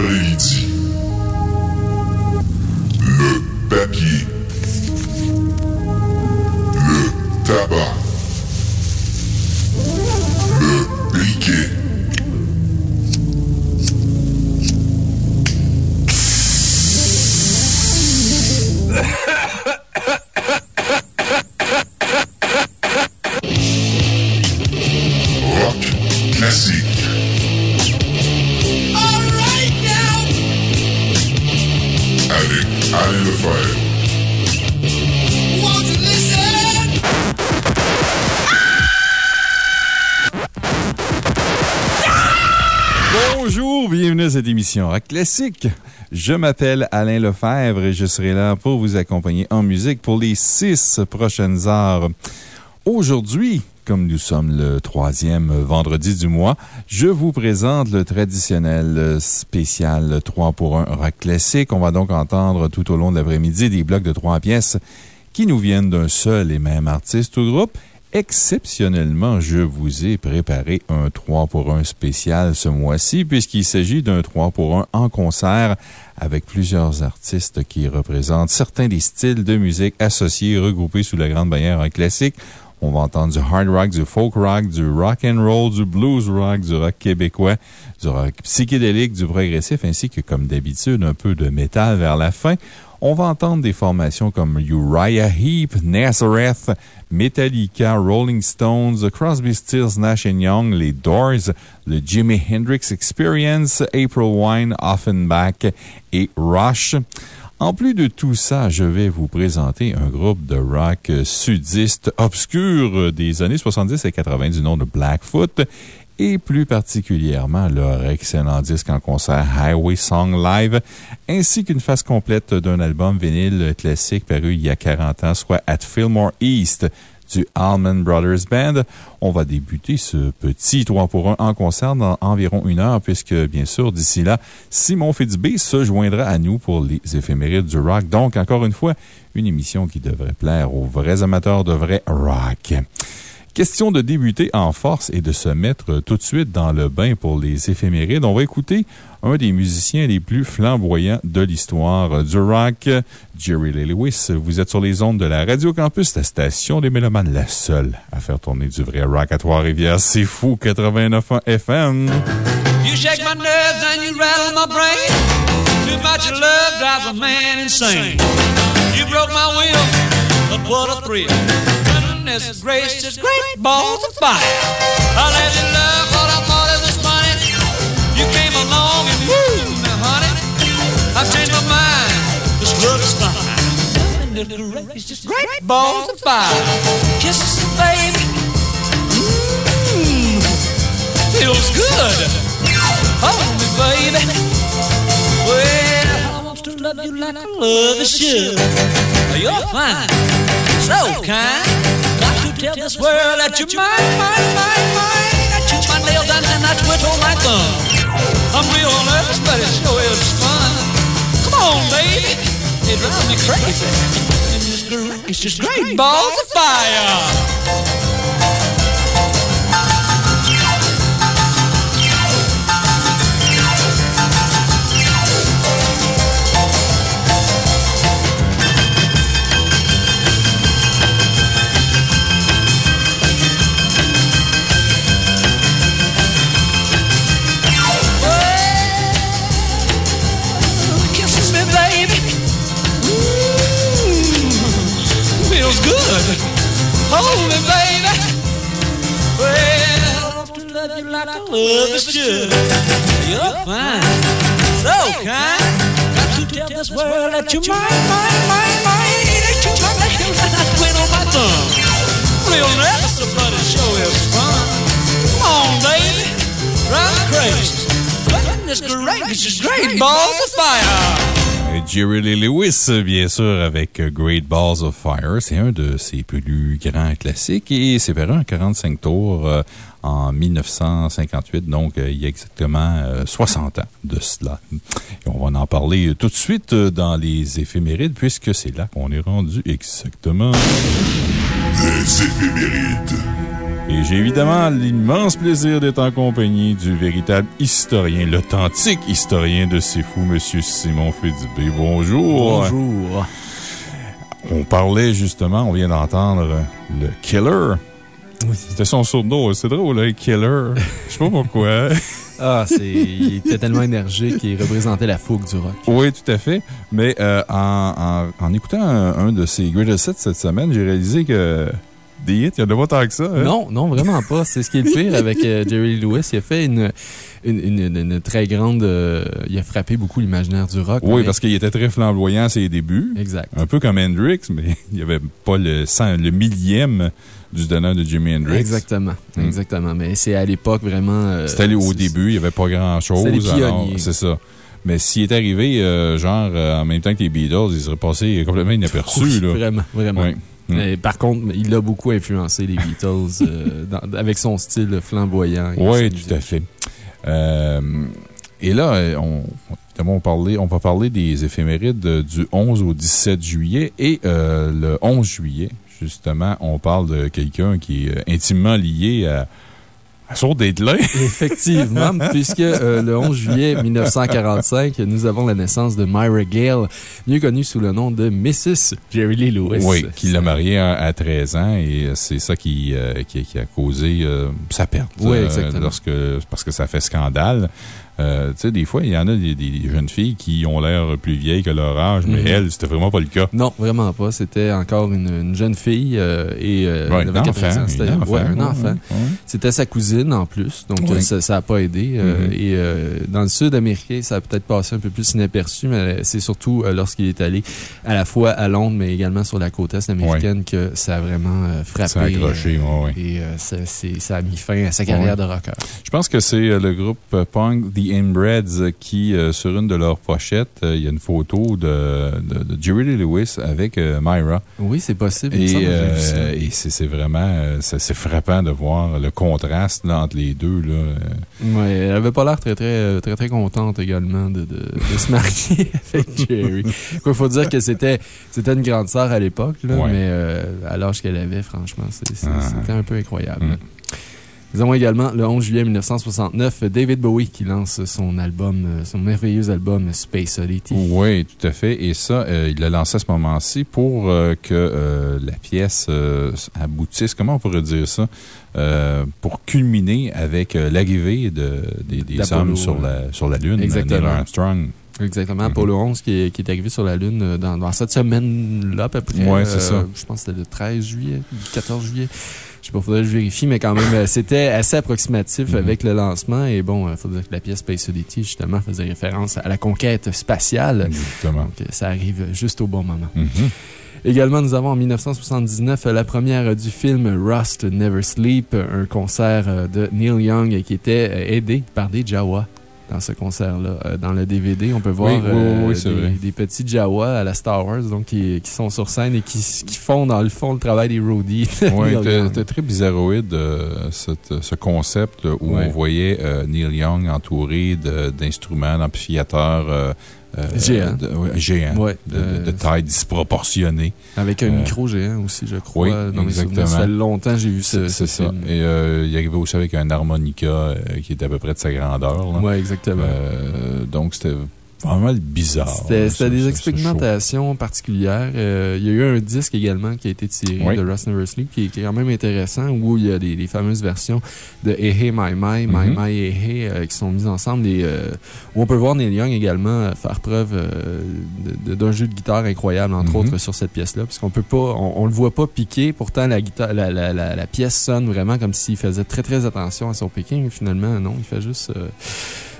Vendredi Rock Classique. Je m'appelle Alain Lefebvre et je serai là pour vous accompagner en musique pour les six prochaines heures. Aujourd'hui, comme nous sommes le troisième vendredi du mois, je vous présente le traditionnel spécial 3 pour 1 rock classique. On va donc entendre tout au long de l'après-midi des blocs de trois pièces qui nous viennent d'un seul et même artiste ou groupe. Exceptionnellement, je vous ai préparé un 3 pour 1 spécial ce mois-ci, puisqu'il s'agit d'un 3 pour 1 en concert avec plusieurs artistes qui représentent certains des styles de musique associés regroupés sous la grande bannière classique. On va entendre du hard rock, du folk rock, du rock and roll, du blues rock, du rock québécois, du rock psychédélique, du progressif, ainsi que, comme d'habitude, un peu de métal vers la fin. On va entendre des formations comme Uriah Heep, Nazareth, Metallica, Rolling Stones, Crosby, Stills, Nash Young, les Doors, le Jimi Hendrix Experience, April Wine, Offenbach et Rush. En plus de tout ça, je vais vous présenter un groupe de rock sudiste obscur des années 70 et 80 du nom de Blackfoot et plus particulièrement leur excellent disque en concert Highway Song Live, ainsi qu'une phase complète d'un album vinyle classique paru il y a 40 ans, soit At Fillmore East du Allman Brothers Band. On va débuter ce petit 3 pour 1 en concert dans environ une heure, puisque, bien sûr, d'ici là, Simon Fitzbé se joindra à nous pour les éphémérides du rock. Donc, encore une fois, une émission qui devrait plaire aux vrais amateurs de vrai rock. Question de débuter en force et de se mettre tout de suite dans le bain pour les éphémérides. On va écouter un des musiciens les plus flamboyants de l'histoire du rock, Jerry Lee Lewis. Vous êtes sur les ondes de la Radio Campus, la station des Mélomanes, la seule à faire tourner du vrai rock à Trois-Rivières. C'est fou, 89 FM. You shake my nerves and you rattle my brain. Too much love drives a man insane. You broke my will. Goodness gracious, great balls of fire. I let you love what I thought it was funny. You came along and woo, now honey, I've changed my mind. This love is fine. Gracious, great balls of fire. Kisses, baby. Mmm, feels good. Hold me, baby. Well, I to love you like I love a should. You're fine, so kind. Got to tell this world that you're mine, mine, mine, mine. I chew my nails down and I twiddle my thumb. I'm real nervous, but it sure is fun. Come on, baby. You drive me crazy. And this groove is just great balls of fire. Good. Hold me, baby. Well, to love you like I love is should. You're fine, so kind. Got to tell this world that you're mine, mine, mine, mine. That you're my nails and I twin on my thumb. Real but it sure is fun. Come on, baby. Drive me crazy. Goodness gracious, great balls of fire. Jerry Lee Lewis, bien sûr, avec Great Balls of Fire. C'est un de ses plus grands classiques et c'est paru en 45 tours euh, en 1958, donc euh, il y a exactement euh, 60 ans de cela. On va en parler tout de suite euh, dans les éphémérides puisque c'est là qu'on est rendu exactement. Les éphémérides. Et j'ai évidemment l'immense plaisir d'être en compagnie du véritable historien, l'authentique historien de ces fous, M. Simon Fitzbé. Bonjour. Bonjour. On parlait justement, on vient d'entendre le Killer. C'était son surnom, c'est drôle, le Killer. Je sais pas pourquoi. Ah, c'est, il était tellement énergique et il représentait la fougue du rock. Oui, tout à fait. Mais euh, en, en, en, écoutant un, un, de ses greatest hits cette semaine, j'ai réalisé que des hits, il n'y en a pas tant que ça. Hein? Non, non, vraiment pas. C'est ce qui est le pire avec euh, Jerry Lewis. Il a fait une, une, une, une très grande. Euh, il a frappé beaucoup l'imaginaire du rock. Oui, mais... parce qu'il était très flamboyant à ses débuts. Exact. Un peu comme Hendrix, mais il n'y avait pas le, cent, le millième du donneur de Jimi Hendrix. Exactement. Mm. Exactement. Mais c'est à l'époque vraiment. Euh, C'était au début, il n'y avait pas grand-chose. C'est ça. Mais s'il est arrivé, euh, genre, euh, en même temps que les Beatles, il serait passé complètement inaperçu. Oui, là. Vraiment, vraiment. Oui. Mais par contre, il a beaucoup influencé les Beatles euh, dans, avec son style flamboyant. Oui, tout à fait. Euh, et là, on, évidemment, on, parlait, on va parler des éphémérides du 11 au 17 juillet. Et euh, le 11 juillet, justement, on parle de quelqu'un qui est intimement lié à Là. Effectivement, puisque euh, le 11 juillet 1945, nous avons la naissance de Myra Gale, mieux connue sous le nom de Mrs. Jerry Lee Lewis. Oui, qui l'a mariée à, à, 13 ans et c'est ça qui, euh, qui, qui, a causé euh, sa perte. Oui, exactement. lorsque, parce que ça fait scandale. Euh, tu sais, des fois, il y en a des, des, jeunes filles qui ont l'air plus vieilles que leur âge, mais mm -hmm. elle, c'était vraiment pas le cas. Non, vraiment pas. C'était encore une, une, jeune fille euh, et euh, ouais, avait 14 ans. C'était ouais, un enfant. C'était sa cousine en plus, donc ça n'a pas aidé. Mm -hmm. Et dans le sud américain, ça a peut-être passé un peu plus inaperçu, mais c'est surtout lorsqu'il est allé à la fois à Londres, mais également sur la côte est américaine que ça a vraiment frappé. Ça a accroché, oui. Et ça, ça, a mis fin à sa carrière de rocker. Je pense que c'est le groupe punk The Inbreds qui, euh, sur une de leurs pochettes, euh, il y a une photo de, de, de Jerry Lee Lewis avec euh, Myra. Oui, c'est possible. Et, et c'est vraiment c'est frappant de voir le contraste là, entre les deux. Oui, elle avait pas l'air très, très, très, très contente également de, de, de se marier avec Jerry. Il faut dire que c'était une grande sœur à l'époque, ouais. mais à l'âge qu'elle avait, franchement, c'était ah. un peu incroyable. Mm. Nous avons également le 11 juillet 1969 David Bowie qui lance son album, son merveilleux album Space Oddity. Oui, tout à fait. Et ça, euh, il l'a lancé à ce moment-ci pour euh, que euh, la pièce aboutisse, comment on pourrait dire ça, pour culminer avec l'arrivée de, des, des hommes sur la, sur la Lune, Exactement. Neil Armstrong. Exactement. Mm -hmm. Apollo 11 qui est, qui est, arrivé sur la Lune dans, dans cette semaine-là, à peu près. Oui, c'est ça. Je pense que c'était le 13 juillet, le 14 juillet. Je sais pas, faudrait que je vérifie, mais quand même, c'était assez approximatif mm -hmm. avec le lancement. Et bon, il faut dire que la pièce Space Oddity, justement, faisait référence à la conquête spatiale. Exactement. Donc, ça arrive juste au bon moment. Mm -hmm. Également, nous avons en 1979 la première du film Rust Never Sleep, un concert de Neil Young qui était aidé par des Jawa dans ce concert-là. Euh, dans le DVD, on peut voir oui, oui, oui, euh, des, des, petits Jawa à la Star Wars donc, qui, qui, sont sur scène et qui, qui, font, dans le fond, le travail des roadies. Oui, c'était très bizarroïde, euh, cette, ce concept où on voyait Neil Young entouré d'instruments, d'amplificateurs. Euh, géant. De, ouais, géant. Ouais, de, de, de, taille disproportionnée. Avec un euh, micro géant aussi, je crois. Oui, dans exactement. Ça fait longtemps que j'ai vu ce, C'est ça. Film. Et euh, il arrivait aussi avec un harmonica qui était à peu près de sa grandeur. Oui, exactement. donc, c'était vraiment bizarre. C'était des expérimentations particulières. Euh, il y a eu un disque également qui a été tiré oui. de Rust Never Sleep qui, qui, est quand même intéressant où il y a des, des fameuses versions de Hey Hey My My, My. My Hey Hey euh, qui sont mises ensemble et euh, où on peut voir Neil Young également faire preuve d'un jeu de guitare incroyable, entre Mm-hmm. autres, sur cette pièce-là. Parce qu'on peut pas, on, on, le voit pas piquer. Pourtant, la, guitare, la, la, la, la pièce sonne vraiment comme s'il faisait très très attention à son picking. Finalement, non, il fait juste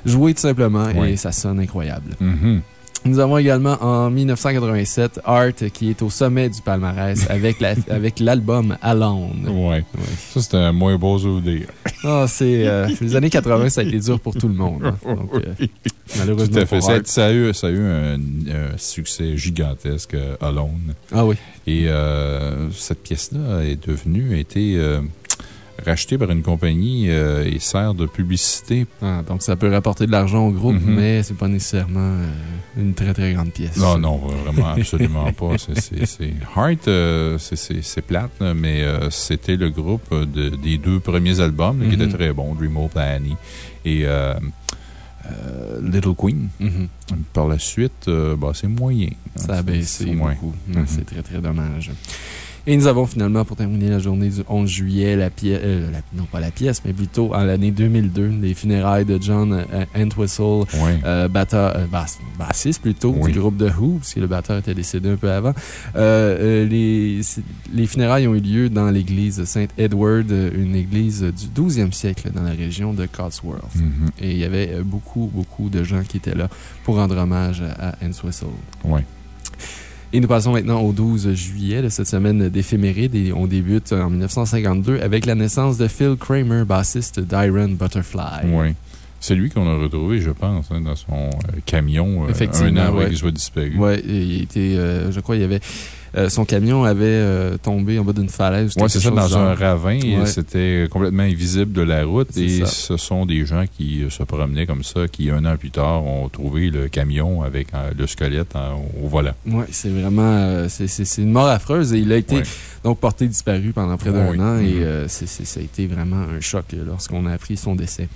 jouer tout simplement oui. et ça sonne incroyable. Mm -hmm. Nous avons également en 1987 Art qui est au sommet du palmarès avec l'album la, avec Alone. Oui. Ouais. Ça, c'était un moins beau souvenir. Ah, c'est. Euh, les années 80, ça a été dur pour tout le monde. Hein. Donc, euh, malheureusement. Tout à fait. Ça, ça, a eu, ça a eu un, un succès gigantesque, Alone. Ah oui. Et euh, cette pièce-là est devenue, a été racheté par une compagnie et sert de publicité. Ah, donc, ça peut rapporter de l'argent au groupe, mm-hmm. mais c'est pas nécessairement une très, très grande pièce. Non, non, vraiment, absolument pas. C'est Heart, c'est plate, mais c'était le groupe des deux premiers albums qui étaient mm-hmm. très bons, Dream of Annie et euh, Little Queen. Mm-hmm. Par la suite, euh, bah, c'est moyen. Ça a baissé beaucoup. Mm-hmm. C'est très, très dommage. Et nous avons finalement, pour terminer la journée du 11 juillet, la pièce, euh, non pas la pièce, mais plutôt en l'année 2002, les funérailles de John euh, Entwistle, euh, bassiste plutôt du groupe The Who, parce que le batteur était décédé un peu avant. les, les funérailles ont eu lieu dans l'église Saint Edward, une église du 12e siècle dans la région de Cotsworth. Mm-hmm. Et il y avait beaucoup, beaucoup de gens qui étaient là pour rendre hommage à Entwistle. Oui. Et nous passons maintenant au 12 juillet de cette semaine d'éphéméride et on débute en 1952 avec la naissance de Phil Kramer, bassiste d'Iron Butterfly. Oui. C'est lui qu'on a retrouvé, je pense, hein, dans son euh, camion euh, Effectivement, un an ouais. qu'il soit disparu. Oui, il était, euh, je crois, il y avait euh, son camion avait euh, tombé en bas d'une falaise. Oui, c'est ça, dans un ravin. C'était complètement invisible de la route. Et ce sont des gens qui se promenaient comme ça, qui, un an plus tard, ont trouvé le camion avec euh, le squelette au volant. Oui, c'est vraiment. c'est une mort affreuse. Et il a été donc porté disparu pendant près d'un an. Et mm-hmm. ça a été vraiment un choc lorsqu'on a appris son décès.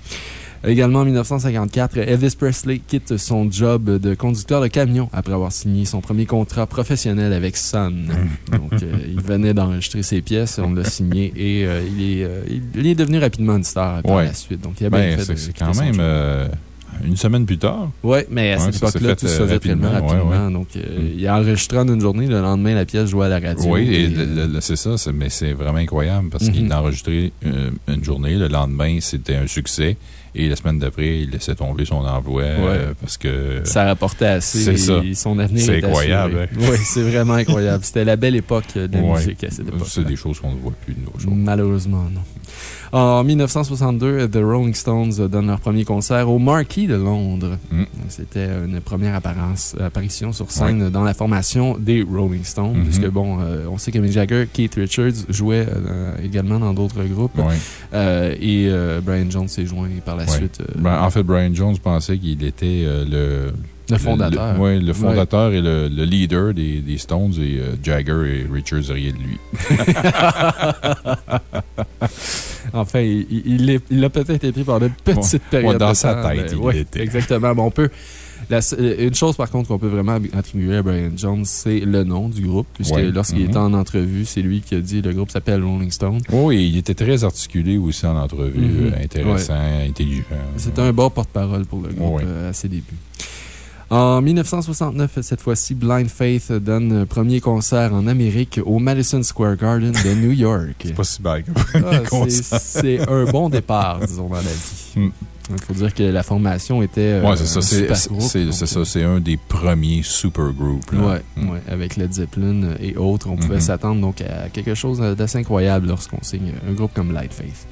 Également en 1954, Elvis Presley quitte son job de conducteur de camion après avoir signé son premier contrat professionnel avec Sun. Donc, euh, il venait d'enregistrer ses pièces, on l'a signé et euh, il, est, euh, il, est devenu rapidement une star par la suite. Donc, il a bien ben, fait. C'est quand même. Une semaine plus tard. Oui, mais à cette époque-là, tout se faisait tellement rapidement. Donc, il a enregistré en une journée. Le lendemain, la pièce jouait à la radio. Oui, c'est ça. Mais c'est vraiment incroyable parce qu'il mhm. a enregistré une journée. Le lendemain, c'était un succès. Et la semaine d'après, il laissait tomber son emploi euh, parce que. Ça rapportait assez. C'est ça. Son avenir C'est incroyable. Hein. Oui, c'est vraiment incroyable. C'était la belle époque de la musique à cette époque. C'est des choses qu'on ne voit plus de nos jours. Malheureusement, non. En 1962, The Rolling Stones donnent leur premier concert au Marquis de Londres. Mm. C'était une première apparition sur scène dans la formation des Rolling Stones, mm-hmm. puisque, bon, euh, on sait que Mick Jagger, Keith Richards jouaient euh, également dans d'autres groupes. et Brian Jones s'est joint par la ben, en fait, Brian Jones pensait qu'il était euh, le. Le fondateur. Oui, le fondateur et le, leader des, des, Stones et euh, Jagger et Richards rien de lui. enfin, il, il, a peut-être été par une petite période. dans sa tête, il était. Exactement. Bon, on peut. Euh, une chose, par contre, qu'on peut vraiment attribuer à Brian Jones, c'est le nom du groupe, puisque lorsqu'il était mm-hmm. en entrevue, c'est lui qui a dit le groupe s'appelle Rolling Stone. Oui, il était très articulé aussi en entrevue, mm-hmm. euh, intéressant, intelligent. C'était un bon porte-parole pour le groupe euh, à ses débuts. En 1969, cette fois-ci, Blind Faith donne un premier concert en Amérique au Madison Square Garden de New York. c'est pas si bad ah, C'est un bon départ, disons, dans la vie. Mm. Il faut dire que la formation était. Oui, c'est ça. C'est ça. C'est un des premiers super groupes. Oui, mm. ouais, avec Led Zeppelin et autres. On pouvait mm-hmm. s'attendre donc à quelque chose d'assez incroyable lorsqu'on signe un groupe comme Light Faith.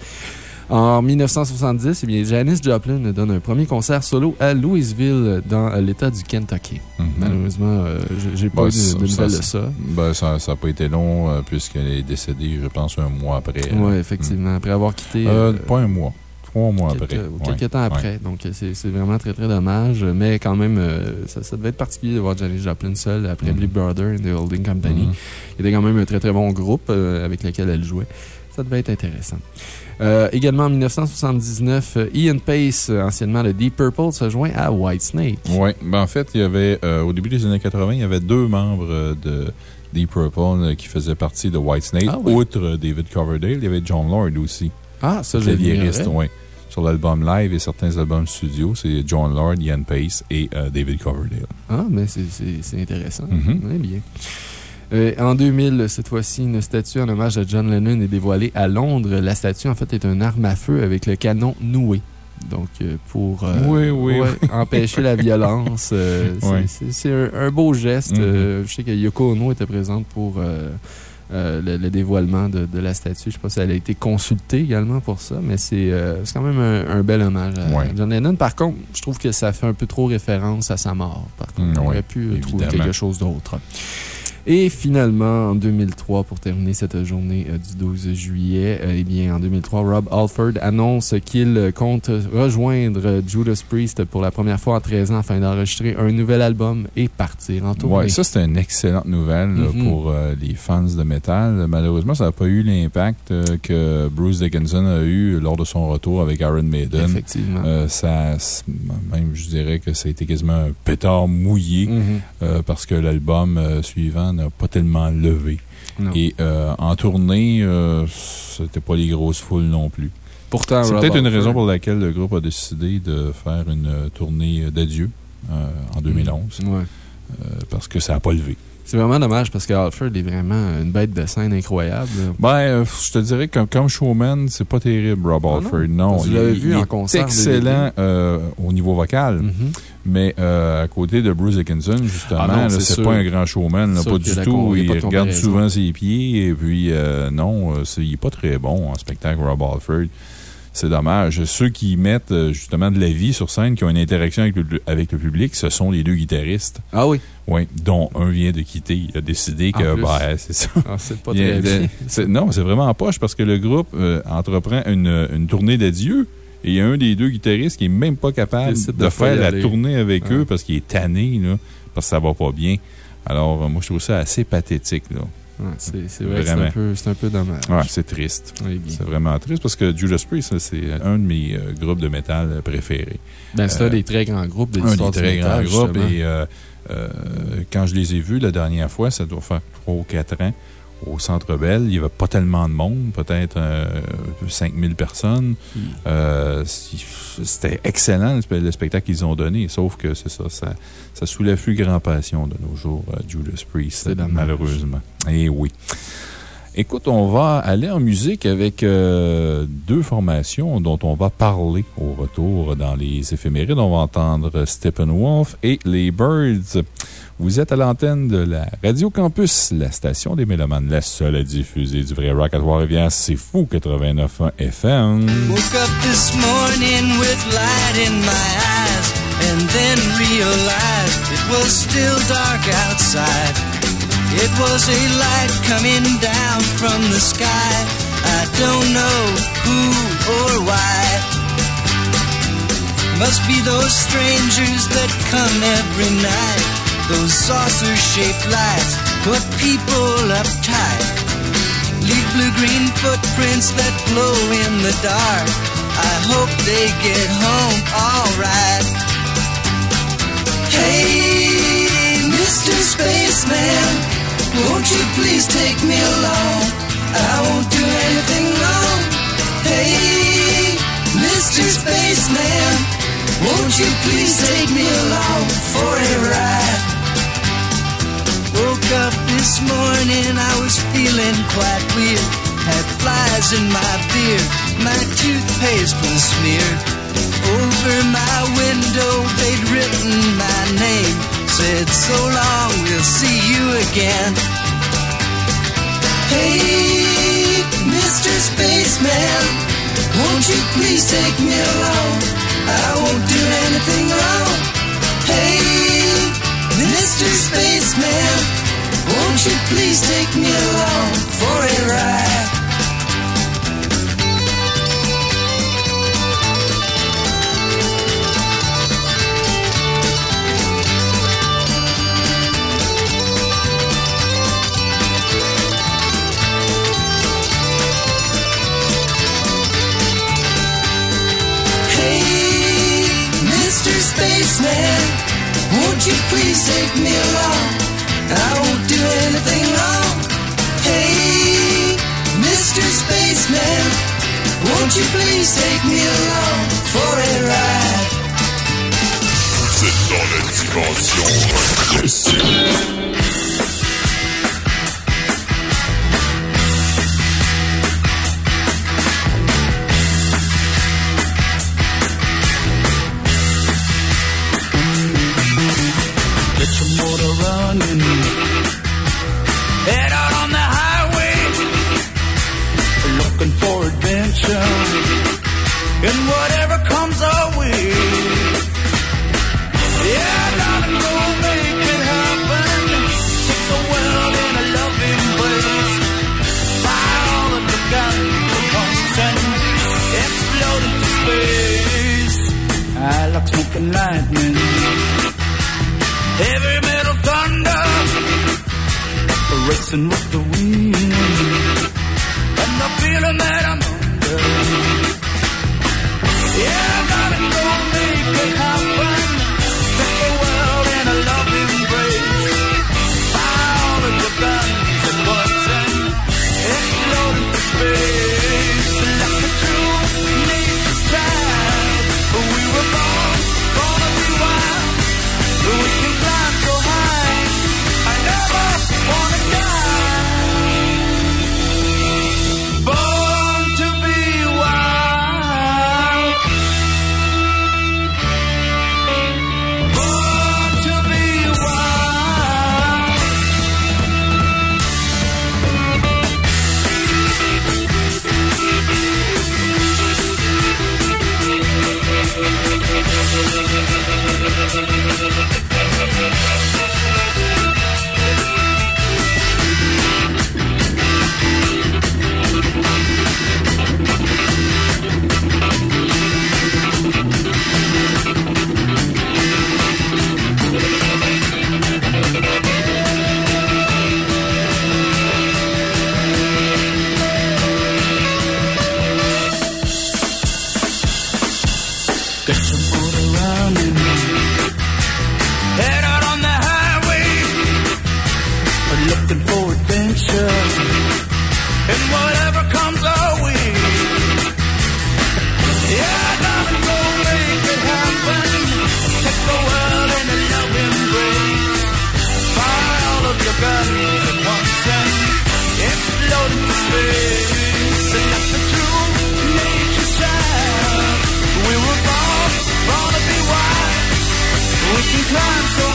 En 1970, eh bien, Janis Joplin donne un premier concert solo à Louisville, dans l'État du Kentucky. Mm-hmm. Malheureusement, euh, j'ai pas eu de, nouvelles de ça. Ben, ça n'a pas été long, euh, puisqu'elle est décédée, je pense, un mois après. Oui, effectivement. Après avoir quitté. Euh, pas un mois trois mois quelques, après. Quelques temps après. Donc, c'est vraiment très, très dommage. Mais quand même, ça, devait être particulier de voir Janis Joplin seule après mm-hmm. Big Brother and the Holding Company. Mm-hmm. Il était quand même un très, très bon groupe avec lequel elle jouait. Ça devait être intéressant. Euh, également en 1979, euh, Ian Pace, euh, anciennement le Deep Purple, se joint à Whitesnake. Oui, ben en fait, il y avait, au début des années 80, il y avait deux membres de Deep Purple qui faisaient partie de Whitesnake. Ah, Outre David Coverdale, il y avait John Lord aussi. Ah, ça, j'ai oui. Sur l'album live et certains albums studio, c'est John Lord, Ian Pace et David Coverdale. Ah, mais c'est intéressant. Mm bien. Euh, en 2000, cette fois-ci, une statue en hommage à John Lennon est dévoilée à Londres. La statue, en fait, est un arme à feu avec le canon noué. Donc, euh, pour euh, empêcher la violence. C'est un, beau geste. Mm-hmm. je sais que Yoko Ono était présente pour le, dévoilement de, la statue. Je ne sais pas si elle a été consultée également pour ça, mais c'est quand même un, bel hommage à John Lennon. Par contre, je trouve que ça fait un peu trop référence à sa mort. Par contre, mm, on aurait pu trouver quelque chose d'autre. Et finalement, en 2003, pour terminer cette journée euh, du 12 juillet, euh, eh bien, en 2003, Rob Alford annonce qu'il compte rejoindre Judas Priest pour la première fois en 13 ans afin d'enregistrer un nouvel album et partir en tournée. Oui, ça, c'est une excellente nouvelle mm-hmm. pour euh, les fans de métal. Malheureusement, ça n'a pas eu l'impact que Bruce Dickinson a eu lors de son retour avec Iron Maiden. Effectivement. ça, même, je dirais que ça a été quasiment un pétard mouillé mm-hmm. parce que l'album suivant n'a pas tellement levé. Et euh, en tournée, euh, c'était pas les grosses foules non plus. Pourtant, c'est peut-être une raison pour laquelle le groupe a décidé de faire une euh, tournée d'adieu en 2011. Mm. parce que ça n'a pas levé. C'est vraiment dommage parce qu'Alfred est vraiment une bête de scène incroyable. Ben, je te dirais que comme showman, c'est pas terrible, Rob ah Alford. non, il, vu en concert. excellent au niveau vocal. Mm-hmm. Mais euh, à côté de Bruce Dickinson, justement, ah c'est pas un grand showman, pas du tout. Il regarde souvent ses pieds et puis euh, non, euh, il n'est pas très bon en spectacle, Rob Alford. C'est dommage. Ceux qui mettent justement de la vie sur scène, qui ont une interaction avec le, avec le public, ce sont les deux guitaristes. Ah oui? Oui, dont un vient de quitter. Il a décidé que, bah, c'est ça. Ah, c'est pas très bien. Non, c'est vraiment en poche parce que le groupe entreprend une, une tournée d'adieu. Et il y a un des deux guitaristes qui n'est même pas capable de, faire la tournée avec eux parce qu'il est tanné, là, parce que ça va pas bien. Alors, euh, moi, je trouve ça assez pathétique. Là. C'est vrai c'est un, peu dommage. Ouais, c'est triste. c'est vraiment triste parce que Judas Priest, c'est un de mes euh, groupes de métal préférés. Ben, c'est un euh, des très grands groupes de Un des très grands groupes. Et quand je les ai vus la dernière fois, ça doit faire 3 ou 4 ans, au Centre Bell, il n'y avait pas tellement de monde, peut-être 5000 euh, personnes. Hmm. Euh, c'était excellent le spectacle qu'ils ont donné, sauf que c'est ça, ça, ça soulève plus grand passion de nos jours, euh, Judas Priest, malheureusement. Et eh oui. Écoute, on va aller en musique avec deux formations dont on va parler au retour dans les éphémérides. On va entendre Steppenwolf et les Birds. Vous êtes à l'antenne de la Radio Campus, la station des Mélomanes, la seule à diffuser du vrai rock à Trois-Rivières. C'est fou, 89.1 FM. Woke up this morning with light in my eyes and then realized it was still dark outside. It was a light coming down from the sky. I don't know who or why. Must be those strangers that come every night. Those saucer shaped lights put people uptight. Leave blue green footprints that glow in the dark. I hope they get home alright. Hey, Mr. Spaceman, won't you please take me along? I won't do anything wrong. Hey, Mr. Spaceman, won't you please take me along for a ride? Woke up this morning, I was feeling quite weird. Had flies in my beard, my toothpaste was smeared. Over my window, they'd written my name. Said, so long, we'll see you again. Hey, Mr. Spaceman, won't you please take me along? I won't do anything wrong. Hey, Mr. Won't you please take me along for a ride? Spaceman. Won't you please take me along? I won't do anything wrong. Hey, Mr. Spaceman, won't you please take me along for a ride? C'est dans la dimension running. Head out on the highway, looking for adventure. And whatever comes our way, yeah, darling, go make it happen. Take the world in a loving place. Fire all of the guns and explode into space. I like smoking lightning. Every racing with the wind, and the feeling that I'm under. Yeah, climb so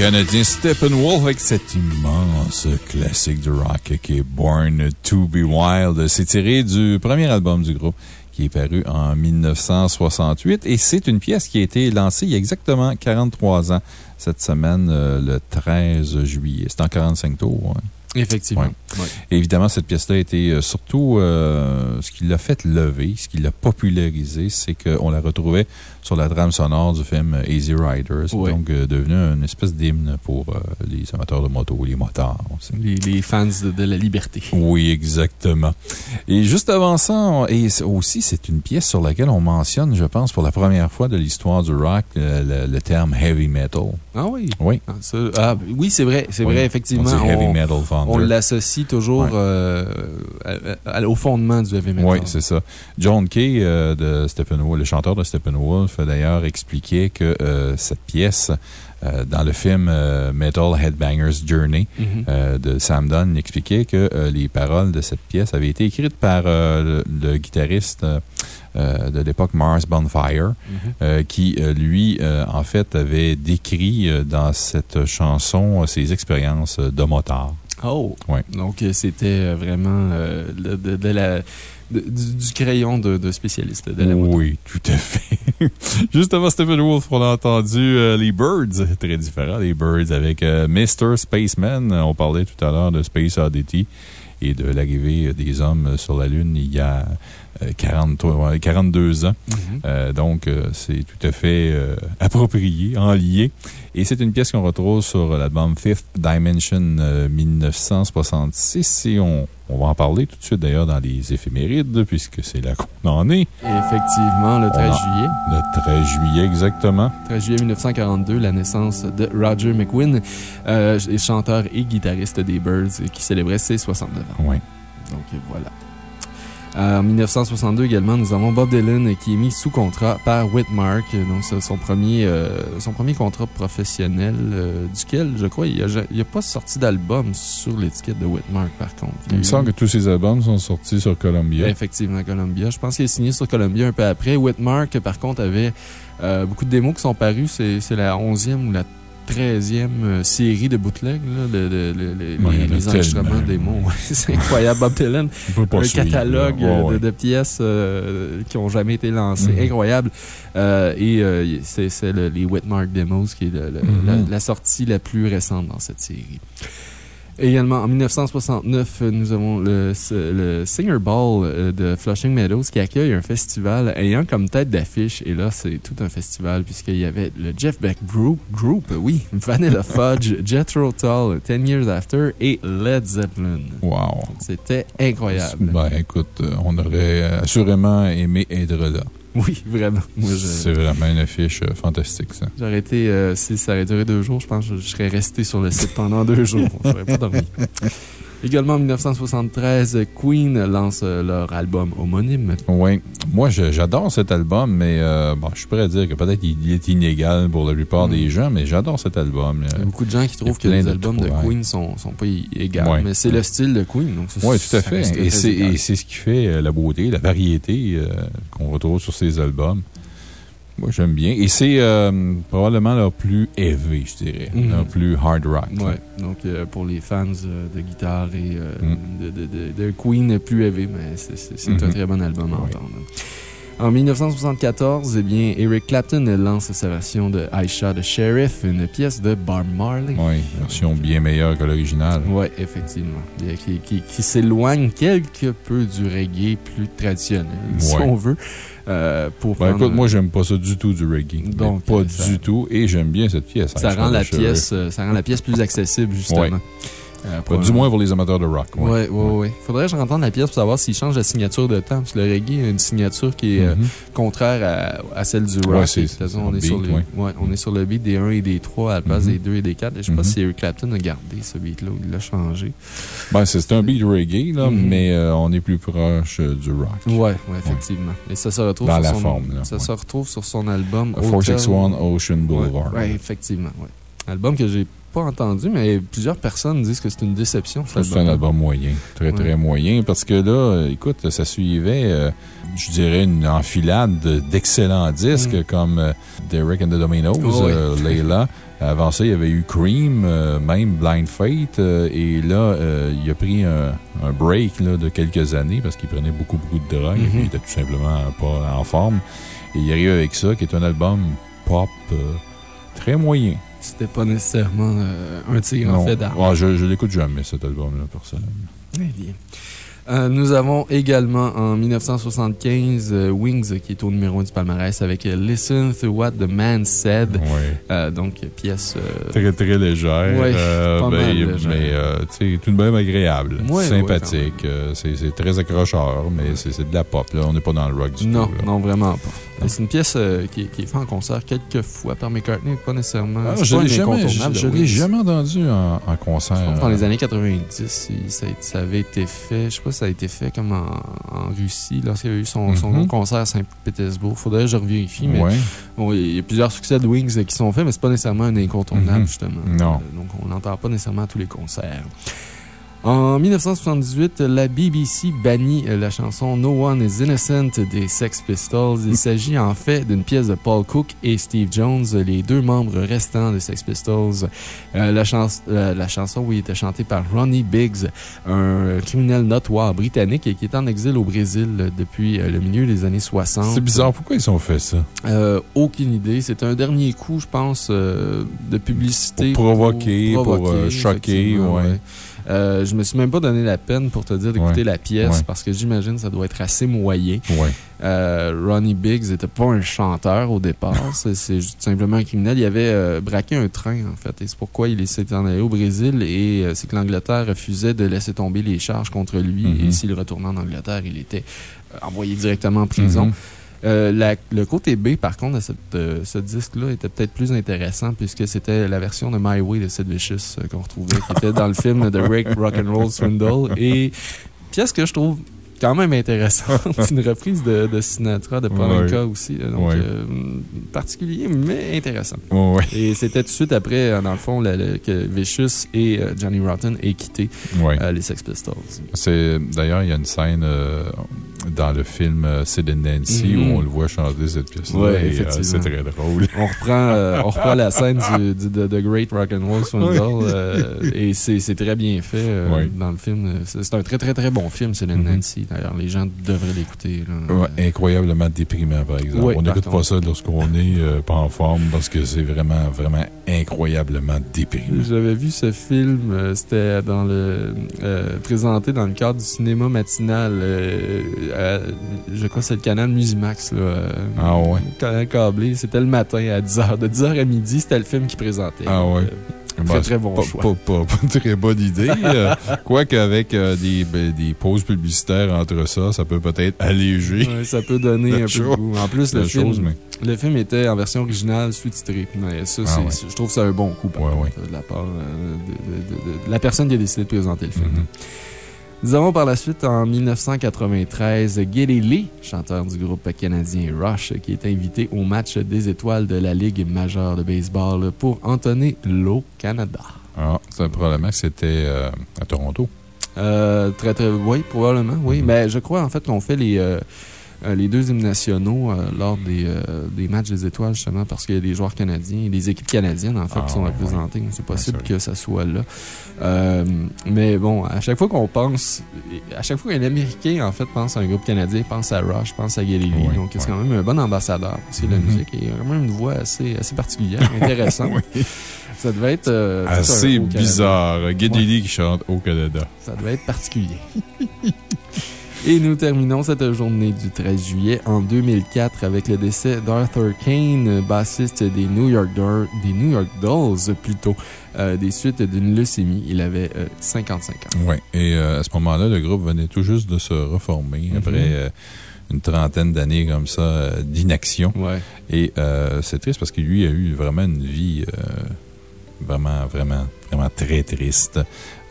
Les Canadiens Steppenwolf avec cet immense classique du rock qui est Born to be Wild. C'est tiré du premier album du groupe qui est paru en 1968 et c'est une pièce qui a été lancée il y a exactement 43 ans cette semaine, euh, le 13 juillet. C'est en 45 tours. hein. Effectivement. Ouais. Ouais. Évidemment, cette pièce-là a été euh, surtout euh, ce qui l'a fait lever, ce qui l'a popularisé, c'est qu'on la retrouvait sur la drame sonore du film Easy Rider. C'est Ouais. donc euh, devenu une espèce d'hymne pour euh, les amateurs de moto, les motards. Les, les fans de, de la liberté. Oui, exactement. Et juste avant ça, on- et aussi, c'est une pièce sur laquelle on mentionne, je pense, pour la première fois de l'histoire du rock, le, le- le terme heavy metal. Ah oui. Oui. Ah, ça- ah, oui, c'est vrai. C'est Oui. vrai, effectivement. On dit heavy On- metal thunder. On l'associe toujours Ouais. euh, à- à- au fondement du heavy metal. Oui, c'est ça. John Kay euh, de Steppenwolf, le chanteur de Steppenwolf, a d'ailleurs expliqué que euh, cette pièce, euh, dans le film euh, Metal Headbangers Journey Mhm. euh, de Sam Dunn, il expliquait que les paroles de cette pièce avaient été écrites par le, le guitariste de l'époque Mars Bonfire, Mhm. qui, lui, en fait, avait décrit dans cette chanson ses expériences de motard. Oh! Ouais. Donc, euh, c'était euh, vraiment euh, de, de- de la, de- du, du crayon de, de spécialiste de la moto. Oui, tout à fait. Juste avant Stephen Wolf, on a entendu euh, les Birds, très différent, les Birds avec euh, Mr. Spaceman. On parlait tout à l'heure de Space Oddity et de l'arrivée des hommes sur la Lune il y a euh, 43 ouais, 42 ans. Mhm. Euh, donc, euh, c'est tout à fait euh, approprié, en lié. Et c'est une pièce qu'on retrouve sur l'album Fifth Dimension euh, 1966. Et on, on va en parler tout de suite d'ailleurs dans les éphémérides, puisque c'est là qu'on en est. Effectivement, le 13 On a- juillet. Le 13 juillet, exactement. 13 juillet 1942, la naissance de Roger McQueen, euh, chanteur et guitariste des Birds, qui célébrait ses 69 ans. Oui. Donc voilà. En 1962 également, nous avons Bob Dylan qui est mis sous contrat par Whitmark. Donc, c'est son premier, son premier contrat professionnel, duquel, je crois, il n'y a, pas sorti d'album sur l'étiquette de Whitmark, par contre. Il, me semble que tous ses albums sont sortis sur Columbia. Effectivement, Columbia. Je pense qu'il est signé sur Columbia un peu après. Whitmark, par contre, avait beaucoup de démos qui sont parues. C'est la 11e ou la 13e euh, série de bootlegs, les, enregistrements démos. c'est incroyable. Bob Dylan, un catalogue De, pièces euh, qui n'ont jamais été lancées. Mm-hmm. Incroyable. Euh, et c'est les Whitmark Demos qui est mm-hmm. la sortie la plus récente dans cette série. Également, en 1969, nous avons le, le Singer Ball euh, de Flushing Meadows qui accueille un festival ayant comme tête d'affiche, et là, c'est tout un festival puisqu'il y avait le Jeff Beck Group, group oui, Vanilla Fudge, Jethro Tull, Ten Years After et Led Zeppelin. Wow. C'était incroyable. Ben, écoute, euh, on aurait assurément aimé être là. Oui, vraiment. C'est vraiment une affiche euh, fantastique, ça. J'aurais été, euh, si ça avait duré deux jours, je pense que je serais resté sur le site pendant deux jours. Je n'aurais pas dormi. Également en 1973, Queen lance euh, leur album homonyme. Oui. Moi, j'adore cet album, mais euh, bon, je suis prêt à dire que peut-être il est inégal pour la plupart des mm. gens, mais j'adore cet album. Il y a beaucoup de gens qui trouvent que les albums de, Queen sont, sont pas égaux, mais c'est le style de Queen. Oui, tout à fait. Et c'est ce qui fait euh, la beauté, la variété qu'on retrouve sur ces albums. Moi, j'aime bien. Et c'est euh, probablement leur plus heavy, je dirais. Mhm. Leur plus hard rock. Oui. Donc, euh, pour les fans euh, de guitare et mm. de, de, de, Queen, plus heavy, mais c'est un mhm. très bon album à entendre. En 1974, eh bien, Eric Clapton lance sa version de I Shot a Sheriff, une pièce de Bob Marley. Oui, version bien meilleure que l'original. Oui, effectivement. Qui, qui, s'éloigne quelque peu du reggae plus traditionnel, si on veut. Euh, pour ben, écoute, moi, j'aime pas ça du tout du reggae. Donc, pas du tout. Et j'aime bien cette pièce. Ça rend, la pièce, euh, ça rend la pièce plus accessible, justement. Euh, du moins pour les amateurs de rock. Oui, oui, oui. Faudrait que je rentre la pièce pour savoir s'il change la signature de temps. Parce que le reggae a une signature qui est euh, mm-hmm. contraire à, celle du rock. c'est on, est sur on est sur le beat des 1 et des 3 à la place mm-hmm. des 2 et des 4. Je ne sais pas mm-hmm. si Eric Clapton a gardé ce beat-là il l'a changé. Ben, c'est un beat reggae, là, mais euh, on est plus proche du rock. Oui, ouais, effectivement. Et ça se retrouve Dans sur la son, forme. ça se retrouve sur son album 461 Ocean Boulevard. Oui, effectivement. Album que j'ai pas entendu, mais plusieurs personnes disent que c'est une déception. C'est un album moyen, très très moyen, parce que là, écoute, ça suivait, euh, je dirais, une enfilade d'excellents disques mm. comme euh, Derek and the Dominoes, oh, euh, Layla. Avant ça, il y avait eu Cream, même Blind Fate, et là, il a pris un, break là, de quelques années parce qu'il prenait beaucoup, beaucoup de drogue, et puis il était tout simplement pas en forme. Et il arrive avec ça, qui est un album pop très moyen. C'était pas nécessairement euh, un tigre en fait d'armes. je, je l'écoute jamais, cet album-là, personnellement. Bien. Euh, nous avons également en 1975 euh, Wings qui est au numéro 1 du palmarès avec Listen to What the Man Said. donc, pièce. très, très légère. Ben, Mais, tu sais, tout de même agréable. sympathique. c'est très accrocheur, mais c'est de la pop. Là. On n'est pas dans le rock du non, tout. Non, vraiment pas. C'est une pièce euh, qui, qui, est faite en concert quelques fois par McCartney, pas nécessairement. Ah, je ne l'ai jamais, entendu en, concert. dans les années 90, ça, avait été fait, je ne sais pas si ça a été fait comme en, Russie, lorsqu'il y a eu son, son mm-hmm. concert à Saint-Pétersbourg. Il faudrait que je revérifie, mais il y a plusieurs succès de Wings qui sont faits, mais ce n'est pas nécessairement un incontournable, mm-hmm. justement. Non. Euh, donc, on n'entend pas nécessairement tous les concerts. En 1978, la BBC bannit la chanson No One is Innocent des Sex Pistols. Il s'agit en fait d'une pièce de Paul Cook et Steve Jones, les deux membres restants des Sex Pistols. Euh, la, euh, la, chanson, oui, était chantée par Ronnie Biggs, un criminel notoire britannique qui est en exil au Brésil depuis euh, le milieu des années 60. C'est bizarre. Pourquoi ils ont fait ça? aucune idée. C'est un dernier coup, je pense, de publicité. Pour provoquer, pour, choquer, ouais. Euh, je me suis même pas donné la peine pour te dire d'écouter la pièce parce que j'imagine que ça doit être assez moyen. Euh, Ronnie Biggs n'était pas un chanteur au départ. c'est simplement un criminel. Il avait euh, braqué un train, en fait. Et c'est pourquoi il s'est en allé au Brésil. Et c'est que l'Angleterre refusait de laisser tomber les charges contre lui. Mm-hmm. Et s'il retournait en Angleterre, il était envoyé directement en prison. Mm-hmm. Euh, le côté B, par contre, de euh, ce disque-là était peut-être plus intéressant puisque c'était la version de My Way de Sid Vicious euh, qu'on retrouvait, qui était dans le film The Rick Rock'n'Roll Swindle. Et pièce que je trouve quand même intéressante. une reprise de, de Sinatra, de Polanka aussi. Donc, particulier, mais intéressant. Et c'était tout de suite après, dans le fond, que Vicious et Johnny Rotten aient quitté les Sex Pistols. D'ailleurs, il y a une scène dans le film Sid and Nancy où mhm. on le voit chanter cette pièce-là. c'est très drôle. On reprend, on reprend la scène du, de The Great Rock and Roll Swindle et c'est très bien fait dans le film. C'est un très, très, très bon film, and mhm. Nancy. D'ailleurs, les gens devraient l'écouter. incroyablement déprimant, par exemple. on n'écoute pas ça lorsqu'on euh, pas en forme parce que c'est vraiment, vraiment incroyablement déprimant. J'avais vu ce film, euh, c'était dans le euh, présenté dans le cadre du cinéma matinal. Je crois que c'est le canal Musimax. ah ouais. Canal câblé. C'était le matin à 10h. De 10h à midi, c'était le film qui présentait. Ah ouais. Très, très bon choix. Pas, une très bonne idée. Euh, quoique avec euh, des, ben, des pauses publicitaires entre ça, ça peut peut-être alléger. ça peut donner un peu de goût. En plus, le, film, le film était en version originale sous-titré. Ça, ah je trouve ça un bon coup de la part euh, de, la personne qui a décidé de présenter le film. Mm-hmm. Nous avons par la suite, en 1993, Geddy Lee, chanteur du groupe canadien Rush, qui est invité au match des étoiles de la Ligue majeure de baseball pour entonner l'eau Canada. Ah, c'est probablement que c'était euh, à Toronto. Euh, très, très, oui, probablement, oui. Mm-hmm. Mais je crois, en fait, qu'on fait les... Euh, les deux hymnes nationaux euh, lors des, euh, des, matchs des étoiles, justement, parce qu'il y a des joueurs canadiens et des équipes canadiennes, en fait, qui ah, sont représentées. C'est possible que ça soit là. mais bon, à chaque fois qu'on pense, à chaque fois qu'un Américain, en fait, pense à un groupe canadien, pense à Rush, pense à Galilee. donc, c'est quand même un bon ambassadeur aussi de la mm-hmm. musique. A quand même une voix assez, assez particulière, intéressante. Ça devait être... assez bizarre. Geddy qui chante au Canada. Ça devait être particulier. Et nous terminons cette journée du 13 juillet en 2004 avec le décès d'Arthur Kane, bassiste des New York, des New York Dolls, plutôt, euh, des suites d'une leucémie. Il avait 55 euh, ans. Oui, et euh, à ce moment-là, le groupe venait tout juste de se reformer mm-hmm. après une trentaine d'années comme ça d'inaction. Ouais. Et c'est triste parce que lui a eu vraiment une vie vraiment, vraiment, vraiment très triste.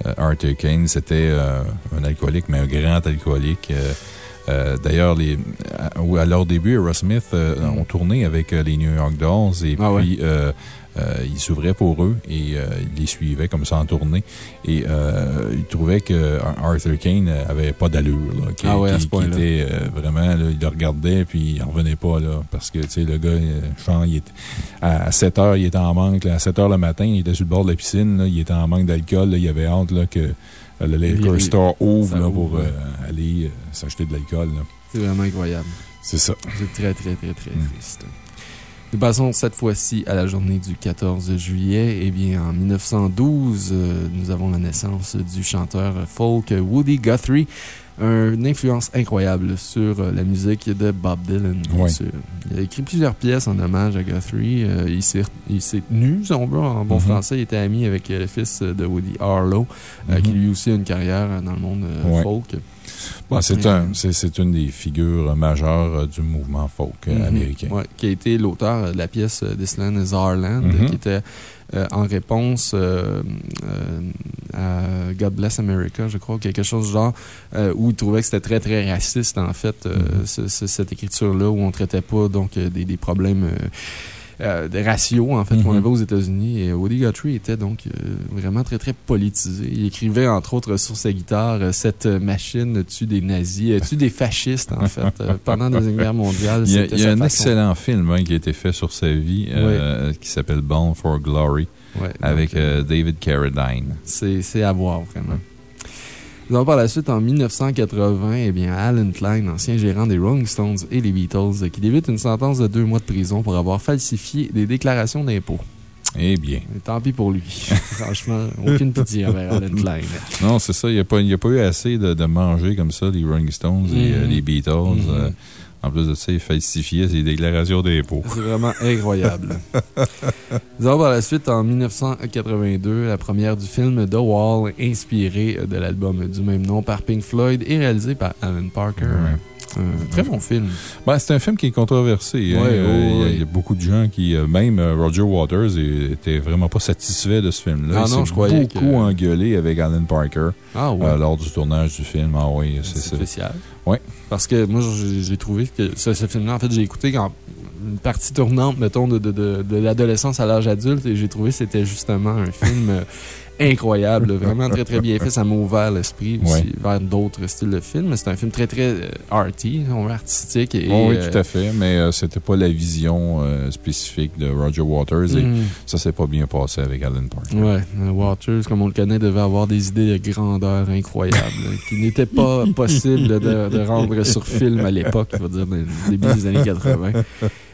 Euh, Arthur Kane, c'était euh, un alcoolique, mais un grand alcoolique. Euh, d'ailleurs, à, leur début, Aerosmith ont tourné avec les New York Dolls et ah puis euh, il s'ouvrait pour eux et euh, il les suivait comme ça en tournée. Et euh, il trouvait que Arthur Kane avait pas d'allure. Ah ouais, point était vraiment, il le regardait puis il en revenait pas. Là, parce que, tu sais, le gars, il était, à 7 heures, il était en manque. à 7 heures le matin, il était sur le bord de la piscine. il était en manque d'alcool. Il avait hâte là, que le liquor store ouvre, pour aller s'acheter de l'alcool. C'est vraiment incroyable. C'est ça. C'est très, très, très, très hmm. triste. Nous passons cette fois-ci à la journée du 14 juillet. Eh bien, en 1912, euh, nous avons la naissance du chanteur folk Woody Guthrie. Une influence incroyable sur euh, la musique de Bob Dylan, Il a écrit plusieurs pièces en hommage à Guthrie. Euh, il s'est tenu, en bon mm-hmm. français. Il était ami avec le fils de Woody Harlow, qui mm-hmm. lui aussi a une carrière dans le monde folk. C'est un, une des figures majeures euh, du mouvement folk euh, mhm. américain. qui a été l'auteur de la pièce euh, This Land is Our Land, mhm. qui était en réponse à God Bless America, je crois, quelque chose du genre, où il trouvait que c'était très, très raciste, en fait, mhm. cette écriture-là, où on ne traitait pas donc, des, des problèmes euh, des ratios, en fait, qu'on mhm. avait aux États-Unis. Et Woody Guthrie était donc euh, vraiment très, très politisé. Il écrivait, entre autres, sur sa guitare, euh, cette machine tue des nazis, tue des fascistes, en fait, pendant la Deuxième Guerre mondiale. Il y a, un excellent film hein, qui a été fait sur sa vie, qui s'appelle Born for Glory. avec David Carradine. C'est à voir, vraiment. Nous avons par la suite, en 1980, eh bien, Alan Klein, ancien gérant des Rolling Stones et les Beatles, qui débute une sentence de deux mois de prison pour avoir falsifié des déclarations d'impôts. Eh bien. tant pis pour lui. Franchement, aucune pitié envers Alan Klein. Non, c'est ça. Il n'y a, a, pas eu assez de, manger comme ça, les Rolling Stones et euh, mm-hmm. les Beatles. Mm-hmm. Euh, en plus de ça, il falsifiait ses déclarations d'impôts. C'est vraiment incroyable. Nous avons par la suite, en 1982, la première du film The Wall, inspiré de l'album du même nom par Pink Floyd et réalisé par Alan Parker. Très bon film. Ben, c'est un film qui est controversé. hein. Ouais, Euh, il, y a, ouais. il y a beaucoup de gens qui, euh, même euh, Roger Waters, était vraiment pas satisfait de ce film-là. Ah non, je croyais beaucoup que- engueulé avec Alan Parker Ah ouais. euh, lors du tournage du film. Ah oui, c'est spécial. Ouais. Parce que moi, j'ai trouvé que ce, ce film-là, en fait, j'ai écouté quand une partie tournante, mettons, de, de, de, de l'adolescence à l'âge adulte et j'ai trouvé que c'était justement un film incroyable, vraiment très très bien fait. Ça m'a ouvert l'esprit aussi Ouais. vers d'autres styles de films. C'est un film très très euh, arty, on va, artistique. Et, Oh oui, euh, tout à fait, mais euh, c'était pas la vision euh, spécifique de Roger Waters et Mhm. ça s'est pas bien passé avec Alan Parker. Euh, Waters, comme on le connaît, devait avoir des idées de grandeur incroyables, qui n'étaient pas possibles de, de rendre sur film à l'époque, il faut dire, début des années 80.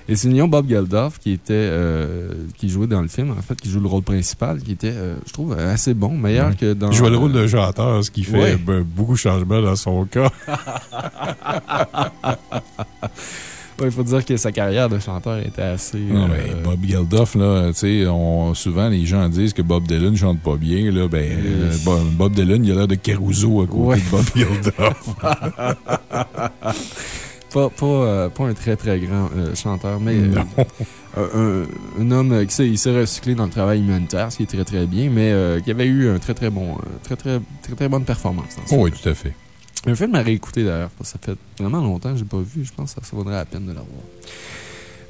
Et c'est Léon Bob Geldof qui était, euh, qui jouait dans le film, en fait, qui joue le rôle principal, qui était, euh, je trouve, assez bon, meilleur Ouais. que dans. Il jouait le rôle de chanteur, ce qui fait Ouais. ben, beaucoup de changements dans son cas. Ouais, il faut dire que sa carrière de chanteur était assez. Non, mais euh, Bob Geldof, là, tu sais, on- souvent les gens disent que Bob Dylan chante pas bien. Là, ben, euh, Bob, Bob Dylan, il a l'air de Caruso à côté Ouais. de Bob Geldof. Pas, pas, euh, pas un très très grand euh, chanteur, mais euh, un, homme qui s'est recyclé dans le travail humanitaire, ce qui est très très bien, mais qui avait eu un très très bon, très, très, très très bonne performance dans ce Oh, oui, tout à fait. Un film à réécouter d'ailleurs, parce que ça fait vraiment longtemps que je n'ai pas vu, je pense que ça, ça vaudrait la peine de l'avoir.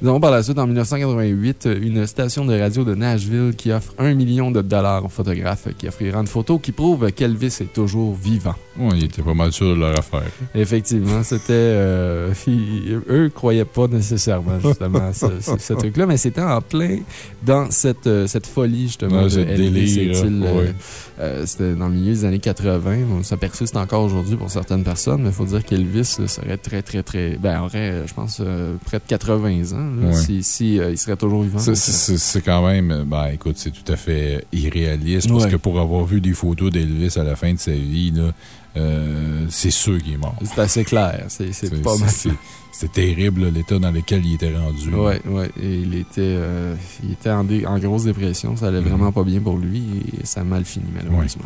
Nous avons par la suite, en 1988, une station de radio de Nashville qui offre un million de dollars aux photographes qui offrira une photo qui prouve qu'Elvis est toujours vivant. Ouais, il était pas mal sûr de leur affaire. Effectivement, c'était. euh, ils- eux croyaient pas nécessairement, justement, ce, ce- ce truc-là, mais c'était en plein dans cette, euh, cette folie, justement. Ouais, de délire, ouais. euh, c'était dans le milieu des années 80. Bon, ça persiste encore aujourd'hui pour certaines personnes, mais il faut dire qu'Elvis serait très, très, très. Ben, aurait, je pense, euh, près de 80 ans, là, Ouais. si, si, euh, il serait toujours vivant. C'est- quand même, ben écoute, c'est tout à fait irréaliste parce que pour avoir vu des photos d'Elvis à la fin de sa vie, là, euh, c'est sûr qu'il est mort. C'est assez clair. C'est pas mal. c'est- terrible l'état dans lequel il était rendu. ouais. Et il était, euh, il était en, grosse dépression. Ça allait Mhm. vraiment pas bien pour lui et ça a mal fini, malheureusement.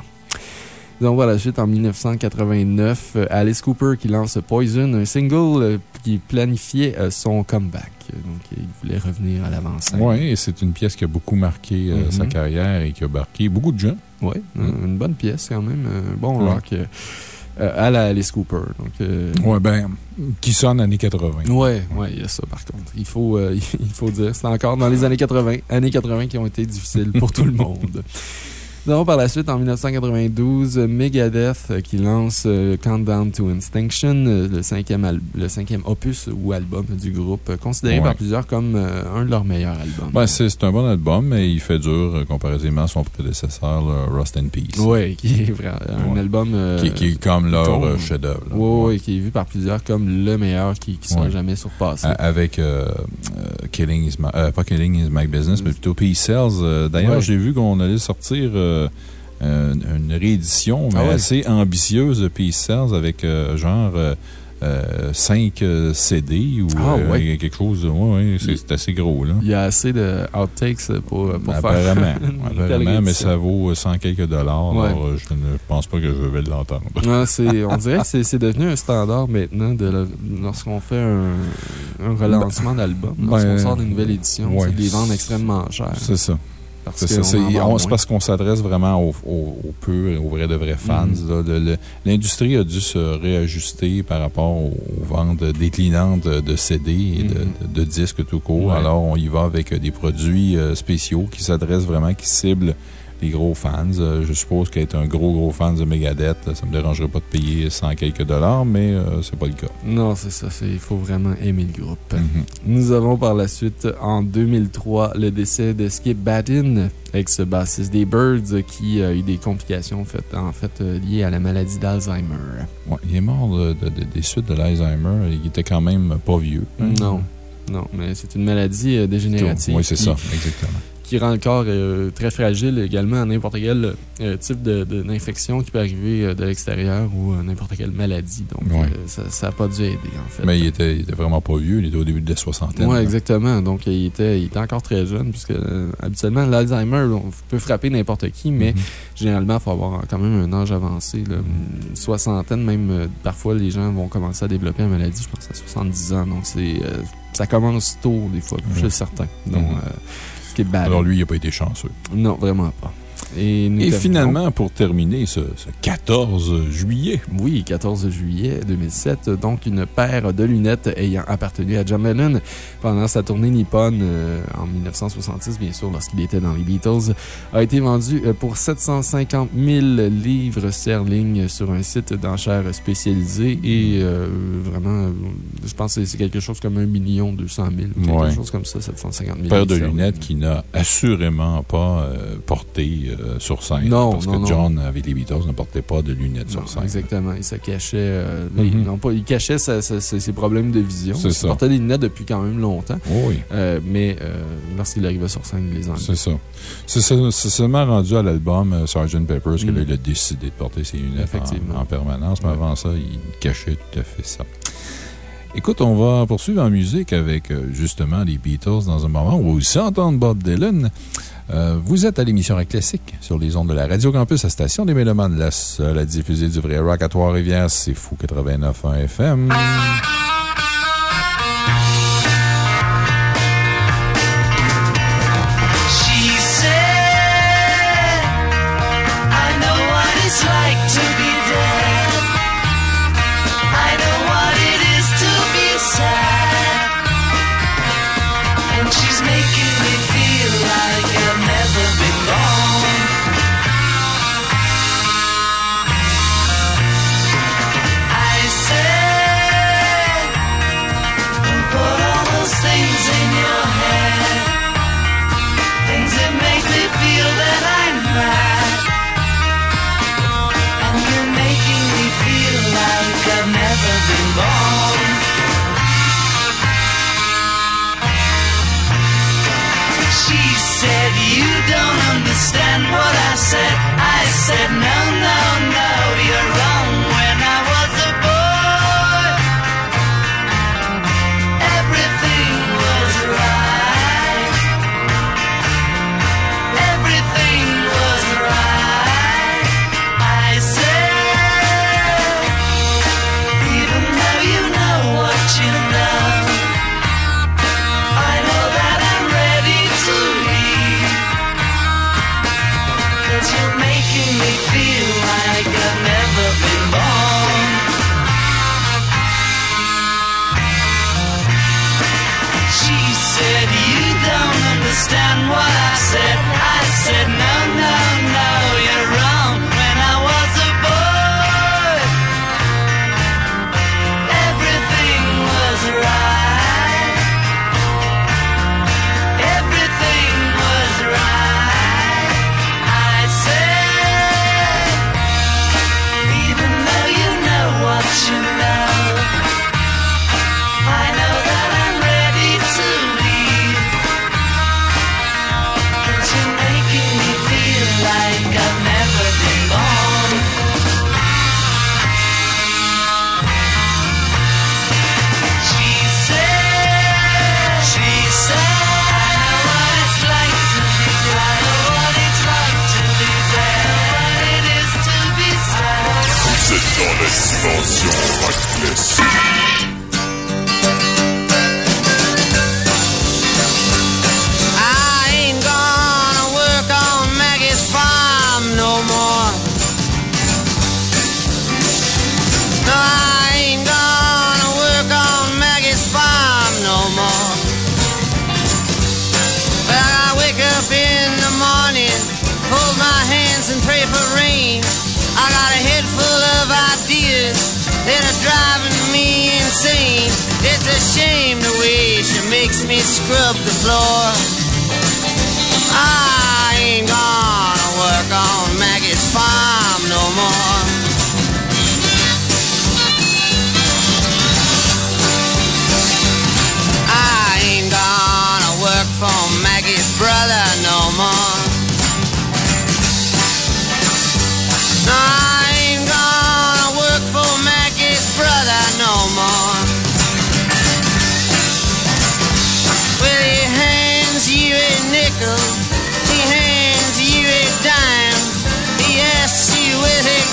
Donc voilà, suite en 1989, euh, Alice Cooper qui lance Poison, un single euh, qui planifiait euh, son comeback. Donc il voulait revenir à l'avant-scène. Oui, et c'est une pièce qui a beaucoup marqué euh, Mhm. sa carrière et qui a marqué beaucoup de gens. Oui, une bonne pièce quand même. Un bon Ouais. rock euh, à la Alice Cooper. Donc, euh, Ouais, ben, qui sonne années 80. Ouais, ouais, il y a ça par contre. Il faut, il faut dire, c'est encore dans les années 80. Années 80 qui ont été difficiles pour tout le monde. Nous avons par la suite, en 1992, Megadeth euh, qui lance euh, Countdown to Extinction, euh, le cinquième, le cinquième opus ou album du groupe, considéré Ouais. par plusieurs comme euh, un de leurs meilleurs albums. Ben, c'est un bon album, mais il fait dur comparativement à son prédécesseur, là, Rust in Peace. Oui, qui est vraiment un Ouais. album. euh, Qui, qui est comme leur chef-d'œuvre. Ouais, ouais, qui est vu par plusieurs comme le meilleur qui ne sera jamais surpassé. Avec Killing is my, euh, pas Killing is my business, mais plutôt Peace Cells. D'ailleurs, j'ai vu qu'on allait sortir une réédition, mais Ah ouais? assez ambitieuse de Peace Cells avec euh, genre 5 CD ou Ah euh, ouais? quelque chose. de- Ouais, ouais, c'est assez gros, là. Il y a assez de outtakes pour, pour faire. apparemment, une telle apparemment mais ça vaut 100 quelques dollars. Alors, euh, je ne pense pas que je vais l'entendre. On dirait que c'est devenu un standard maintenant lorsqu'on fait un, un relancement d'album, lorsqu'on ben, sort des nouvelles éditions, c'est de les vendre extrêmement cher. C'est ça. Parce C'est parce qu'on s'adresse vraiment aux, aux, aux purs et aux vrais de vrais fans. Mhm. le- L'industrie a dû se réajuster par rapport aux, ventes déclinantes de, de CD et de, Mhm. de- de disques tout court. Ouais. Alors, on y va avec des produits euh, spéciaux qui s'adressent vraiment, qui ciblent les gros fans. Euh, Je suppose qu'être un gros, gros fan de Megadeth, ça me dérangerait pas de payer 100 quelques dollars, mais euh, c'est pas le cas. Non, c'est ça. Il faut vraiment aimer le groupe. Mhm. Nous avons par la suite, en 2003, le décès de Skip Batten, ex-bassiste des Birds, qui a eu des complications en fait, en fait, euh, liées à la maladie d'Alzheimer. Ouais, il est mort de- de- de- des suites de l'Alzheimer. Il était quand même pas vieux. hein. Non. Non, mais c'est une maladie euh, dégénérative. Oui, c'est ça, exactement. Qui rend le corps très fragile également à n'importe quel type d'infection qui peut arriver de l'extérieur ou n'importe quelle maladie. Donc, ça n'a pas dû aider, en fait. Mais il était, il était vraiment pas vieux, il était au début de la soixantaine. Oui, exactement. Donc, il était, il était encore très jeune, puisque habituellement, l'Alzheimer peut frapper n'importe qui, mais mm-hmm. généralement, il faut avoir quand même un âge avancé, une soixantaine, même parfois, les gens vont commencer à développer la maladie, je pense, à 70 ans. Donc, c'est ça commence tôt, des fois, je suis certain. Donc, mm-hmm. Alors, lui, il n'a pas été chanceux. Non, vraiment pas. Et, finalement, pour terminer ce, 14 juillet. Oui, 14 juillet 2007, donc une paire de lunettes ayant appartenu à John Lennon pendant sa tournée Nippon euh, en 1966, bien sûr, lorsqu'il était dans les Beatles, a été vendue euh, pour 750 000 livres sterling sur un site d'enchères spécialisé et euh, vraiment, je pense que c'est quelque chose comme 1 million 200 000, quelque chose comme ça, 750 000. Paire de lunettes qui n'a assurément pas porté euh, sur scène. Non, Parce que John, avec les Beatles, ne portait pas de lunettes sur scène. Exactement. Il se cachait. Euh, mm-hmm. non, pas, il cachait ses problèmes de vision. Il portait des lunettes depuis quand même longtemps. Oh oui. Euh, mais lorsqu'il arrivait sur scène, il les enlevait. C'est ça. C'est seulement rendu à l'album Sgt. Pepper's que mm. il a décidé de porter ses lunettes en, permanence. Mais avant ça, il cachait tout à fait ça. Écoute, on va poursuivre en musique avec justement les Beatles dans un moment. On va aussi entendre Bob Dylan. Euh, vous êtes à l'émission Rock Classique sur les ondes de la Radio Campus à Station des Mélomanes, la seule à diffuser du vrai rock à Trois-Rivières. C'est fou 89.1 FM. a shame the way she makes me scrub the floor. I ain't gonna work on Maggie's farm no more. I ain't gonna work for Maggie's brother no more.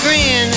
friend.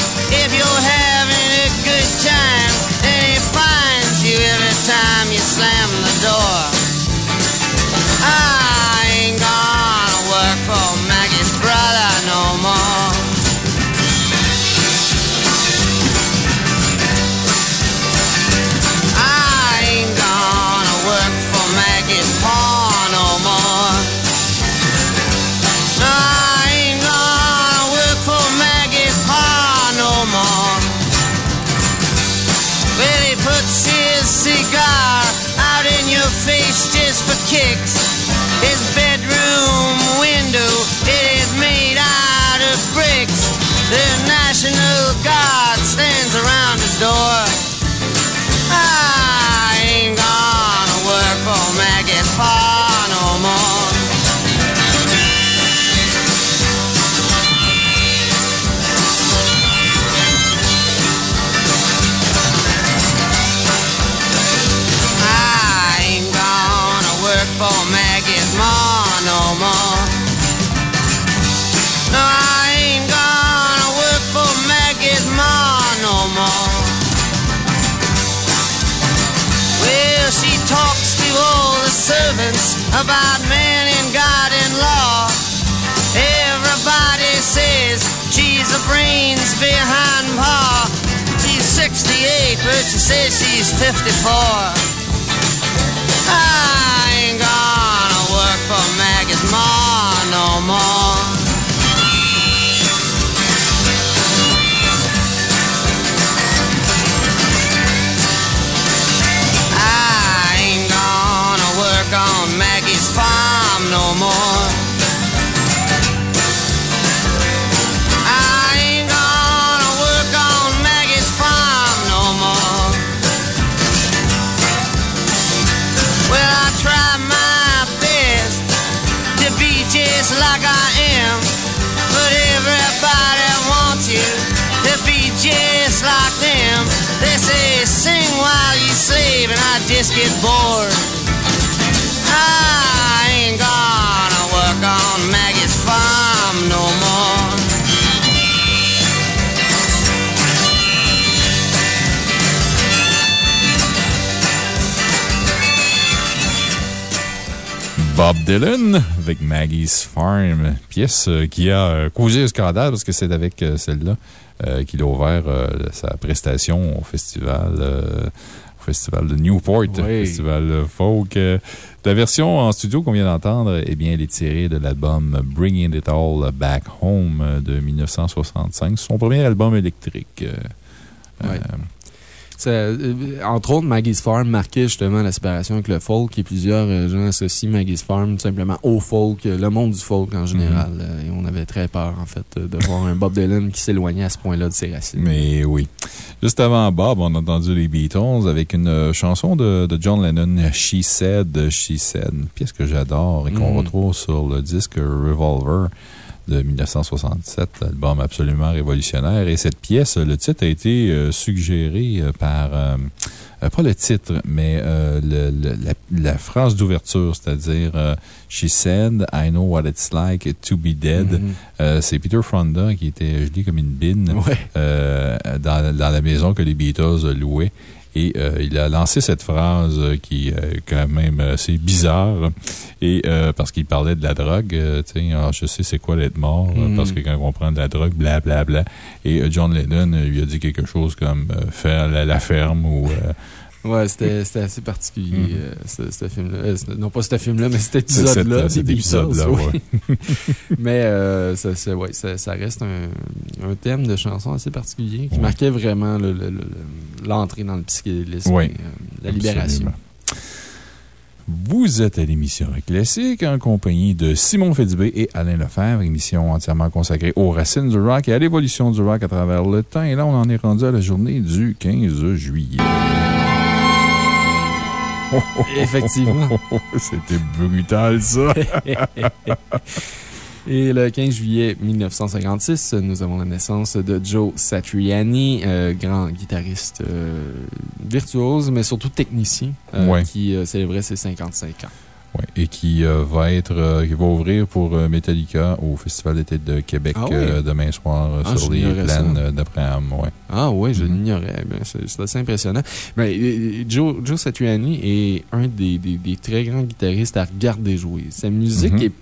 Kicks. His bedroom window, it is made out of bricks. The National Guard stands around the door. About man and God and law. Everybody says she's the brains behind Pa. She's 68, but she says she's 54. I ain't gonna work for Maggie's ma everybody wants you to be just like them. They say sing while you slave, and I just get bored. I ain't gonna work on Maggie's Bob Dylan avec Maggie's Farm, pièce euh, qui a euh, causé un scandale parce que c'est avec euh, celle-là euh, qu'il a ouvert euh, sa prestation au festival, euh, au festival de Newport, Oui. festival folk. La version en studio qu'on vient d'entendre, eh bien, elle est tirée de l'album Bringing It All Back Home de 1965, son premier album électrique Ouais. euh, Ça, euh, entre autres, Maggie's Farm marquait justement la séparation avec le folk et plusieurs euh, gens associent Maggie's Farm tout simplement au folk, euh, le monde du folk en général. Mhm. Euh, et on avait très peur, en fait, euh, de voir un Bob Dylan qui s'éloignait à ce point-là de ses racines. Mais oui. Juste avant Bob, on a entendu les Beatles avec une euh, chanson de, de John Lennon, She Said, She Said, une pièce que j'adore et qu'on Mhm. retrouve sur le disque Revolver de 1967, album absolument révolutionnaire. Et cette pièce, le titre a été euh, suggéré euh, par, euh, pas le titre, mais euh, le- le- la, la phrase d'ouverture, c'est-à-dire euh, She said, I know what it's like to be dead. Mhm. Euh, C'est Peter Fonda qui était gelé comme une bine Ouais. dans, dans la maison que les Beatles louaient. Et euh, il a lancé cette phrase euh, qui est quand même assez bizarre. Et euh, parce qu'il parlait de la drogue, euh, tu sais, Ah, je sais c'est quoi d'être mort, euh, parce que quand on prend de la drogue, blablabla. Bla, bla. Et euh, John Lennon euh, lui a dit quelque chose comme euh, faire la, la ferme ou. Ouais, c'était assez particulier, Mhm. euh, ce, ce film-là. Euh, non, pas ce film-là, mais cet épisode-là. cet- épisode-là, oui. mais euh, ça, ça- ouais, ça, ça reste un, un thème de chanson assez particulier qui Ouais. marquait vraiment le- le- le- l'entrée dans le psychédélisme, et, euh, la libération. Absolument. Vous êtes à l'émission Classique en compagnie de Simon Fitzbé et Alain Lefebvre, émission entièrement consacrée aux racines du rock et à l'évolution du rock à travers le temps. Et là, on en est rendu à la journée du 15 juillet. Effectivement. C'était brutal, ça. Et le 15 juillet 1956, nous avons la naissance de Joe Satriani, euh, grand guitariste euh, virtuose, mais surtout technicien, euh, Ouais. qui célébrait ses 55 ans. Ouais, et qui euh, va être, euh, qui va ouvrir pour euh, Metallica au Festival d'été de Québec Ah oui? demain soir Ah, sur les plaines d'Abraham. Ouais. Ah oui, je Mhm. l'ignorais. Ben, C'est assez impressionnant. Ben, Joe, Joe Satriani est un des, des- des très grands guitaristes à regarder jouer. Sa musique Mhm. est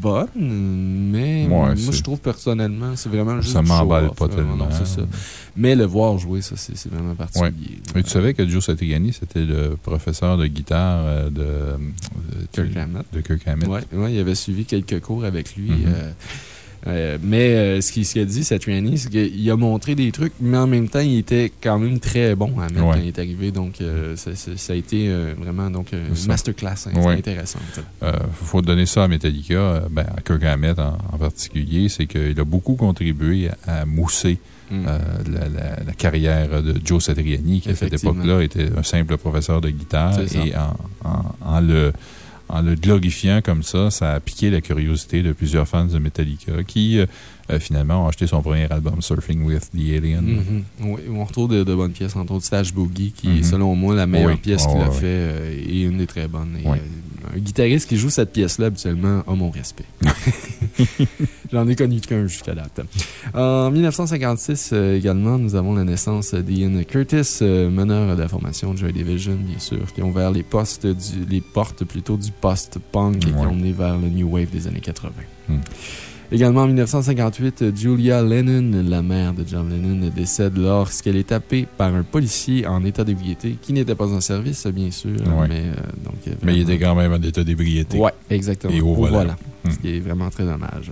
bonne, mais Ouais, moi, je trouve personnellement, c'est vraiment juste. Ça m'emballe pas tellement. Non, c'est ça. Mais le voir jouer, ça, c'est vraiment particulier. Mais tu savais que Joe Satriani, c'était le professeur de guitare euh, de, euh, Kirk Hammett. de Kirk Hammett. Oui, il avait suivi quelques cours avec lui. Mhm. euh, euh, mais euh, ce qu'il a dit, Satriani, c'est qu'il a montré des trucs, mais en même temps, il était quand même très bon à mettre Ouais. quand il est arrivé. Donc, euh, ça, ça- ça a été vraiment donc, une masterclass hein, Ouais. intéressante. Il faut donner ça à Metallica, ben, à Kirk Hammett en, en particulier, c'est qu'il a beaucoup contribué à, à mousser Mm. euh, la, la- la carrière de Joe Satriani, qui à cette époque-là était un simple professeur de guitare. Et en, en- en le, en le glorifiant comme ça, ça a piqué la curiosité de plusieurs fans de Metallica qui, euh, euh, finalement, ont acheté son premier album, Surfing with the Alien. Mhm. Oui, on retrouve de, de bonnes pièces, entre autres Stage Boogie, qui Mhm. est selon moi la meilleure Oui. pièce Oh, qu'il a ouais, fait euh, et une des très bonnes. Et. Un guitariste qui joue cette pièce-là, habituellement, a mon respect. J'en ai connu qu'un jusqu'à date. En 1956, euh, également, nous avons la naissance d'Ian Curtis, euh, meneur de la formation Joy Division, bien sûr, qui ont ouvert les, postes du, les portes plutôt du post-punk et qui ont mené vers le New Wave des années 80. Hmm. Également en 1958, Julia Lennon, la mère de John Lennon, décède lorsqu'elle est tapée par un policier en état d'ébriété, qui n'était pas en service, bien sûr, Ouais. mais, euh, donc, euh, Mais il était quand même en état d'ébriété. Ouais, exactement. Et au Au volant. volant. Hmm. Ce qui est vraiment très dommage.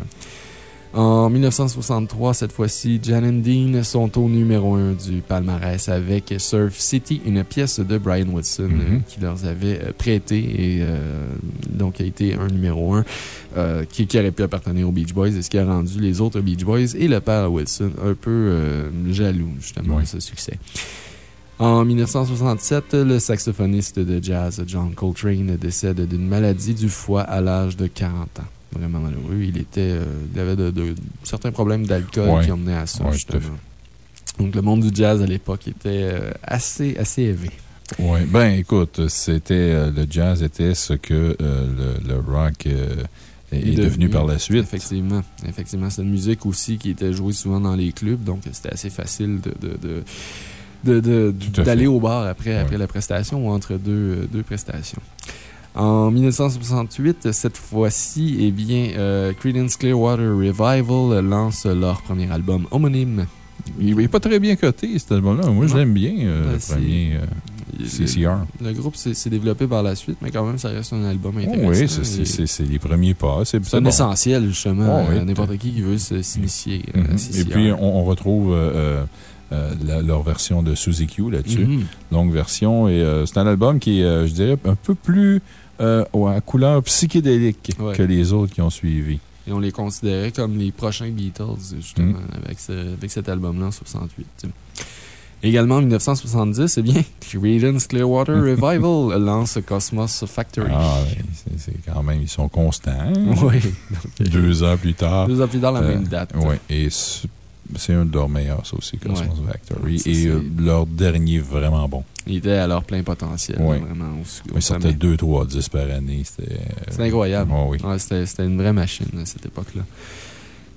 En 1963, cette fois-ci, Jan and Dean sont au numéro 1 du palmarès avec Surf City, une pièce de Brian Wilson Mhm. euh, qui leur avait euh, prêté et euh, donc a été un numéro 1 qui, qui aurait pu appartenir aux Beach Boys et ce qui a rendu les autres Beach Boys et le père Wilson un peu jaloux, justement, de ce succès. En 1967, le saxophoniste de jazz John Coltrane décède d'une maladie du foie à l'âge de 40 ans. Vraiment malheureux. Il, était, euh, il avait de, de- certains problèmes d'alcool Ouais. qui mené à ça, Ouais, justement. Donc, le monde du jazz à l'époque était euh, assez, assez élevé. Oui, ben écoute, c'était euh, le jazz était ce que le, le rock est, devenu par la suite. Effectivement. Effectivement. C'est une musique aussi qui était jouée souvent dans les clubs, donc c'était assez facile de. d'aller au bar après, après la prestation ou entre deux, deux prestations. En 1968, cette fois-ci, eh bien, euh, Creedence Clearwater Revival lance leur premier album homonyme. Il n'est pas très bien coté, cet album-là. Moi, je l'aime bien, euh, Ben, le premier euh, Le- CCR. Le, groupe s'est développé par la suite, mais quand même, ça reste un album Oh, intéressant. oui, c'est- Et- les premiers pas. C'est un bon. essentiel, justement, Oh, oui. à n'importe qui qui veut s'initier. euh, Mhm. à Et CCR. puis, on, on retrouve euh, euh, euh, la- leur version de Suzy Q là-dessus. Mhm. Longue version. Et euh, c'est un album qui est, euh, je dirais, un peu plus euh, ouais, à couleur psychédélique Ouais. que les autres qui ont suivi. Et on les considérait comme les prochains Beatles, justement, Mm. avec, ce- avec cet album-là en 68. Également en 1970, eh bien, Creedence Clearwater Revival lance Cosmos Factory. Ah, c'est- c'est quand même, ils sont constants. hein? Oui. Deux ans plus tard. Deux ans plus tard, la Euh, même date. Oui, et c'est un de leurs meilleurs, ça aussi, Cosmos Factory. Ça, et euh, leur dernier vraiment bon. Ils étaient à leur plein potentiel, Ouais. vraiment, au, au Ils sortaient 2, 3 10 par année. C'était euh, C'est incroyable. Oh, oui. Ouais, C'était c'était une vraie machine à cette époque-là.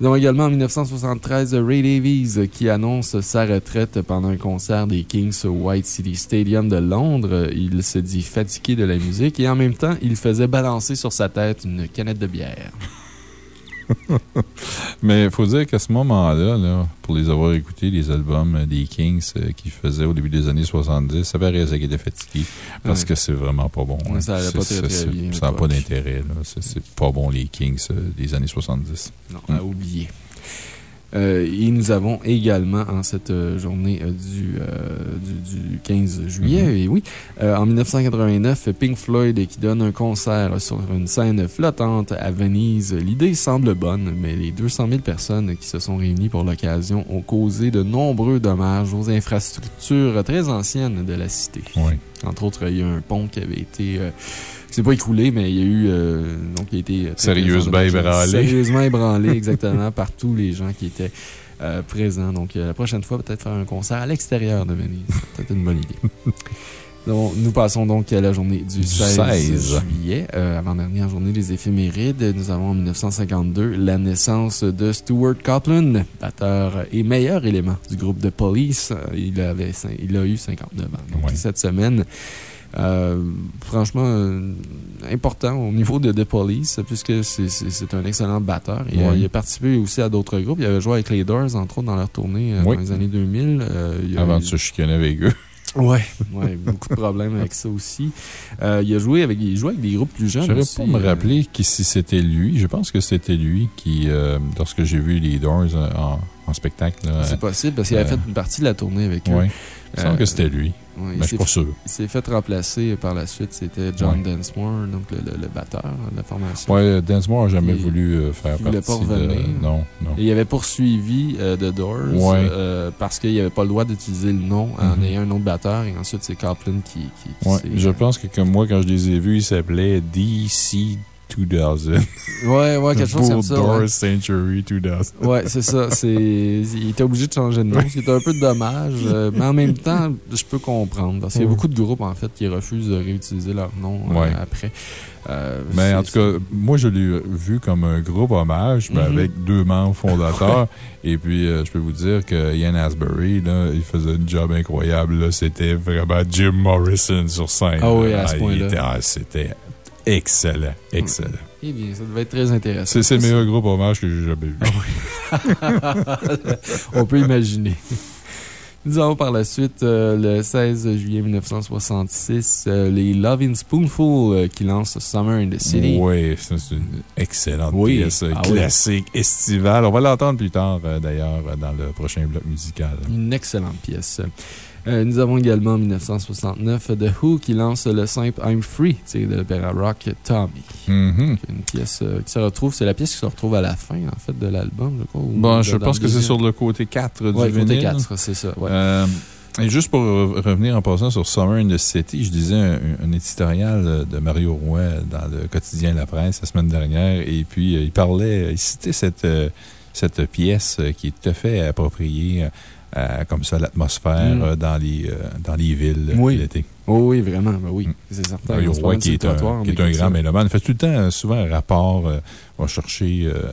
Nous avons également en 1973 Ray Davies euh, qui annonce sa retraite pendant un concert des Kings au White City Stadium de Londres. Il se dit fatigué de la musique et en même temps, il faisait balancer sur sa tête une canette de bière. Mais il faut dire qu'à ce moment-là, là, pour les avoir écoutés, les albums euh, des Kings euh, qu'ils faisaient au début des années 70, ça paraissait qu'ils étaient fatigués parce Ouais. que c'est vraiment pas bon. Ouais, hein. ça allait pas très, très bien, Ça n'a pas d'intérêt. C'est c'est pas bon, les Kings euh, des années 70. Non, à oublier. Euh, et nous avons également en cette euh, journée euh, du, euh, du, du 15 juillet, Mhm. et oui, en 1989, Pink Floyd qui donne un concert sur une scène flottante à Venise. L'idée semble bonne, mais les 200 000 personnes qui se sont réunies pour l'occasion ont causé de nombreux dommages aux infrastructures très anciennes de la cité. Oui. Entre autres, il y a un pont qui avait été. Euh, s'est pas écoulé, mais il y a eu. euh, donc, il a été. très Sérieusement ébranlé. Sérieusement ébranlé, exactement, par tous les gens qui étaient euh, présents. Donc, euh, la prochaine fois, peut-être faire un concert à l'extérieur de Venise. C'est peut-être une bonne idée. Donc, nous passons donc à la journée du, Du 16, 16. juillet, euh, avant-dernière journée des éphémérides. Nous avons en 1952 la naissance de Stuart Copeland, batteur et meilleur élément du groupe de Police. Euh, Il, avait, il a eu 59 ans. Donc, Ouais. cette semaine, Euh, franchement, euh, important au niveau de The Police, puisque c'est un excellent batteur. Il a participé aussi à d'autres groupes. Il avait joué avec les Doors, entre autres, dans leur tournée euh, Oui. dans les années 2000. Euh, il a- Avant de se chicaner avec eux. Ouais, ouais, beaucoup de problèmes avec ça aussi. Euh, il a joué avec, il jouait avec des groupes plus jeunes. Je aussi, pas me rappeler que si c'était lui. Je pense que c'était lui qui, euh, lorsque j'ai vu les Doors en, en spectacle. C'est possible parce qu'il avait euh, fait une partie de la tournée avec eux. Ouais. Il me semble Euh, que c'était lui. Ouais, il mais je s'est suis pas sûr. Il s'est fait remplacer par la suite. C'était John Ouais. Densmore, donc le, le- le batteur de la formation. Ouais, Densmore n'a jamais voulu euh, faire partie pas de. revenir. Non, non. Et il avait poursuivi euh, The Doors Ouais. euh, parce qu'il n'avait pas le droit d'utiliser le nom en Mhm. ayant un autre batteur. Et ensuite, c'est Kaplan qui. qui, qui je pense que comme moi, quand je les ai vus, ils s'appelaient DC 2000. Ouais, ouais, quelque chose comme ça. Doors ouais. Century 2000. Ouais, c'est ça. c'est- Il était obligé de changer de nom, ce qui est un peu dommage. euh, mais en même temps, je peux comprendre. Parce qu'il y a beaucoup de groupes, en fait, qui refusent de réutiliser leur nom euh, après. Euh, Mais en tout cas, moi, je l'ai vu comme un groupe hommage, mais Mhm. avec deux membres fondateurs. Et puis, euh, je peux vous dire que Ian Asbury, là, il faisait un job incroyable. là. C'était vraiment Jim Morrison sur scène. Ah oui, à ce il point-là. était- ah, C'était excellent, excellent. Eh bien, ça devait être très intéressant. C'est le meilleur groupe hommage que j'ai jamais vu. On peut imaginer. Nous avons par la suite, euh, le 16 juillet 1966, euh, les Loving Spoonful euh, qui lancent Summer in the City. Oui, c'est une excellente Oui. pièce, Ah oui. classique, estivale. On va l'entendre plus tard, d'ailleurs, dans le prochain bloc musical. Une excellente pièce. Euh, nous avons également en 1969 The Who qui lance le simple I'm Free, tiré de l'opéra rock Tommy. Mhm. Une pièce euh, qui se retrouve, c'est la pièce qui se retrouve à la fin, en fait, de l'album, je crois. Bon, je pense que c'est sur le côté 4 du Ouais, côté vinyle. 4, c'est ça. ouais. Euh, et juste pour re- revenir en passant sur Summer in the City, je disais un, un éditorial de Mario Roy dans le quotidien La Presse la semaine dernière, et puis il parlait, il citait cette, cette pièce qui est tout à fait appropriée, comme ça, l'atmosphère Mm. euh, dans, les, euh, dans les villes euh, Oui. l'été. Oh oui, vraiment, ben oui, c'est certain. Mario Roy, qui est un, qui est un grand mélomane, fait tout le temps euh, souvent un rapport, euh, va chercher, euh,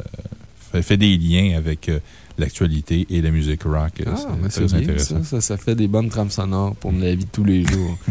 fait, fait des liens avec euh, l'actualité et la musique rock. euh, Ah, c'est bien, intéressant. ça, ça. ça fait des bonnes trames sonores pour la vie de tous les jours.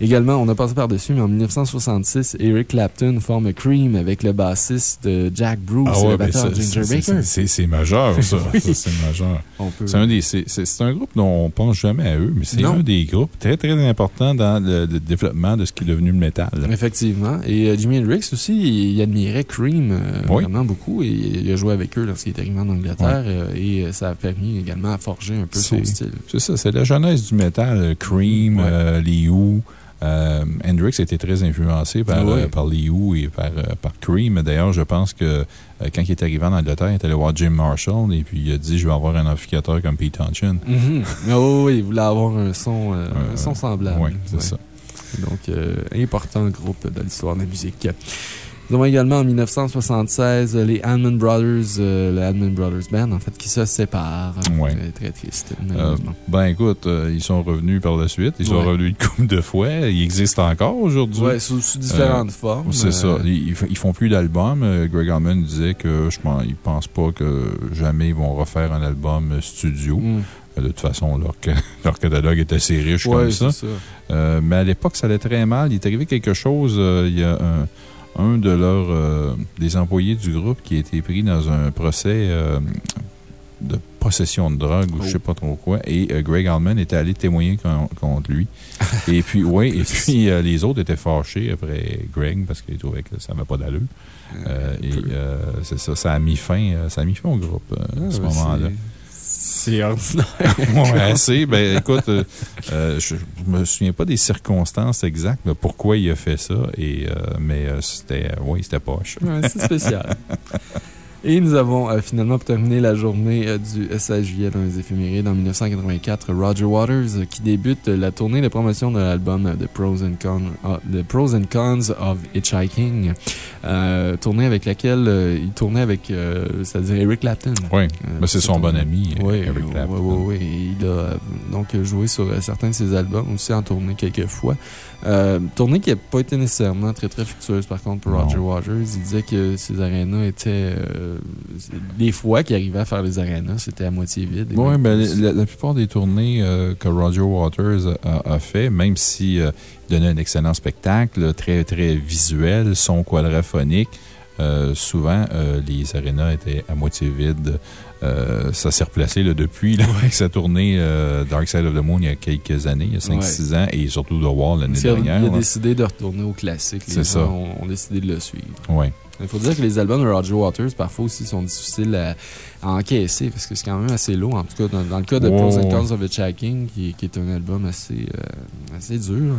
Également, on a passé par-dessus, mais en 1966, Eric Clapton forme Cream avec le bassiste Jack Bruce Ah et ouais, le batteur ça, Ginger c'est- Baker. c'est- majeur, ça. Oui. Ça, c'est majeur. C'est un, un groupe dont on pense jamais à eux, mais c'est un des groupes très, très importants dans le, le développement de ce qui est devenu le métal. Effectivement. Et euh, Jimi Hendrix aussi, il, il admirait Cream euh, Oui. vraiment beaucoup et il a joué avec eux lorsqu'il est arrivé en Angleterre euh, et ça a permis également à forger un peu son style. C'est ça, c'est la jeunesse du métal. Cream, les Who. Euh, Hendrix était très influencé par, Ah ouais. euh, par les Who et par, euh, par Cream. D'ailleurs, je pense que euh, quand il est arrivé en Angleterre, il est allé voir Jim Marshall et puis il a dit Je vais avoir un amplificateur comme Pete Townshend. Mhm. Ah oui, oui, il voulait avoir un son, euh, un son semblable. Oui, c'est Ouais. ça. Donc, euh, important groupe dans l'histoire de la musique. Nous avons également en 1976 les Allman Brothers, euh, le Allman Brothers Band, en fait, qui se séparent. Ouais. Très, très triste, Euh, malheureusement. ben écoute, euh, ils sont revenus par la suite. Ils sont Ouais. revenus une couple de fois. Ils existent encore aujourd'hui. ouais, sous, sous différentes euh, formes. C'est euh, ça. Ils, ils font plus d'albums. Euh, Greg Allman disait que je pense, il pense pas que jamais ils vont refaire un album euh, studio. mm. Euh, De toute façon, leur, leur catalogue est assez riche Ouais, comme ça. c'est ça. Euh, mais à l'époque, ça allait très mal. Il est arrivé quelque chose. euh, il y a un, un de leurs euh, des employés du groupe qui a été pris dans un procès euh, de possession de drogue ou je sais pas trop quoi. Et euh, Greg Allman était allé témoigner con- contre lui. et puis, oui, et puis les autres étaient fâchés après Greg parce qu'ils trouvaient que ça n'avait pas d'allure. Et euh, c'est ça, ça a mis fin, ça a mis fin au groupe euh, Ah, à ce ben, moment-là. C'est- ordinaire. Ouais, assez. Ben, écoute, euh, euh, je, je me souviens pas des circonstances exactes, de pourquoi il a fait ça, et, euh, mais c'était, oui, c'était poche. Ouais, c'est spécial. Et nous avons euh, finalement, pour terminer la journée euh, du 16 juillet dans les éphémérides, en 1984, Roger Waters euh, qui débute la tournée de promotion de l'album The, Pros and Cons- The Pros and Cons of Hitchhiking. Euh, tournée avec laquelle il tournait avec, euh, c'est-à-dire Eric Clapton. Oui, mais c'est son bon ami, Oui, Eric Clapton. Oui, oui, oui. Il a donc joué sur certains de ses albums, aussi en tournée quelques fois. Euh, tournée qui n'a pas été nécessairement très, très fructueuse, par contre, pour Non. Roger Waters. Il disait que ses arénas étaient euh, les fois qu'il arrivait à faire les arénas, c'était à moitié vide. Oui, ben, la, la plupart des tournées euh, que Roger Waters a, a fait, même s'il euh, donnait un excellent spectacle, très, très visuel, son quadraphonique, euh, souvent, les arénas étaient à moitié vides. Euh, ça s'est replacé là, depuis là, avec sa tournée euh, Dark Side of the Moon il y a quelques années, il y a 5-6 ans, et surtout The Wall l'année dernière. il a là. décidé de retourner au classique. Les C'est gens ça. Ont, ont décidé de le suivre. Ouais. Il faut dire que les albums de Roger Waters, parfois aussi, sont difficiles à, à encaisser parce que c'est quand même assez lourd. En tout cas, dans, dans le cas de Pros and. Cons of Hitchhiking, qui, qui est un album assez, euh, assez dur.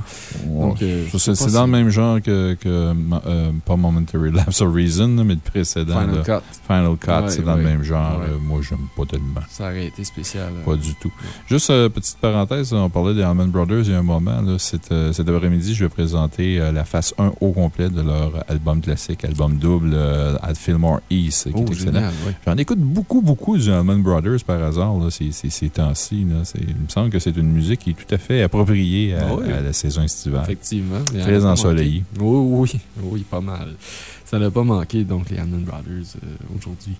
Donc, euh, c'est dans le même genre que, que euh, pas Momentary Lapse of Reason, mais le précédent. Final. Cut. Final Cut, Ouais, c'est dans le même genre. Ouais. Moi, j'aime pas tellement. Ça aurait été spécial. euh. Pas du tout. Juste, petite parenthèse, on parlait des Allman Brothers il y a un moment. Là, cet cet après-midi, je vais présenter la face 1 au complet de leur album classique, album double, euh, at Fillmore East, qui Oh, est excellent. génial, ouais. J'en écoute beaucoup, beaucoup du Allman Brothers par hasard, là, ces, ces, ces temps-ci. Il me semble que c'est une musique qui est tout à fait appropriée à, Ah oui. à la saison estivale. Effectivement. Très pas ensoleillé. manqué. Oui, oui, oui, pas mal. Ça n'a pas manqué, donc, les Allman Brothers euh, aujourd'hui.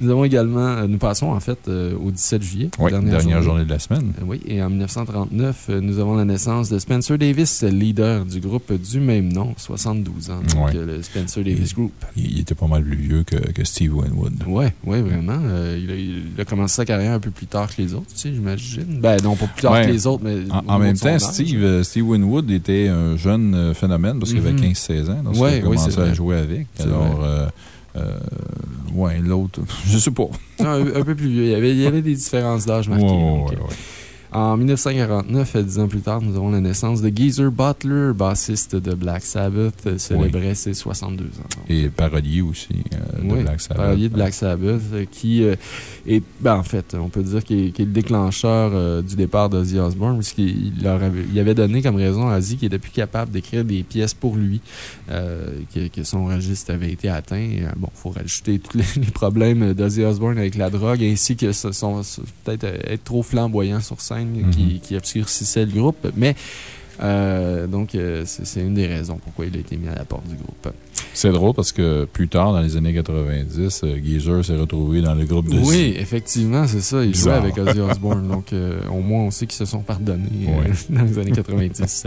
Nous avons également, euh, nous passons en fait euh, au 17 juillet. Oui, dernière, journée de la semaine. Euh, Oui, et en 1939, euh, nous avons la naissance de Spencer Davis, leader du groupe du même nom, 72 ans, donc le Spencer Davis Group. Il, il était pas mal plus vieux que, que Steve Winwood. Oui, ouais, vraiment. Il, a, il a commencé sa carrière un peu plus tard que les autres, tu sais, j'imagine. Ben non, pas plus tard que les autres, mais. En, même temps. Steve, Steve Winwood était un jeune phénomène parce qu'il Mhm. avait 15-16 ans lorsqu'il Ouais, a oui, commencé à jouer avec. Alors. Euh, ouais, l'autre, je sais pas. Un, un peu plus vieux. Il y avait, il y avait des différences d'âge marquées. Ouais, ouais, ouais. En 1949, euh, dix ans plus tard, nous avons la naissance de Geezer Butler, bassiste de Black Sabbath, euh, célébrait ses 62 ans. Et parolier aussi euh, de Oui, Black Sabbath. parolier de Black Sabbath, qui euh, est, ben, en fait, on peut dire qu'il est, le déclencheur euh, du départ d'Ozzy Osbourne, parce qu'il leur avait, il avait donné comme raison à Ozzy qu'il n'était plus capable d'écrire des pièces pour lui, que, que son registre avait été atteint. Bon, il faut rajouter tous les, les problèmes d'Ozzy Osbourne avec la drogue, ainsi que ce- son, son- peut-être être trop flamboyant sur scène qui, Mhm. qui obscurcissait le groupe. Mais, euh, donc, euh, c'est une des raisons pourquoi il a été mis à la porte du groupe. C'est drôle parce que plus tard, dans les années 90, euh, Geezer s'est retrouvé dans le groupe de Oui, effectivement, c'est ça. Il Bizarre. jouait avec Ozzy Osbourne. donc, au moins, on sait qu'ils se sont pardonnés dans les années 90.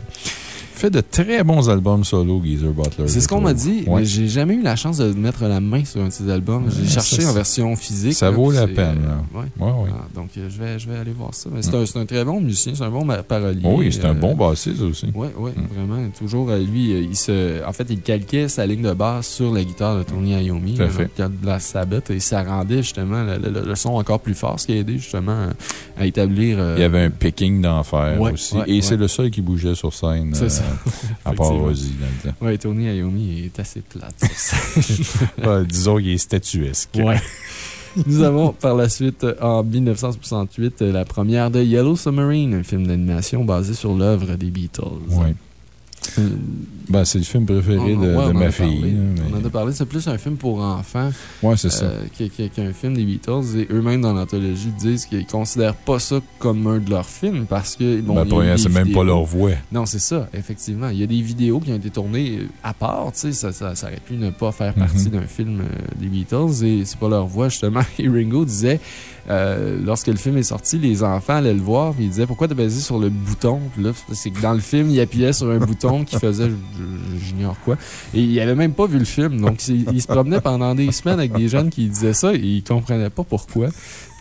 Il fait de très bons albums solo, Geezer Butler. C'est ce qu'on m'a dit, Ouais. mais j'ai jamais eu la chance de mettre la main sur un de ces albums. J'ai Ouais, cherché en version physique. ça là, vaut la peine, euh, ouais. Ah, donc, euh, je, vais, je vais aller voir ça. C'est un, c'est un très bon musicien, c'est un bon parolier. Oui, c'est un Euh, bon bassiste aussi. Oui, oui, Mm. vraiment. Toujours, euh, lui, il se, en fait, il calquait sa ligne de basse sur la guitare de Tony Iommi. Tout à euh, de Black Sabbath, et ça rendait justement le, le- le son encore plus fort, ce qui a aidé justement à établir. Il y avait un picking d'enfer aussi. et c'est le seul qui bougeait sur scène. C'est ça. À part. Ozzy dans le temps. Oui, Tony Iommi est assez plate. Ouais, disons qu'il est statuesque. Ouais. Nous avons par la suite, euh, en 1968, euh, la première de Yellow Submarine, un film d'animation basé sur l'œuvre des Beatles. Ouais. Euh, Ben, c'est le film préféré on- de, ouais, ma fille. parlé. On en a parlé, c'est plus un film pour enfants. Ouais, c'est euh, qu'un film des Beatles. Et eux-mêmes, dans l'anthologie, disent qu'ils considèrent pas ça comme un de leurs films parce que. Bon, Ben, c'est même pas leur voix. Non, c'est ça, effectivement. Il y a des vidéos qui ont été tournées euh, à part, tu sais, ça, ça, ça aurait pu ne pas faire partie Mhm. d'un film euh, des Beatles et c'est pas leur voix, justement. Et Ringo disait, euh, lorsque le film est sorti, les enfants allaient le voir et ils disaient Pourquoi t'as basé sur le bouton? Là, c'est que dans le film, il appuyait sur un bouton qui faisait, j'ignore quoi. Et il avait même pas vu le film. Donc, il, se promenait pendant des semaines avec des jeunes qui disaient ça et ils comprenaient pas pourquoi.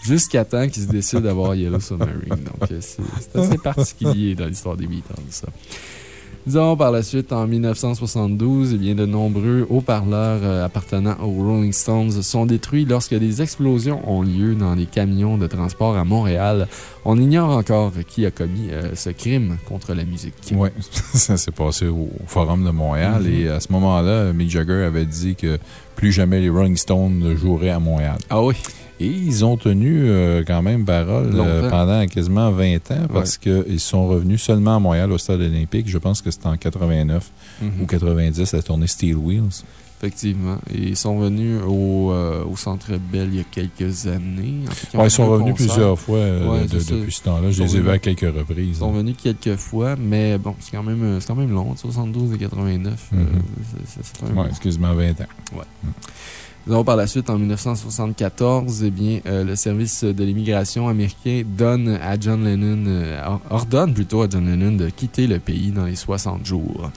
Jusqu'à temps qu'ils se décident d'avoir Yellow Submarine. Donc, euh, c'est assez particulier dans l'histoire des Beatles, ça. Nous avons par la suite, en 1972, eh bien, de nombreux haut-parleurs euh, appartenant aux Rolling Stones sont détruits lorsque des explosions ont lieu dans les camions de transport à Montréal. On ignore encore qui a commis euh, ce crime contre la musique. Oui, ça s'est passé au Forum de Montréal. Mhm. Et à ce moment-là, Mick Jagger avait dit que plus jamais les Rolling Stones joueraient à Montréal. Ah oui? Et ils ont tenu euh, quand même parole euh, pendant quasiment 20 ans parce qu'ils sont revenus seulement à Montréal au Stade olympique. Je pense que c'était en 89 Mhm. ou 90, la tournée Steel Wheels. effectivement. Et ils sont venus au, euh, au Centre Bell il y a quelques années. En fait, Ouais, ont ils sont revenus plusieurs fois Ouais, de- depuis ce temps-là. Je Ils les ai vus à quelques Ils reprises. sont venus quelques fois, mais bon, c'est quand même, quand même long, 72 et 89. euh, Mhm. c'est- Ouais, quasiment 20 ans. Nous avons par la suite, en 1974, eh bien, euh, le service de l'immigration américain donne à John Lennon, euh, or- ordonne plutôt à John Lennon de quitter le pays dans les 60 jours.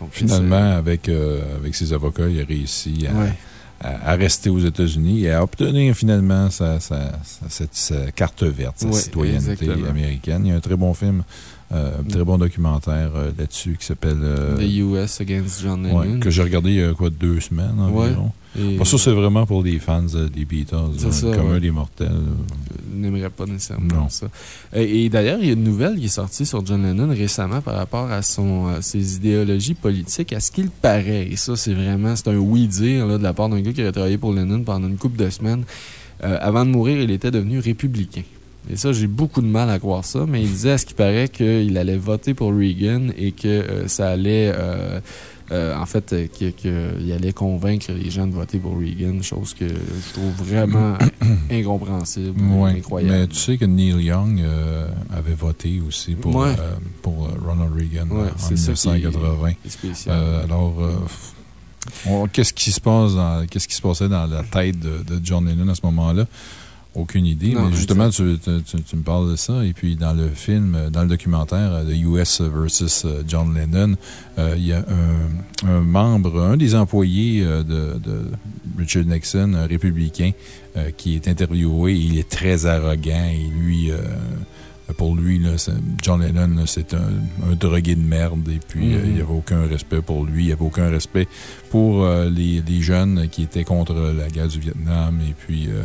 Donc, Finalement, avec, euh, avec ses avocats, il a réussi à, Ouais. à, à rester aux États-Unis et à obtenir finalement sa, sa, sa- cette- sa carte verte, sa citoyenneté exactement. américaine. Il y a un très bon film, euh, un très bon documentaire euh, là-dessus qui s'appelle. euh, The US Against John ouais, Lennon. que j'ai regardé il y a quoi, deux semaines environ. Et- Bon, ça, c'est vraiment pour les fans euh, des Beatles, euh, ça, comme ouais. un des mortels. Je n'aimerais pas nécessairement Non. ça. Et, et d'ailleurs, il y a une nouvelle qui est sortie sur John Lennon récemment par rapport à son, ses idéologies politiques. À ce qu'il paraît, et ça, c'est vraiment, c'est un oui-dire là, de la part d'un gars qui aurait travaillé pour Lennon pendant une couple de semaines. Avant de mourir, il était devenu républicain? Et ça, j'ai beaucoup de mal à croire ça, mais il disait à ce qu'il paraît qu'il allait voter pour Reagan et que euh, ça allait. euh, euh, en fait, euh, qu'il allait convaincre les gens de voter pour Reagan, chose que je trouve vraiment incompréhensible, Ouais, incroyable. Mais tu sais que Neil Young euh, avait voté aussi pour, Ouais. pour Ronald Reagan Ouais, en c'est ça qui est- 1980. C'est spécial. Euh, alors, qu'est-ce qui se passe dans, qu'est-ce qui se passait dans la tête de, de John Lennon à ce moment-là? Aucune idée, Non, mais justement, tu, tu- tu- tu me parles de ça. Et puis, dans le film, dans le documentaire euh, de US versus euh, John Lennon, euh, il y a un, un membre, un des employés de, de Richard Nixon, un républicain, euh, qui est interviewé. Il est très arrogant et lui, euh, pour lui, là, John Lennon, c'est un, un drogué de merde. Et puis, euh, il n'y avait aucun respect pour lui. Il n'y avait aucun respect pour euh, les, les jeunes qui étaient contre la guerre du Vietnam. Et puis, euh,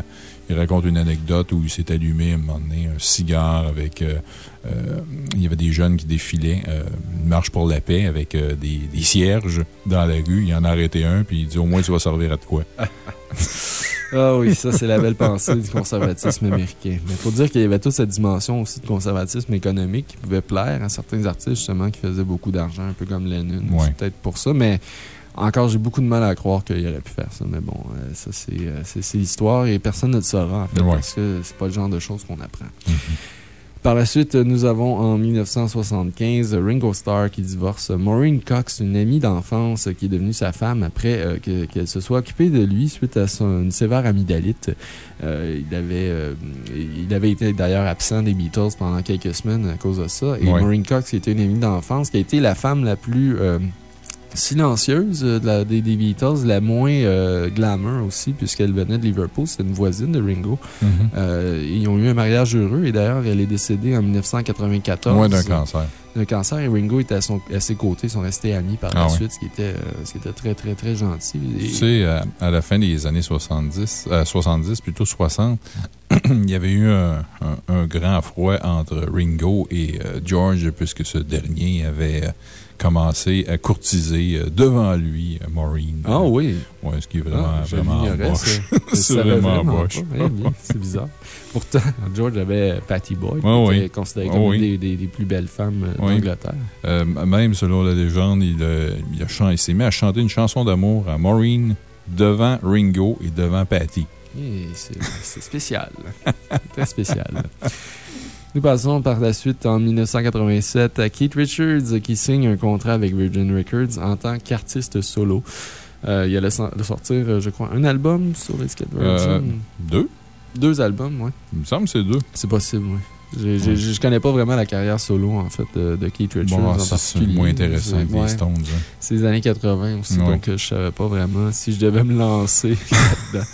il raconte une anecdote où il s'est allumé à un moment donné un cigare avec. euh, euh, il y avait des jeunes qui défilaient, euh, une marche pour la paix avec des, des cierges dans la rue. Il en a arrêté un, puis il dit au moins tu vas servir à de quoi. Ah oui, ça, c'est la belle pensée du conservatisme américain. Mais il faut dire qu'il y avait toute cette dimension aussi de conservatisme économique qui pouvait plaire à certains artistes, justement, qui faisaient beaucoup d'argent, un peu comme Lennon. Ouais. C'est peut-être pour ça, mais encore, j'ai beaucoup de mal à croire qu'il aurait pu faire ça. Mais bon, euh, ça, c'est euh, c'est- l'histoire et personne ne le saura, en fait, Ouais. parce que c'est pas le genre de choses qu'on apprend. Par la suite, nous avons en 1975 Ringo Starr qui divorce Maureen Cox, une amie d'enfance qui est devenue sa femme après euh, que- qu'elle se soit occupée de lui suite à son, une sévère amygdalite. Euh, il, avait, euh, il avait été d'ailleurs absent des Beatles pendant quelques semaines à cause de ça. Et Ouais. Maureen Cox, qui était une amie d'enfance, qui a été la femme la plus silencieuse euh, de la- des, des Beatles, la moins euh, glamour aussi, puisqu'elle venait de Liverpool. C'était une voisine de Ringo. Euh, ils ont eu un mariage heureux et d'ailleurs, elle est décédée en 1994. Moins d'un cancer. D'un cancer et Ringo était à, son- à ses côtés, ils sont restés amis par la Ah suite, ce qui, était, euh, ce qui était très, très, très gentil. Et- Tu sais, à, la fin des années 70, euh, 70 plutôt 60, il y avait eu un, un- un grand froid entre Ringo et George, puisque ce dernier avait commencé à courtiser euh, devant lui euh, Maureen. Ah oui. Ouais, ce qui est vraiment, Ah, vraiment moche. C'est vraiment moche. pas. Eh C'est bizarre. Pourtant, George avait Patty Boyd, qui Ouais, était oui. considérée Ouais, comme oui. une des, des- des plus belles femmes euh, Oui. d'Angleterre. Euh, même selon la légende, il, euh, il, a il s'est mis à chanter une chanson d'amour à Maureen devant Ringo et devant Patty. C'est c'est spécial. Très spécial. Nous passons par la suite en 1987 à Keith Richards qui signe un contrat avec Virgin Records en tant qu'artiste solo. Euh, il allait sortir, euh, je crois, un album sur l'étiquette Virgin. Euh, deux Deux albums, oui. Il me semble que c'est deux. C'est possible, oui. Je connais pas vraiment la carrière solo, en fait, de, de Keith Richards Bon, c'est- moins intéressant que les. Stones. hein. C'est les années 80 aussi, Ouais. donc euh, je savais pas vraiment si je devais me lancer là-dedans.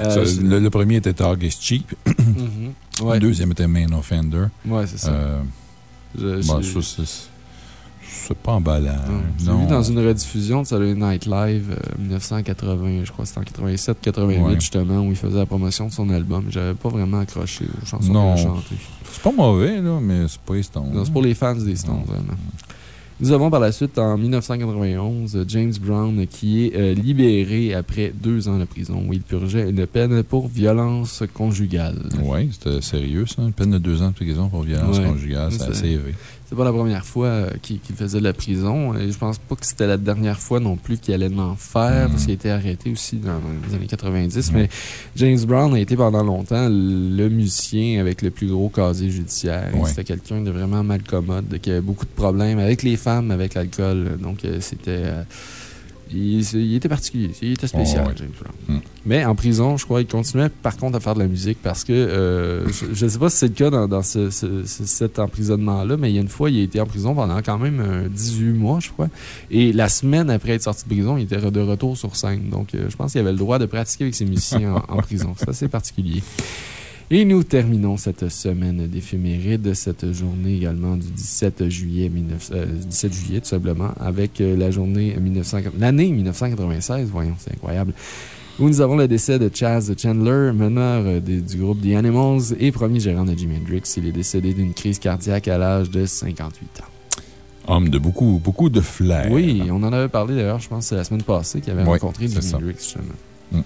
Euh, Ça, le, le premier était Dog is Cheap. Mhm. Ouais. Le deuxième était Main Offender. Ouais, c'est ça. Euh, Je- j'ai- ça, c'est- c'est pas emballant. J'ai vu dans une rediffusion de Saturday Night Live euh, 1980, je crois que c'était en 87, 88 Ouais. justement, où il faisait la promotion de son album. J'avais pas vraiment accroché aux chansons qu'il a chantées. C'est pas mauvais, là, mais c'est pas les Stones. C'est pour les fans des Stones, vraiment. Nous avons par la suite, en 1991, euh, James Brown qui est euh, libéré après deux ans de prison où il purgeait une peine pour violence conjugale. Oui, c'était sérieux, ça. Une peine de deux ans de prison pour violence Ouais. conjugale, C'est- assez élevé. C'est pas la première fois euh, qu'il faisait de la prison. Et je pense pas que c'était la dernière fois non plus qu'il allait en faire, parce qu'il a été arrêté aussi dans les années 90. Mais James Brown a été pendant longtemps le musicien avec le plus gros casier judiciaire. Ouais. C'était quelqu'un de vraiment malcommode, qui avait beaucoup de problèmes avec les femmes, avec l'alcool. Donc, euh, c'était. euh, il, il était particulier, il était spécial, Oh, ouais. James Brown. Mm. Mais en prison, je crois qu'il continuait par contre à faire de la musique parce que euh, je ne sais pas si c'est le cas dans, dans ce- ce- ce- cet emprisonnement-là, mais il y a une fois, il a été en prison pendant quand même euh, 18 mois, je crois. Et la semaine après être sorti de prison, il était de retour sur scène. Donc, euh, je pense qu'il avait le droit de pratiquer avec ses musiciens en, en prison. C'est assez particulier. Et nous terminons cette semaine d'éphéméride, cette journée également du 17 juillet, 19 euh, 17 juillet, tout simplement, avec euh, la journée 1900 l'année 1996, voyons, c'est incroyable, où nous avons le décès de Chaz Chandler, meneur euh, du groupe The Animals et premier gérant de Jimi Hendrix. Il est décédé d'une crise cardiaque à l'âge de 58 ans. Homme de beaucoup, beaucoup de flair. Oui, on en avait parlé d'ailleurs, je pense, la semaine passée qu'il avait Oui, rencontré Jimi ça. Hendrix, justement.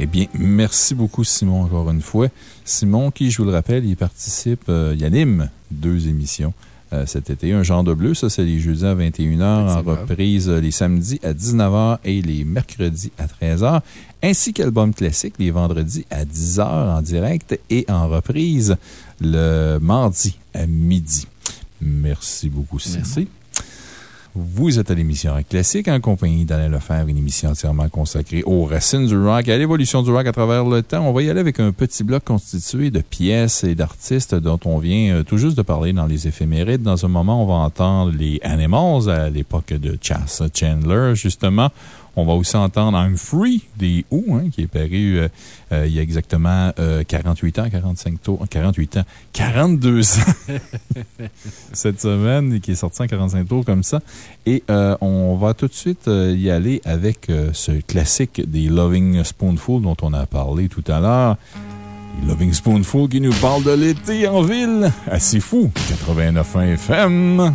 Eh bien, merci beaucoup, Simon, encore une fois. Simon, qui, je vous le rappelle, il participe, euh, il anime deux émissions euh, cet été. Un genre de bleu, ça, c'est les jeudis à 21h, en reprise euh, les samedis à 19h et les mercredis à 13h, ainsi qu'Album Classique les vendredis à 10h en direct et en reprise le mardi à midi. Merci beaucoup, Simon. Merci. Vous êtes à l'émission Classique en compagnie d'Alain Lefebvre, une émission entièrement consacrée aux racines du rock et à l'évolution du rock à travers le temps. On va y aller avec un petit bloc constitué de pièces et d'artistes dont on vient euh, tout juste de parler dans les éphémérides. Dans un moment, on va entendre les Animals à l'époque de Chas Chandler, justement. On va aussi entendre I'm Free des Who, hein, qui est paru euh, euh, il y a exactement euh, 48 ans, 45 tours, 48 ans, 42 ans cette semaine, qui est sorti en 45 tours comme ça. Et euh, on va tout de suite euh, y aller avec euh, ce classique des Loving Spoonful dont on a parlé tout à l'heure. Loving Spoonful qui nous parle de l'été en ville. Assez fou. 89.1 FM.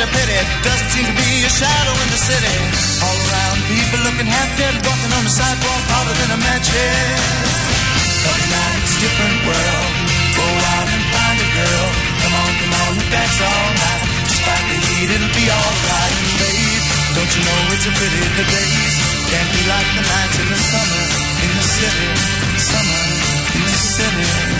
A? Doesn't seem to be a shadow in the city. All around, people looking half dead, walking on the sidewalk harder than a match head. But now it's a different world. Go out and find a girl. Come on, come on, and dance all night. Despite the heat, it'll be alright. Babe, don't you know it's a pity the days can't be like the nights in the summer in the city. Summer in the city.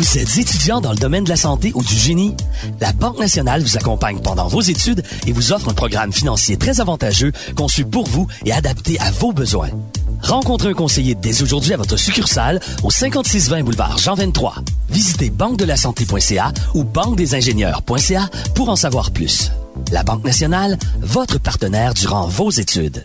Vous êtes étudiant dans le domaine de la santé ou du génie? La Banque nationale vous accompagne pendant vos études et vous offre un programme financier très avantageux conçu pour vous et adapté à vos besoins. Rencontrez un conseiller dès aujourd'hui à votre succursale au 5620 boulevard Jean 23. Visitez banque-de-la-santé.ca ou banque-des-ingénieurs.ca pour en savoir plus. La Banque nationale, votre partenaire durant vos études.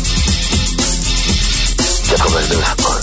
89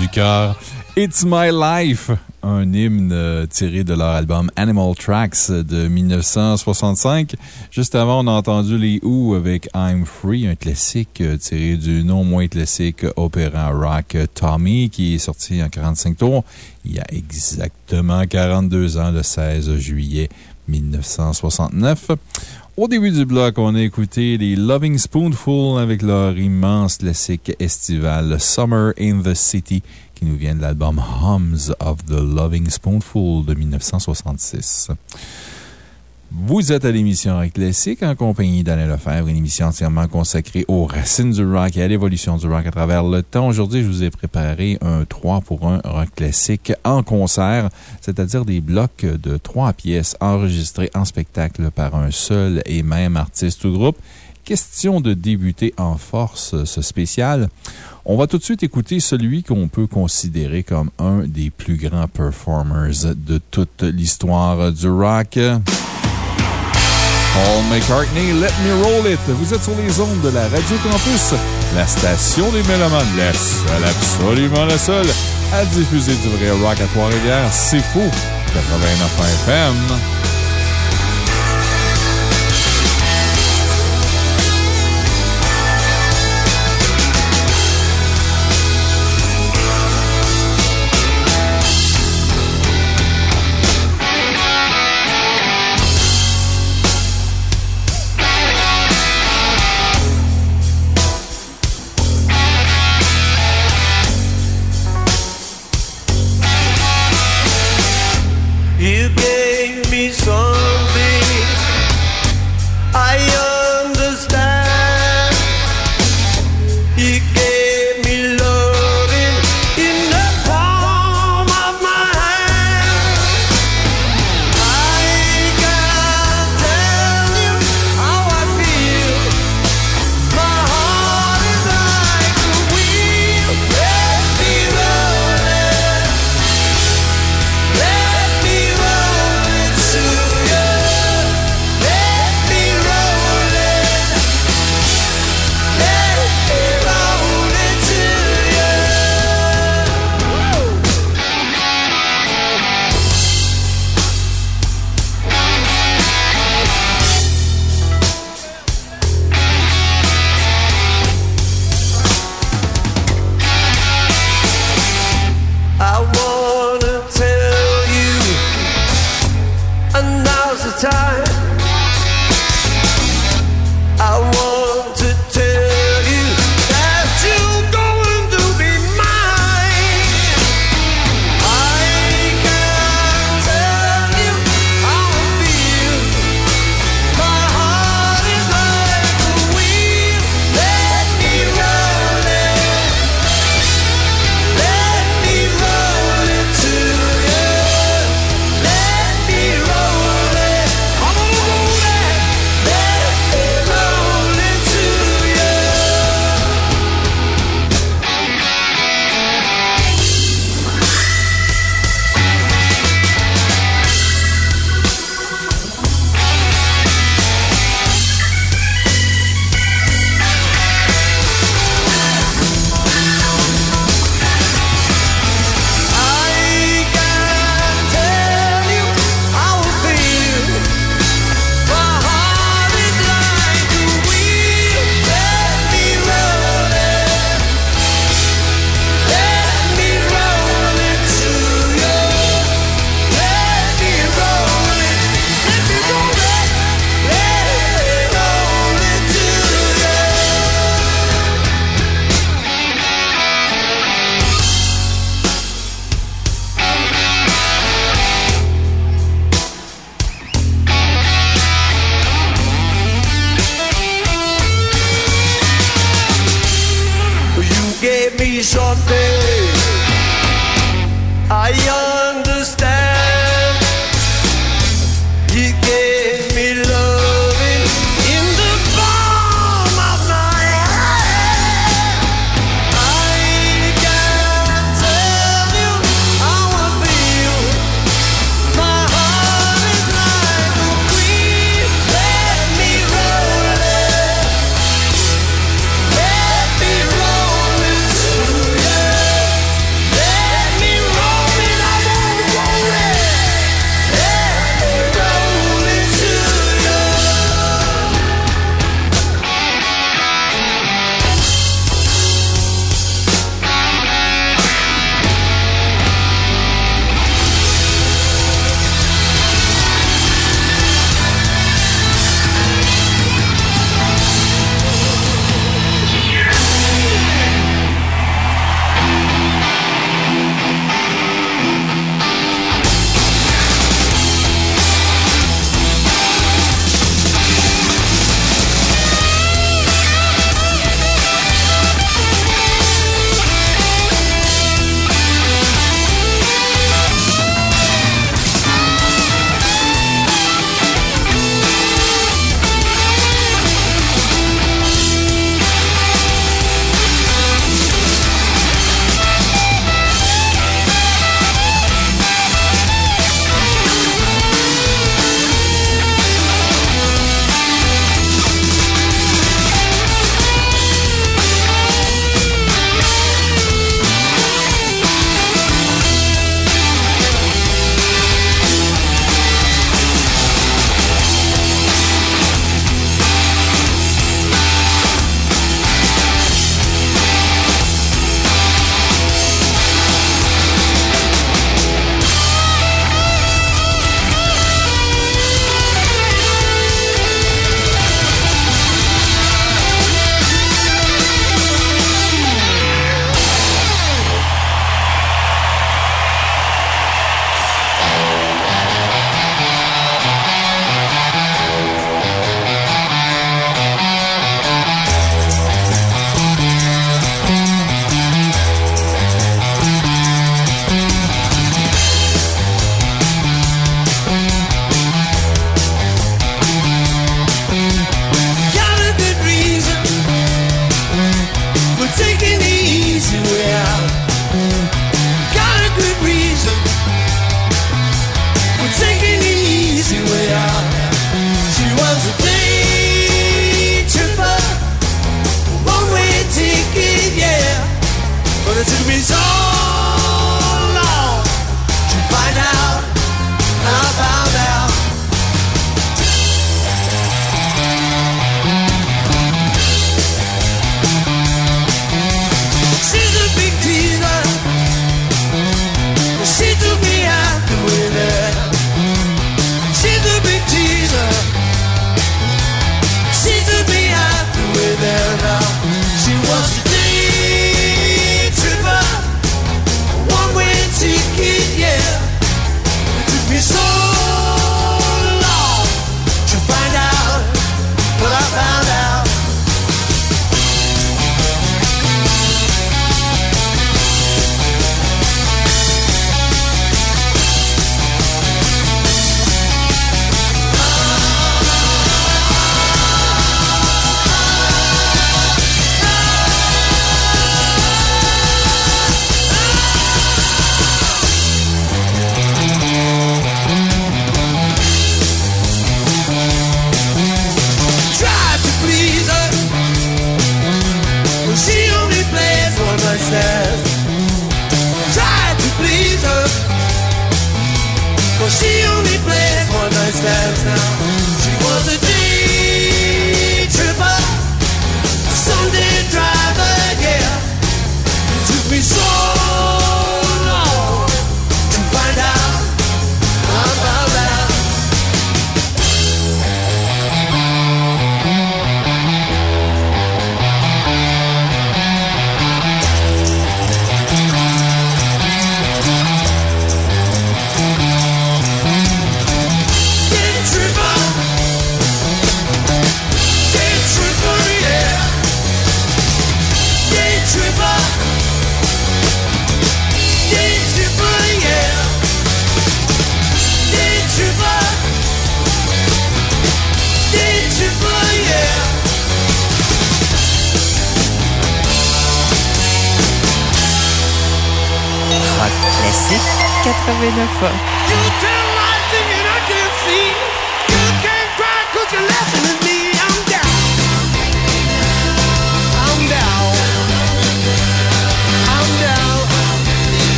du cœur. It's My Life, un hymne tiré de leur album Animal Tracks de 1965. Juste avant, on a entendu les Who avec I'm Free, un classique tiré du non moins classique opéra rock Tommy qui est sorti en 45 tours il y a exactement 42 ans, le 16 juillet 1969. Au début du bloc, on a écouté les Loving Spoonful avec leur immense classique estival Summer in the City qui nous vient de l'album Hums of the Loving Spoonful de 1966. Vous êtes à l'émission Rock Classique en compagnie d'Alain Lefebvre, une émission entièrement consacrée aux racines du rock et à l'évolution du rock à travers le temps. Aujourd'hui, je vous ai préparé un 3 pour 1 rock classique en concert, c'est-à-dire des blocs de trois pièces enregistrés en spectacle par un seul et même artiste ou groupe. Question de débuter en force ce spécial. On va tout de suite écouter celui qu'on peut considérer comme un des plus grands performers de toute l'histoire du rock. Paul McCartney, Let Me Roll It. Vous êtes sur les ondes de la Radio Campus, la station des Mélomanes, la seule, absolument la seule, à diffuser du vrai rock à Trois-Rivières. C'est fou! 89 FM.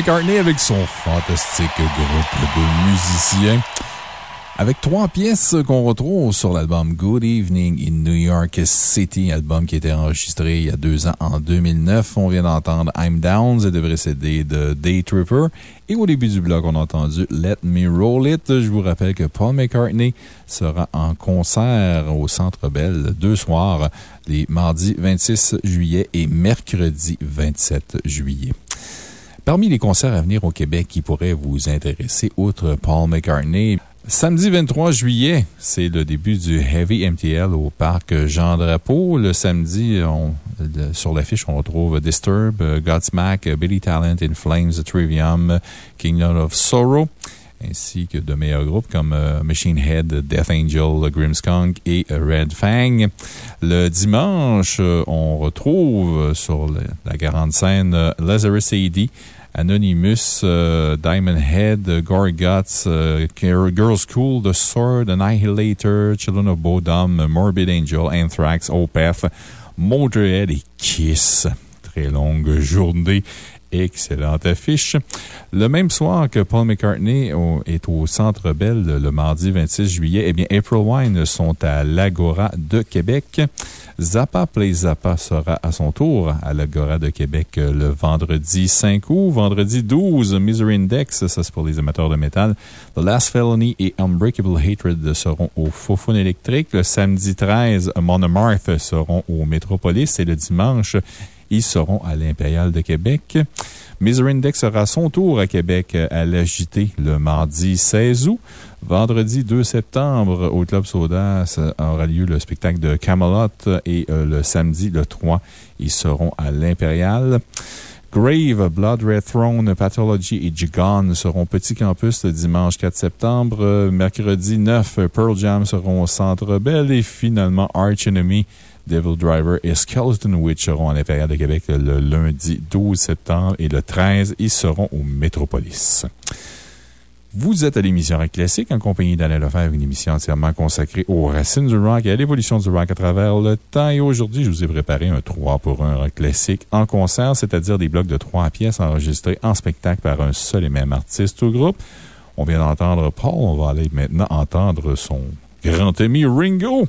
McCartney avec son fantastique groupe de musiciens. Avec trois pièces qu'on retrouve sur l'album Good Evening in New York City, album qui a été enregistré il y a deux ans en 2009. On vient d'entendre I'm Down, c'est de précéder de Day Tripper. Et au début du bloc, on a entendu Let Me Roll It. Je vous rappelle que Paul McCartney sera en concert au Centre Bell deux soirs, les mardis 26 juillet et mercredi 27 juillet. Parmi les concerts à venir au Québec qui pourraient vous intéresser, outre Paul McCartney, Samedi 23 juillet, c'est le début du Heavy MTL au parc Jean Drapeau. Le samedi, sur l'affiche, on retrouve Disturb, Godsmack, Billy Talent, In Flames, Trivium, Kingdom of Sorrow, ainsi que de meilleurs groupes comme euh, Machine Head, Death Angel, Grimmskunk et Red Fang. Le dimanche, euh, on retrouve sur la grande scène euh, Lazarus AD, Anonymous, Diamond Head, Gorguts, Girl- Girls School, The Sword, Annihilator, Children of Bodom, Morbid Angel, Anthrax, Opeth, Motorhead et Kiss. Très longue journée. Excellente affiche. Le même soir que Paul McCartney est au Centre Bell le mardi 26 juillet, eh bien, April Wine sont à l'Agora de Québec. Zappa Play Zappa sera à son tour à l'Agora de Québec euh, le vendredi 5 août. Vendredi 12, Misery Index, ça c'est pour les amateurs de métal. The Last Felony et Unbreakable Hatred seront au Fofun électrique. Le samedi 13, Monomarth seront au Métropolis et le dimanche, ils seront à l'Impérial de Québec. Misery Index sera son tour à Québec à l'AJT le mardi 16 août. Vendredi 2 septembre, au Club Soda, ça aura lieu le spectacle de Camelot et euh, le samedi, le 3, ils seront à l'Impérial. Grave, Blood Red Throne, Pathology et Jigon seront Petit Campus le dimanche 4 septembre. Euh, Mercredi 9, Pearl Jam seront au Centre Bell et finalement Arch Enemy, Devil Driver et Skeleton Witch seront à l'Impérial de Québec le lundi 12 septembre et le 13, ils seront au Métropolis. Vous êtes à l'émission Rock Classique en compagnie d'Alain Lefebvre, une émission entièrement consacrée aux racines du rock et à l'évolution du rock à travers le temps. Et aujourd'hui, je vous ai préparé un 3 pour 1 rock classique en concert, c'est-à-dire des blocs de 3 pièces enregistrés en spectacle par un seul et même artiste ou groupe. On vient d'entendre Paul, on va aller maintenant entendre son grand ami Ringo.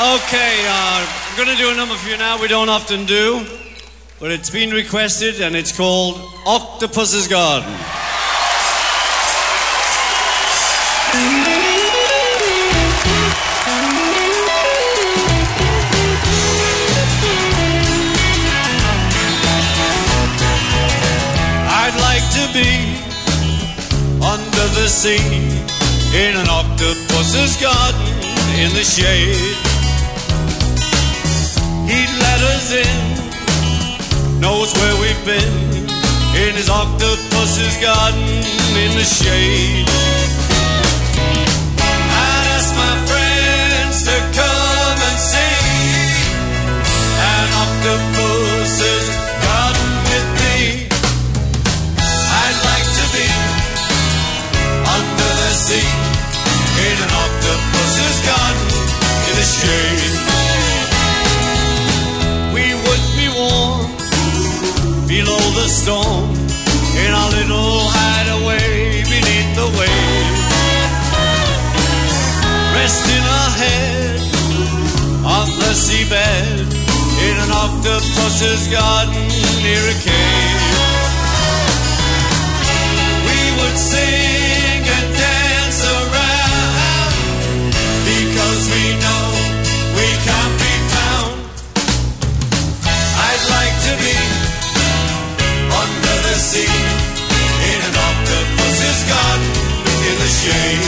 Okay, uh, I'm going to do a number for you now we don't often do, but it's been requested and it's called Octopus's Garden. I'd like to be under the sea in an octopus's garden in the shade. He'd let us in, knows where we've been in his octopus's garden in the shade. I'd ask my friends to come and see an octopus's garden with me. I'd like to be under the sea in an octopus's garden in the shade. Storm in our little hideaway beneath the waves. Resting our head on the seabed in an octopus's garden near a cave. The shade.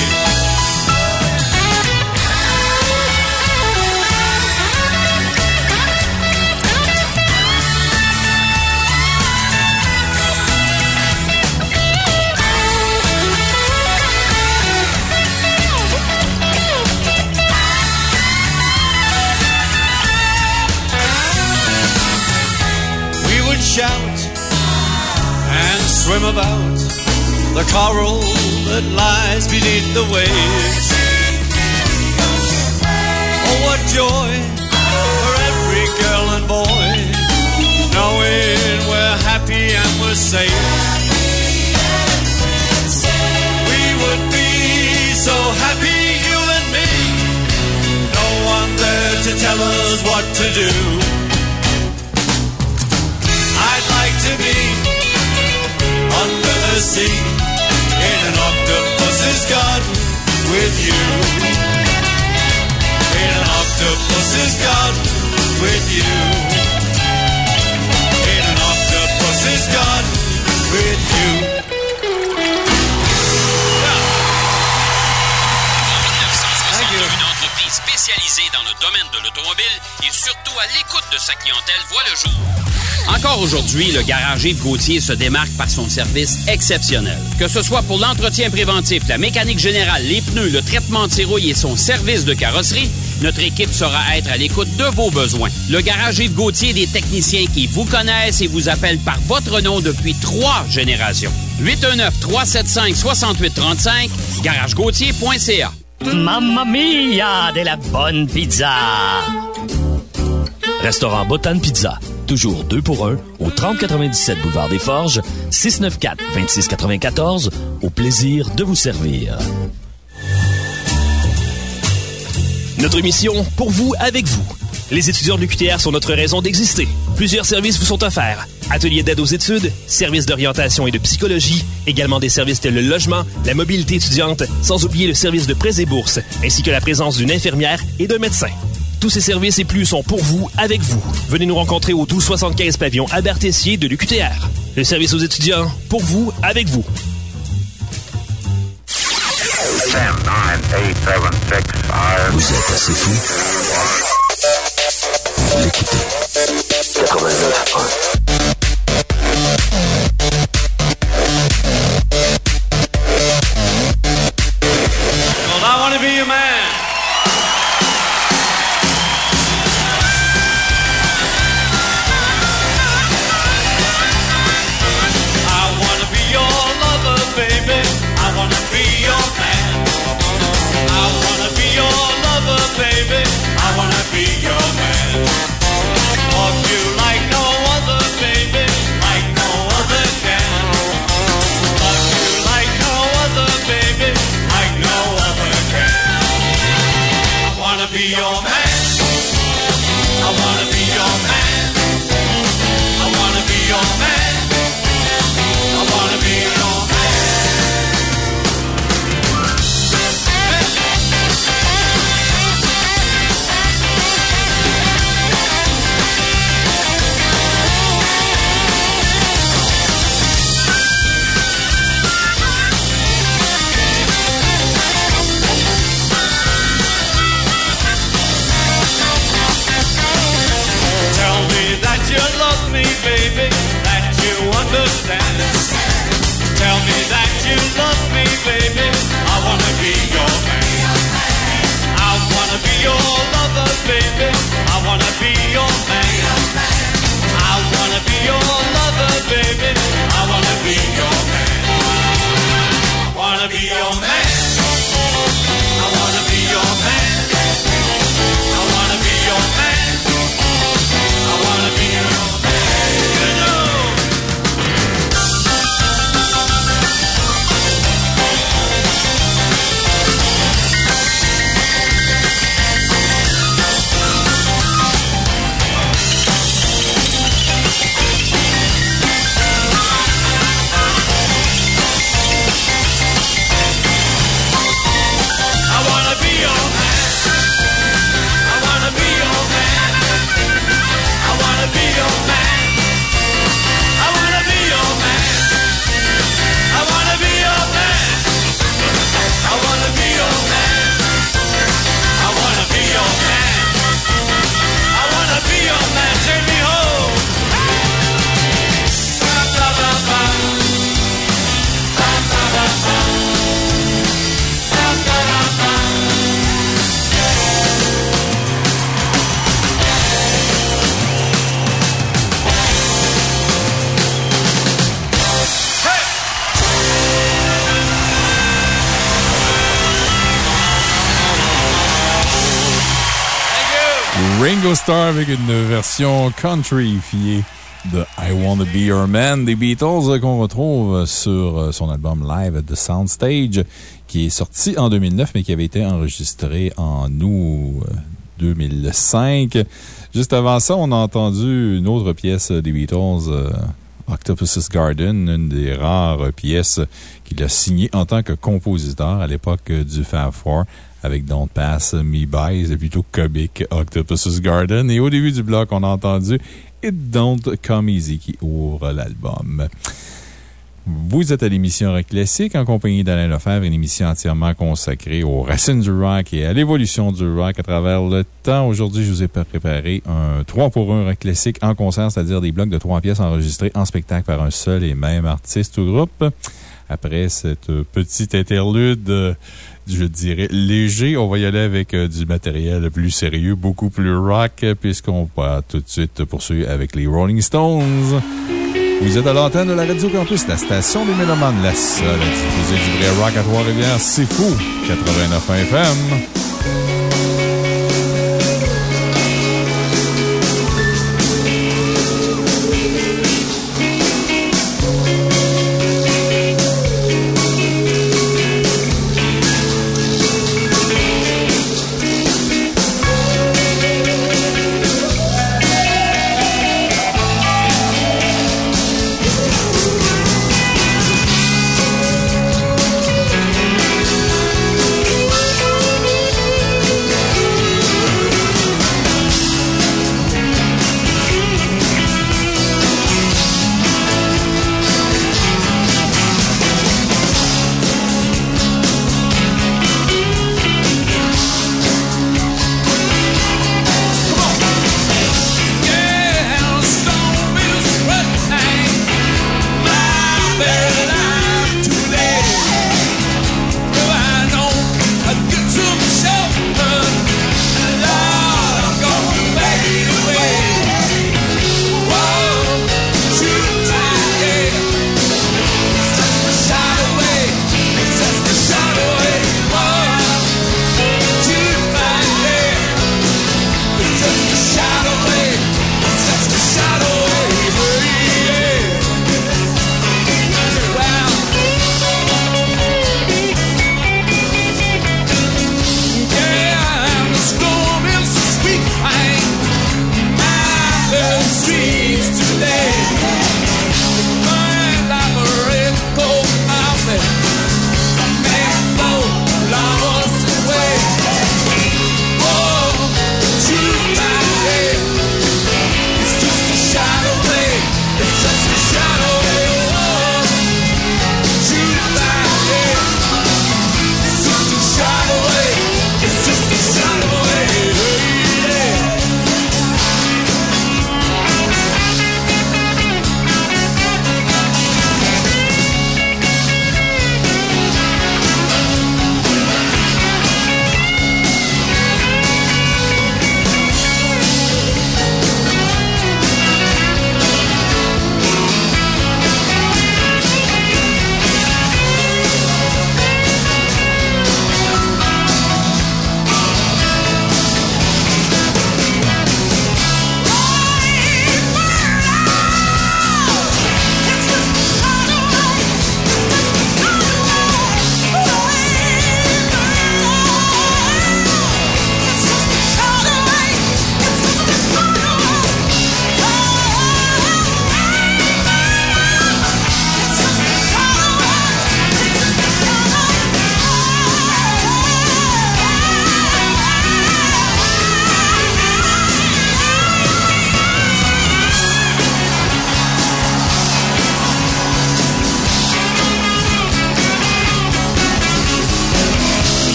We would shout and swim about the coral that lies beneath the waves. Oh, what joy for every girl and boy, knowing we're happy and we're safe. We would be so happy, you and me. No one there to tell us what to do. I'd like to be under the sea an octopus's garden with spécialisée dans le domaine de l'automobile et surtout à l'écoute de sa clientèle voit le jour. Encore aujourd'hui, le garage Yves Gauthier se démarque par son service exceptionnel. Que ce soit pour l'entretien préventif, la mécanique générale, les pneus, le traitement de rouille et son service de carrosserie, notre équipe saura être à l'écoute de vos besoins. Le garage Yves Gauthier, des techniciens qui vous connaissent et vous appellent par votre nom depuis trois générations. 819-375-6835, garagegauthier.ca. Mamma mia, de la bonne pizza! Restaurant Botan Pizza. Toujours deux pour un au 3097 Boulevard des Forges, 694-2694. Au plaisir de vous servir. Notre mission, pour vous, avec vous. Les étudiants de l'UQTR sont notre raison d'exister. Plusieurs services vous sont offerts. Ateliers d'aide aux études, services d'orientation et de psychologie, également des services tels le logement, la mobilité étudiante, sans oublier le service de prêts et bourses, ainsi que la présence d'une infirmière et d'un médecin. Tous ces services et plus sont pour vous, avec vous. Venez nous rencontrer au 1275 pavillon Albert Tessier de l'UQTR. Le service aux étudiants, pour vous, avec vous. 10, 9, 8, 7, 6, 5. Vous êtes assez fou. 89 Starr avec une version countryfiée de I Wanna Be Your Man des Beatles euh, qu'on retrouve sur euh, son album Live at the Soundstage qui est sorti en 2009 mais qui avait été enregistré en août 2005. Juste avant ça, on a entendu une autre pièce des Beatles, euh, Octopus's Garden, une des rares pièces qu'il a signées en tant que compositeur à l'époque du Fab Four avec Don't Pass Me By. C'est plutôt comique, Octopus's Garden. Et au début du bloc, on a entendu It Don't Come Easy qui ouvre l'album. Vous êtes à l'émission Rock Classique en compagnie d'Alain Lefebvre, une émission entièrement consacrée aux racines du rock et à l'évolution du rock à travers le temps. Aujourd'hui, je vous ai préparé un 3 pour 1 Rock Classique en concert, c'est-à-dire des blocs de trois pièces enregistrés en spectacle par un seul et même artiste ou groupe. Après cette petite interlude, je dirais léger, on va y aller avec euh, du matériel plus sérieux, beaucoup plus rock, puisqu'on va tout de suite poursuivre avec les Rolling Stones. Vous êtes à l'antenne de la Radio Campus, la station des Mélomanes, la seule à diffuser du vrai rock à Trois-Rivières. C'est fou! 89 FM.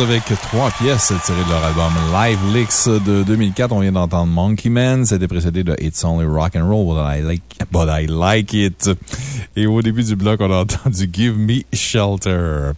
Avec trois pièces tirées de leur album Live Licks de 2004. On vient d'entendre Monkey Man. C'était précédé de It's Only Rock and Roll, but I like, but I like it. Et au début du bloc, on a entendu Give Me Shelter.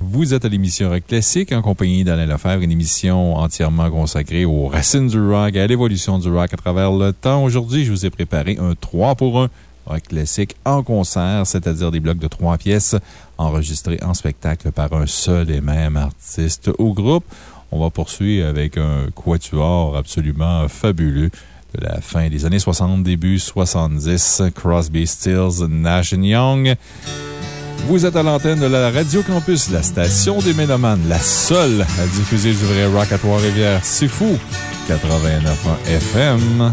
Vous êtes à l'émission Rock Classique en compagnie d'Alain Lefebvre, une émission entièrement consacrée aux racines du rock et à l'évolution du rock à travers le temps. Aujourd'hui, je vous ai préparé un 3 pour 1 rock classique en concert, c'est-à-dire des blocs de trois pièces enregistrés en spectacle par un seul et même artiste ou groupe. On va poursuivre avec un quatuor absolument fabuleux de la fin des années 60, début 70, Crosby, Stills, Nash Young. Vous êtes à l'antenne de la Radio Campus, la station des Mélomanes, la seule à diffuser du vrai rock à Trois-Rivières. C'est fou! 89 FM.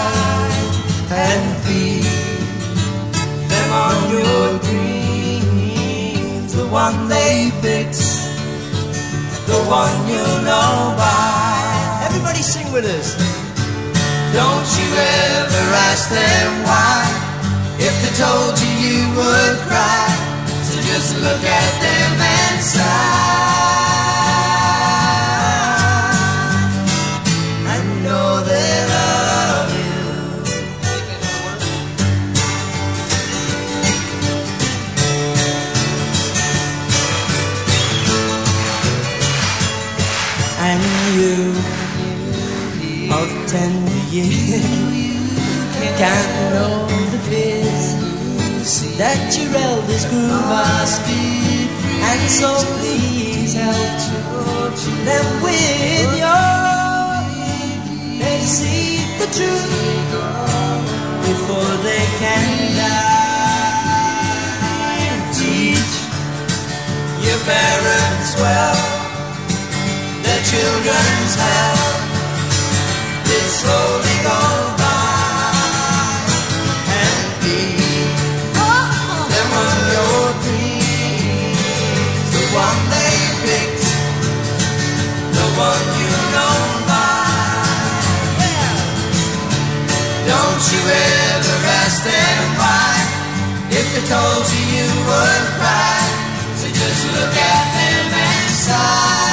and feed them on your dreams, the one they fix, the one you know by. Everybody sing with us. Don't you ever ask them why, if they told you you would cry. So just look at them and sigh. counting on the that your elders grew my speed. And so please help them with your. They see the truth before they can die. Teach your parents well, their children's hell is slowly gone. understand why. If they told you, you would cry. So just look at them and sigh.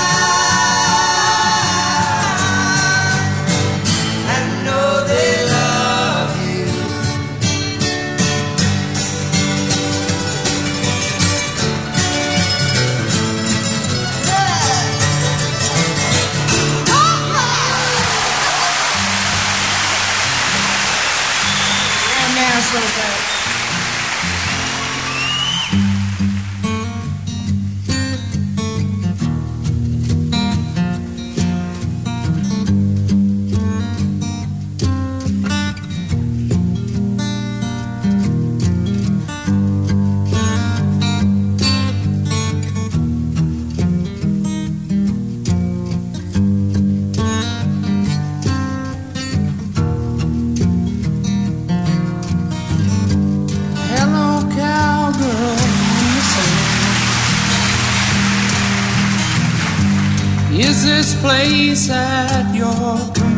place at your command.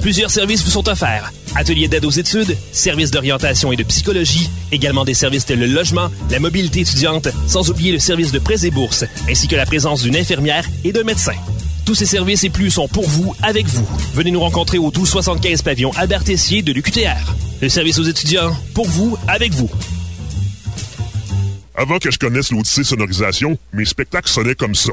Plusieurs services vous sont offerts. Ateliers d'aide aux études, services d'orientation et de psychologie, également des services tels le logement, la mobilité étudiante, sans oublier le service de prêts et bourses, ainsi que la présence d'une infirmière et d'un médecin. Tous ces services et plus sont pour vous, avec vous. Venez nous rencontrer au 1275 pavillon Albert Tessier de l'UQTR. Le service aux étudiants, pour vous, avec vous. Avant que je connaisse l'Odyssée Sonorisation, mes spectacles sonnaient comme ça.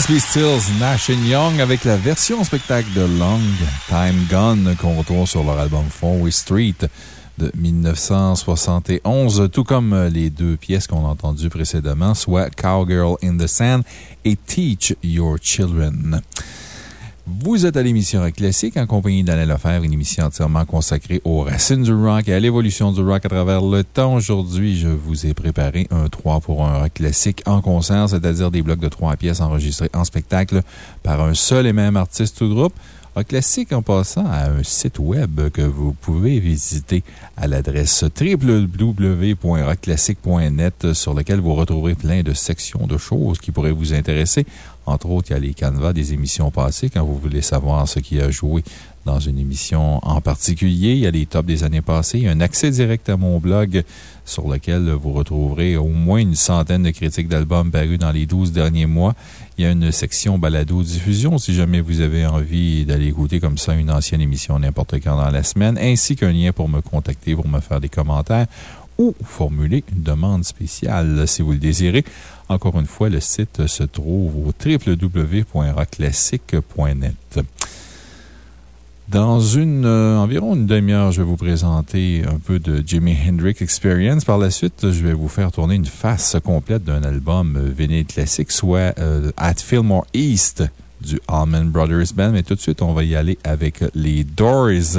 Crosby, Stills, Nash Young avec la version spectacle de Long Time Gone qu'on retrouve sur leur album Four Street de 1971, tout comme les deux pièces qu'on a entendues précédemment, soit Cowgirl in the Sand et Teach Your Children. Vous êtes à l'émission Rock Classique en compagnie d'Alain Lefebvre, une émission entièrement consacrée aux racines du rock et à l'évolution du rock à travers le temps. Aujourd'hui, je vous ai préparé un 3 pour un rock classique en concert, c'est-à-dire des blocs de 3 pièces enregistrés en spectacle par un seul et même artiste ou groupe. Rock classique en passant à un site web que vous pouvez visiter à l'adresse www.rockclassique.net sur lequel vous retrouverez plein de sections de choses qui pourraient vous intéresser. Entre autres, il y a les canevas des émissions passées quand vous voulez savoir ce qui a joué dans une émission en particulier. Il y a les tops des années passées. Il y a un accès direct à mon blog sur lequel vous retrouverez au moins une centaine de critiques d'albums parus dans les 12 derniers mois. Il y a une section balado-diffusion si jamais vous avez envie d'aller écouter comme ça une ancienne émission n'importe quand dans la semaine, ainsi qu'un lien pour me contacter, pour me faire des commentaires ou formuler une demande spéciale si vous le désirez. Encore une fois, le site se trouve au www.rockclassique.net. Dans une, euh, environ une demi-heure, je vais vous présenter un peu de Jimi Hendrix Experience. Par la suite, je vais vous faire tourner une face complète d'un album euh, vinyle classique, soit euh, At Fillmore East du Allman Brothers Band. Mais tout de suite, on va y aller avec les Doors.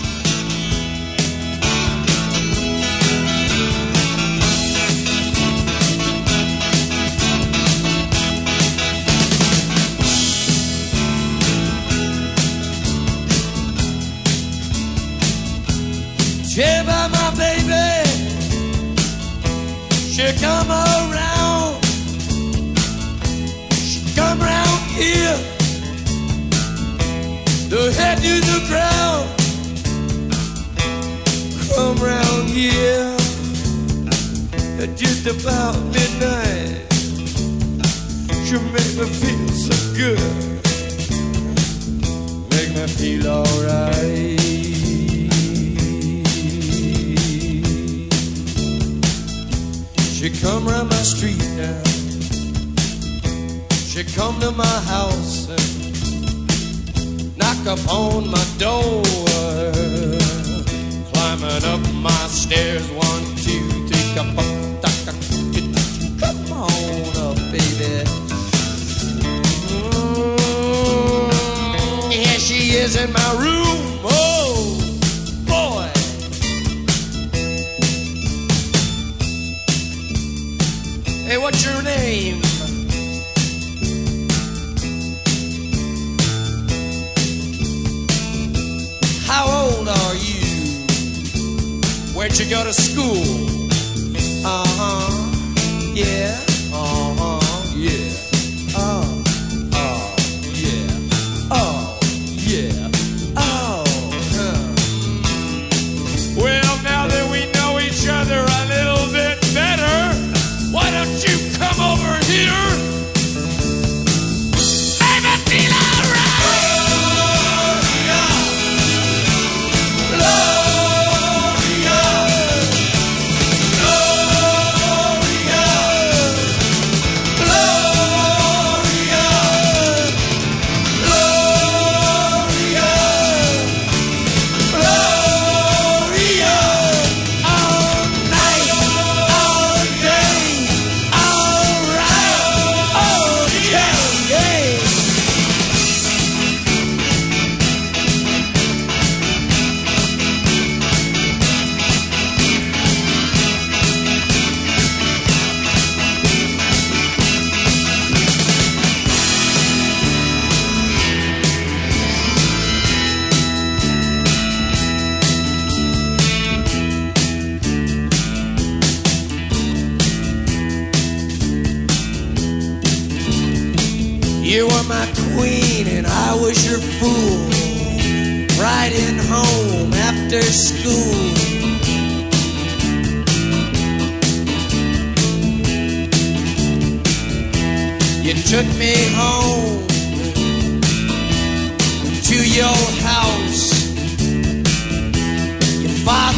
Head to the ground. Come round here. Just about midnight. Me feel so good. Make me feel alright. She come round my street now. She come to my house and knock upon my door. Climbing up my stairs, one, two, three, come come on up, baby. Mm, here she is in my room. Oh, boy. Hey, what's your name? How old are you? Where'd you go to school? Uh huh. Yeah. Uh huh.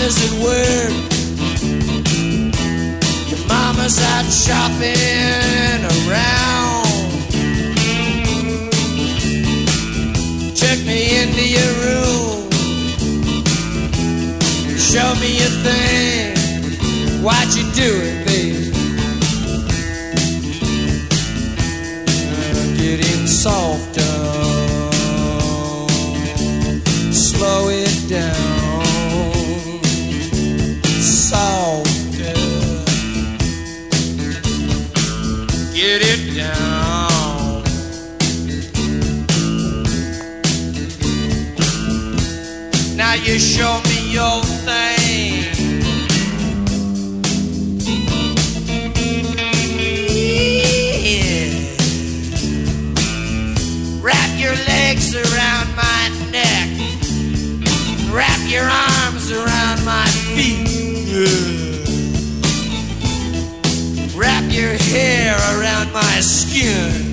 Father's at work. Your mama's out shopping around. Check me into your room. Show me your thing. Why'd you do it, baby? Getting softer. Slow it down. Show me your thing. Yeah. Wrap your legs around my neck. Wrap your arms around my feet. Yeah. Wrap your hair around my skin.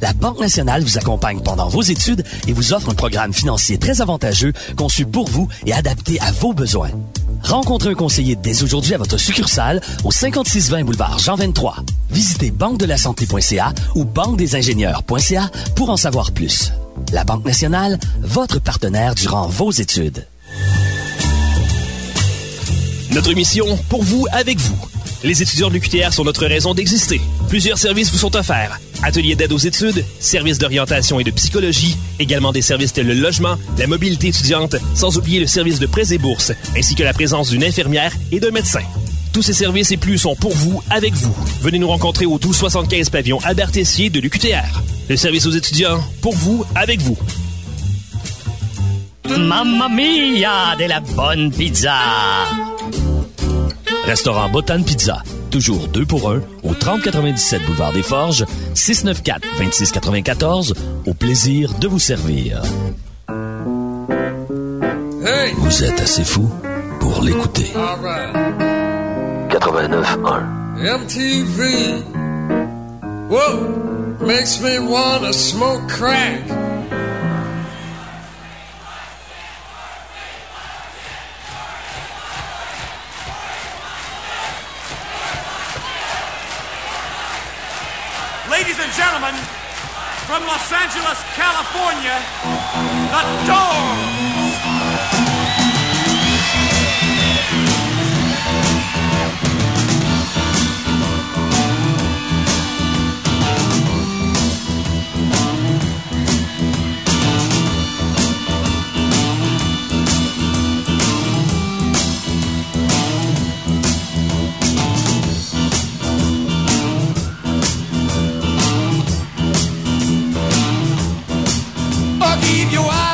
La Banque nationale vous accompagne pendant vos études et vous offre un programme financier très avantageux conçu pour vous et adapté à vos besoins. Rencontrez un conseiller dès aujourd'hui à votre succursale au 5620 boulevard Jean 23. Visitez banque-de-la-santé.ca ou banque-des-ingénieurs.ca pour en savoir plus. La Banque nationale, votre partenaire durant vos études. Notre mission, pour vous, avec vous. Les étudiants de l'UQTR sont notre raison d'exister. Plusieurs services vous sont offerts. Ateliers d'aide aux études, services d'orientation et de psychologie, également des services tels le logement, la mobilité étudiante, sans oublier le service de prêts et bourses, ainsi que la présence d'une infirmière et d'un médecin. Tous ces services et plus sont pour vous, avec vous. Venez nous rencontrer au 1275 pavillon Albert Tessier de l'UQTR. Le service aux étudiants, pour vous, avec vous. Mamma mia, de la bonne pizza! Restaurant Botan Pizza. Toujours deux pour un au 3097 Boulevard des Forges, 694-2694. Au plaisir de vous servir. Hey! Vous êtes assez fou pour l'écouter. Right. 89.1 MTV. Whoa, makes me wanna smoke crack. Gentlemen, from Los Angeles, California, the Doors. you are.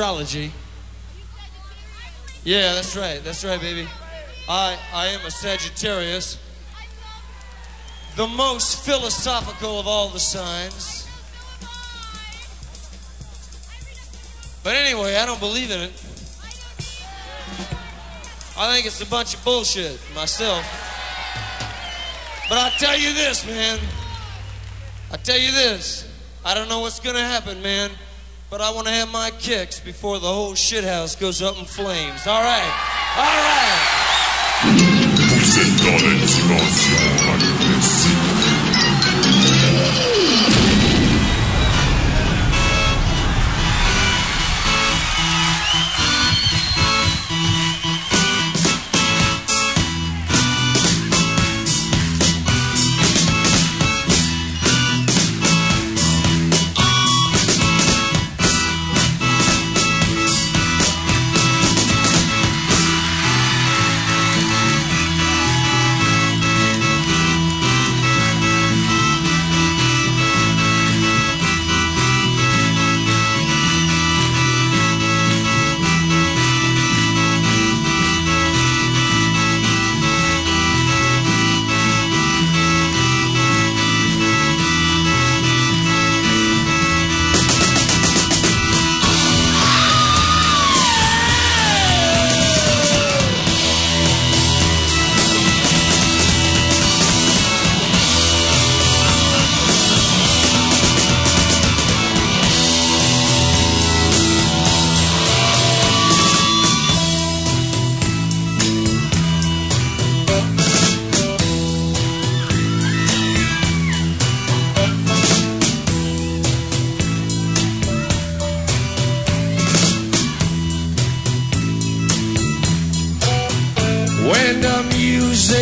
astrology. Yeah, that's right. That's right, baby. I, I am a Sagittarius. The most philosophical of all the signs. But anyway, I don't believe in it. I think it's a bunch of bullshit myself. But I tell you this, man. I tell you this. I don't know what's going to happen, man. But I want to have my kicks before the whole shithouse goes up in flames. All right. All right.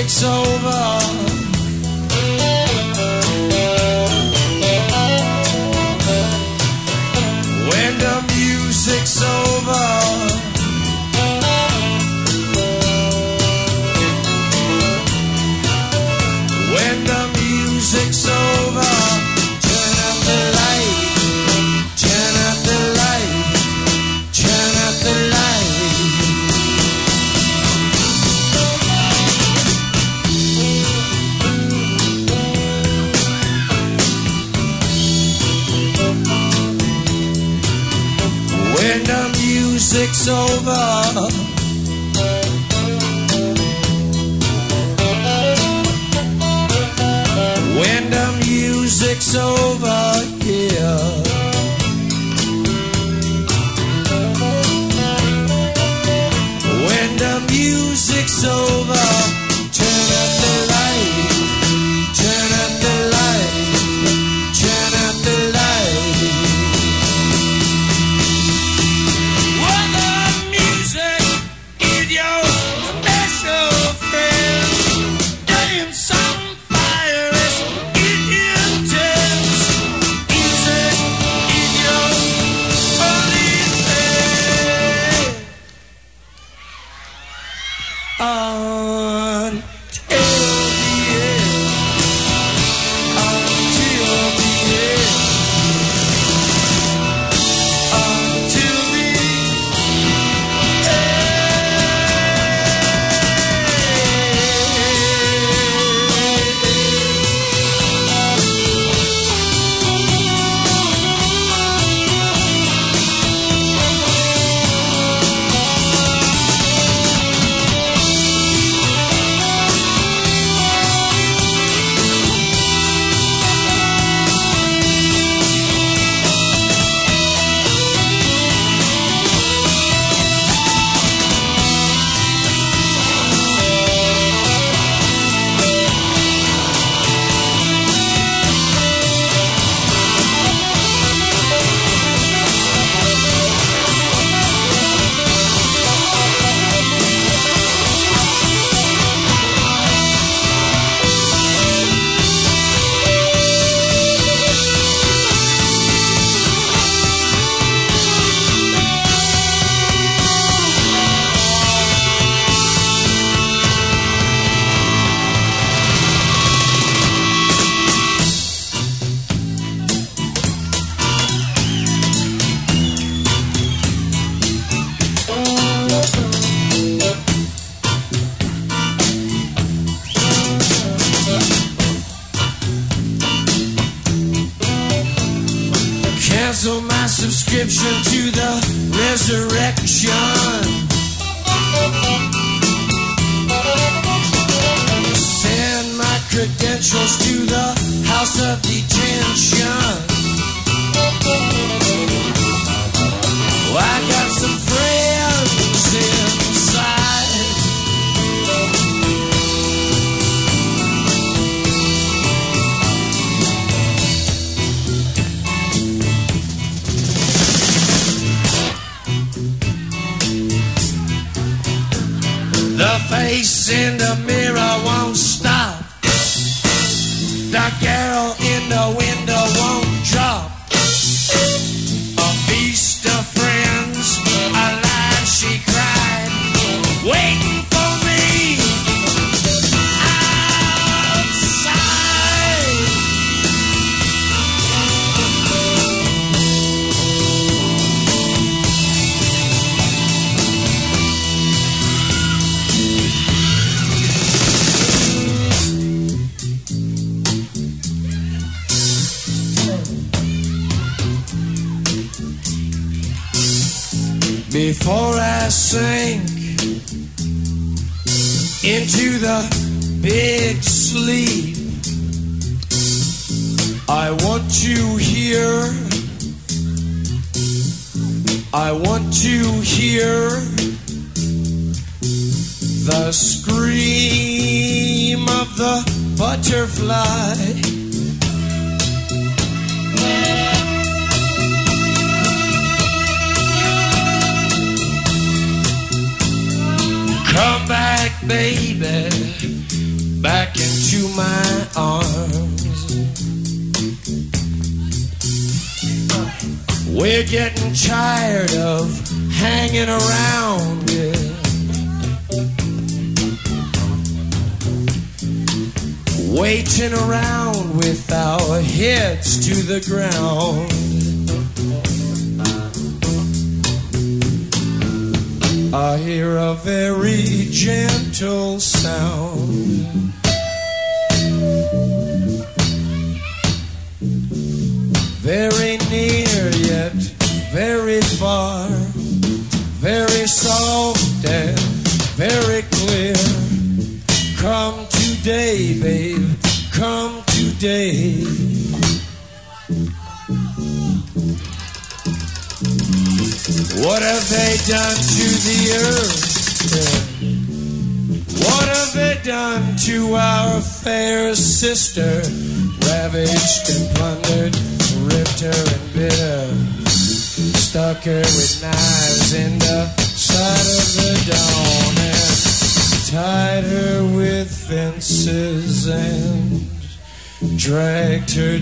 Music's over.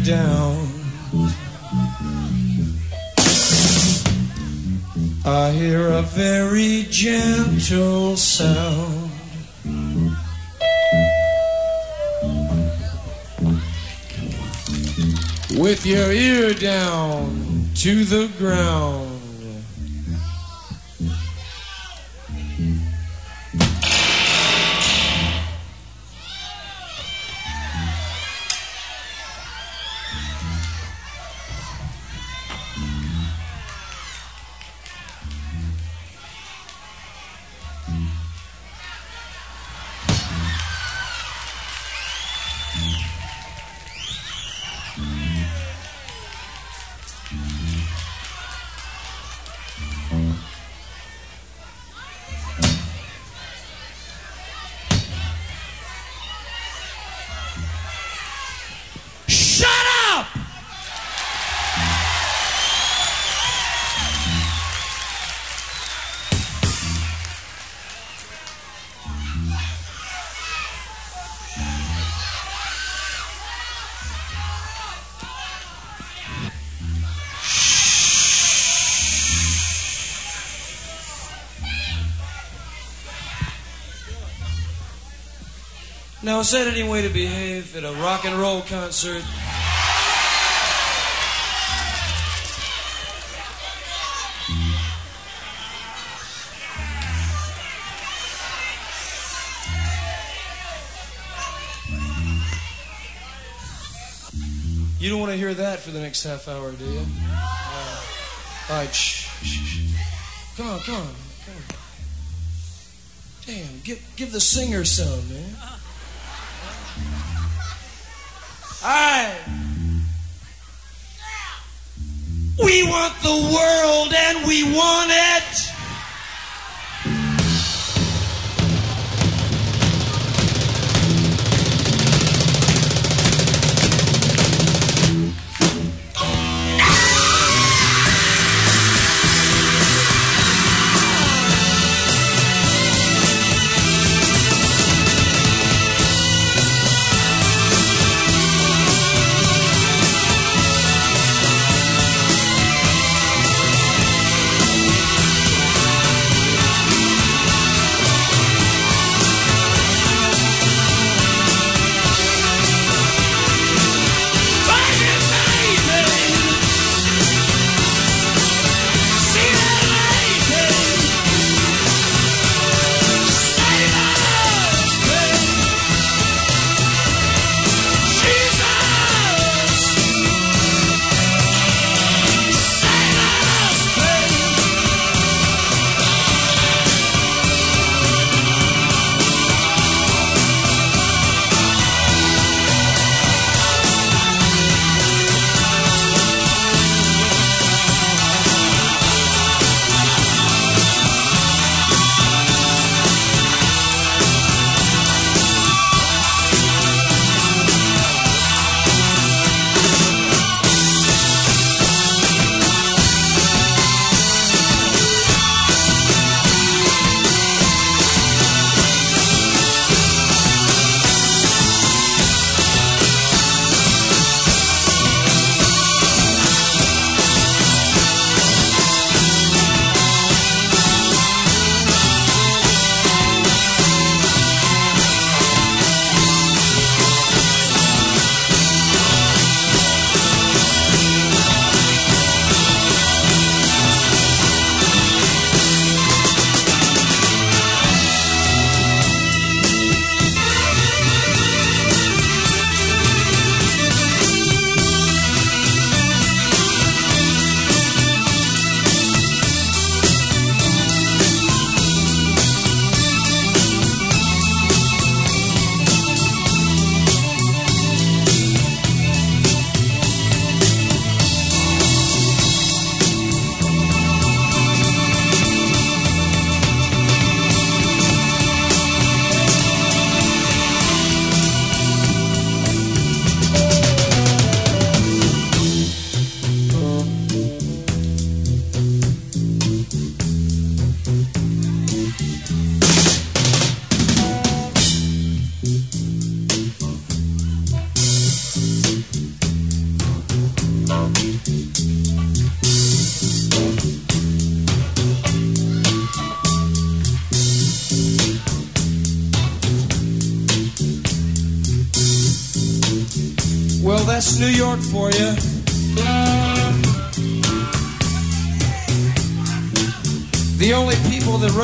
Down. I hear a very gentle sound. With your ear down to the Now, is that any way to behave at a rock and roll concert? You don't want to hear that for the next half hour, do you? Uh, all right, shh, shh, shh. Come on, come on, come on. Damn, give, give the singer some, man. We want the world and we want it.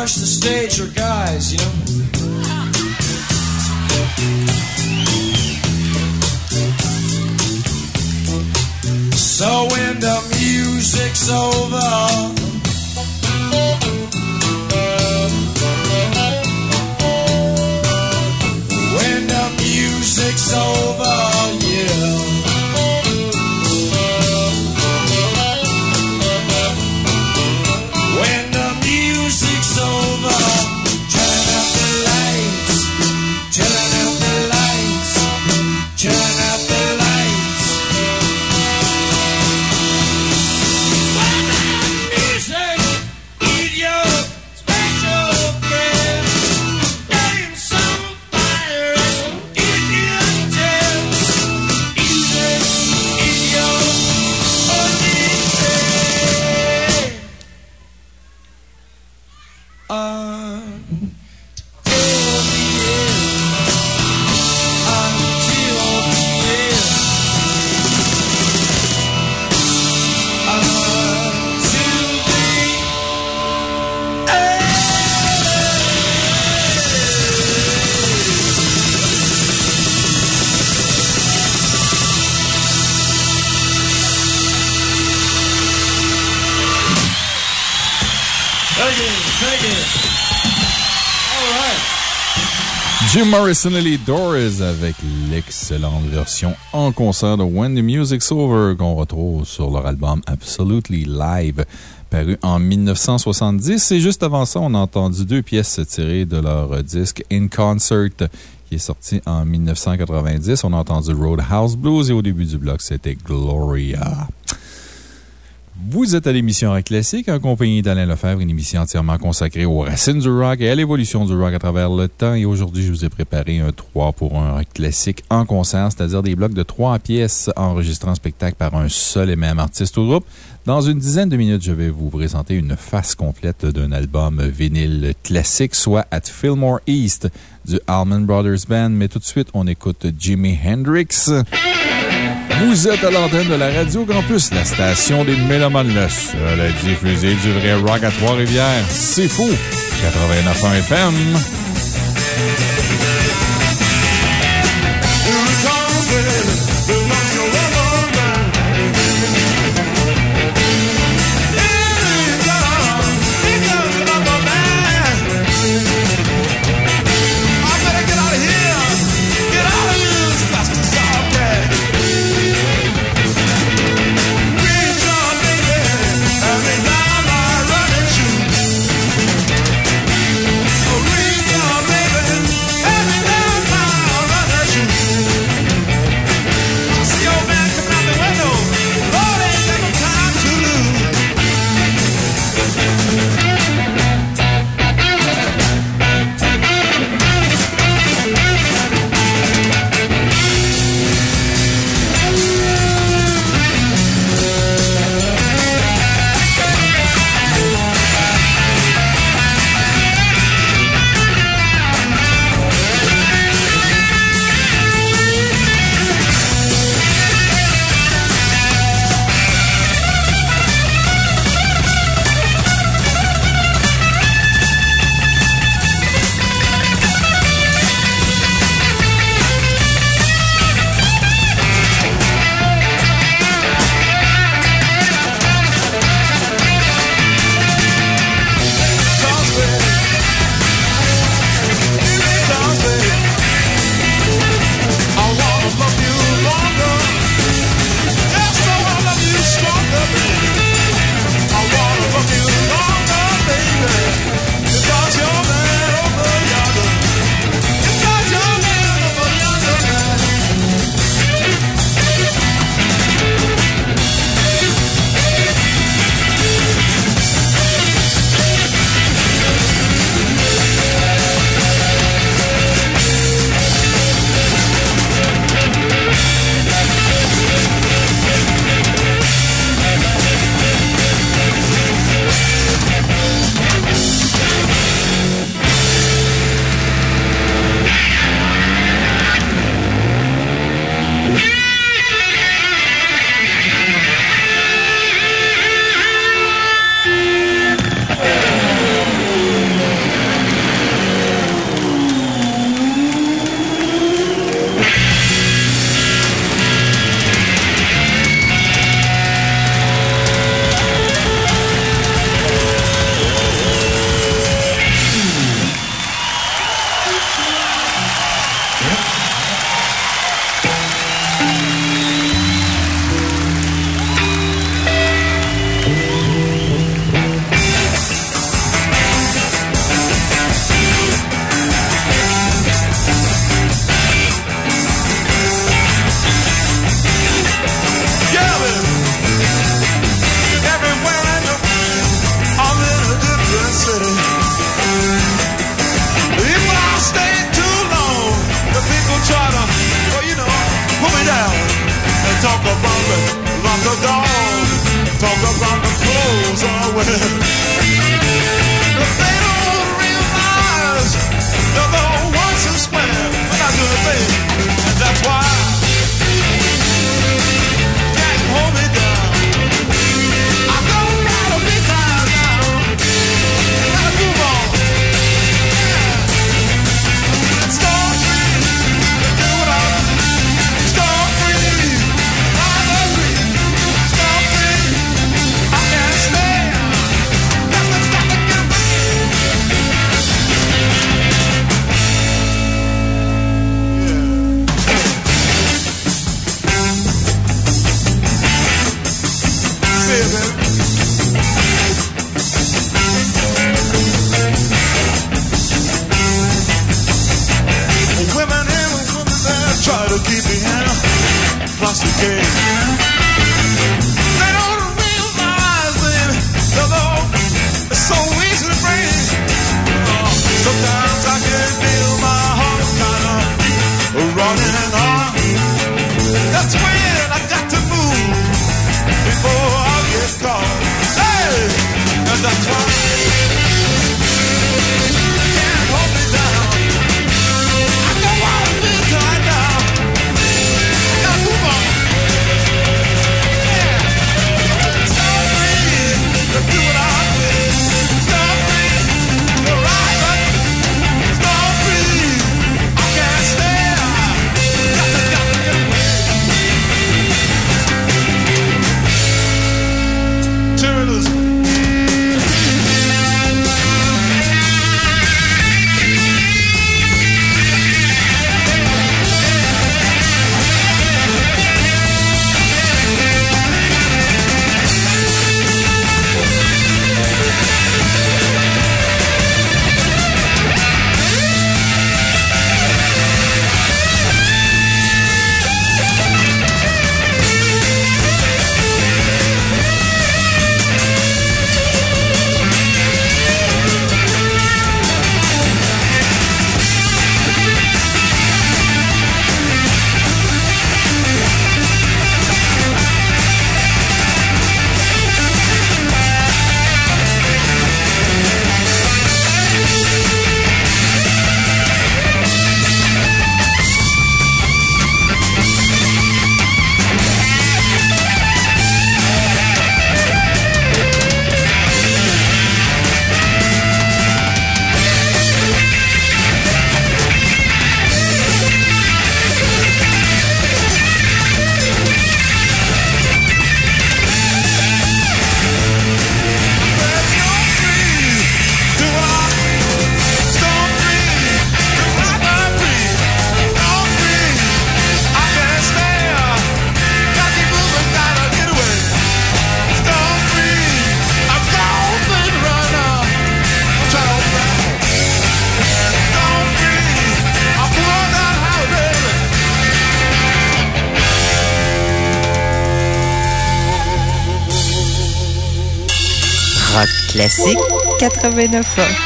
Rush the stage are guys, you know. Morrison et les avec l'excellente version en concert de When the Music's Over qu'on retrouve sur leur album Absolutely Live, paru en 1970. Et juste avant ça, on a entendu deux pièces tirées de leur disque In Concert qui est sorti en 1990. On a entendu Roadhouse Blues et au début du bloc, c'était Gloria. Vous êtes à l'émission Rock Classique en compagnie d'Alain Lefebvre, une émission entièrement consacrée aux racines du rock et à l'évolution du rock à travers le temps. Et aujourd'hui, je vous ai préparé un 3 pour un rock classique en concert, c'est-à-dire des blocs de 3 pièces enregistrés en spectacle par un seul et même artiste ou groupe. Dans une dizaine de minutes, je vais vous présenter une face complète d'un album vinyle classique, soit At Fillmore East du Allman Brothers Band. Mais tout de suite, on écoute Jimi Hendrix. Vous êtes à l'antenne de la Radio Campus, la station des Mélomanes, à diffuser du vrai rock à Trois-Rivières. C'est fou! 89.1 FM. Classique 89 ans.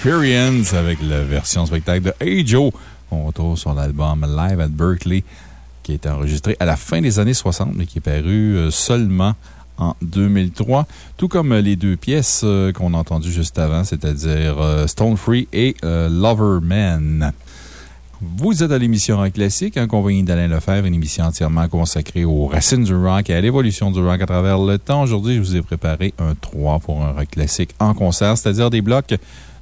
Experience avec la version spectacle de Hey Joe. On retrouve sur l'album Live at Berkeley qui a été enregistré à la fin des années 60 mais qui est paru euh, seulement en 2003, tout comme les deux pièces euh, qu'on a entendues juste avant, c'est-à-dire euh, Stone Free et Lover Man. Vous êtes à l'émission Rock Classique, en compagnie d'Alain Lefebvre, une émission entièrement consacrée aux racines du rock et à l'évolution du rock à travers le temps. Aujourd'hui, je vous ai préparé un 3 pour un rock classique en concert, c'est-à-dire des blocs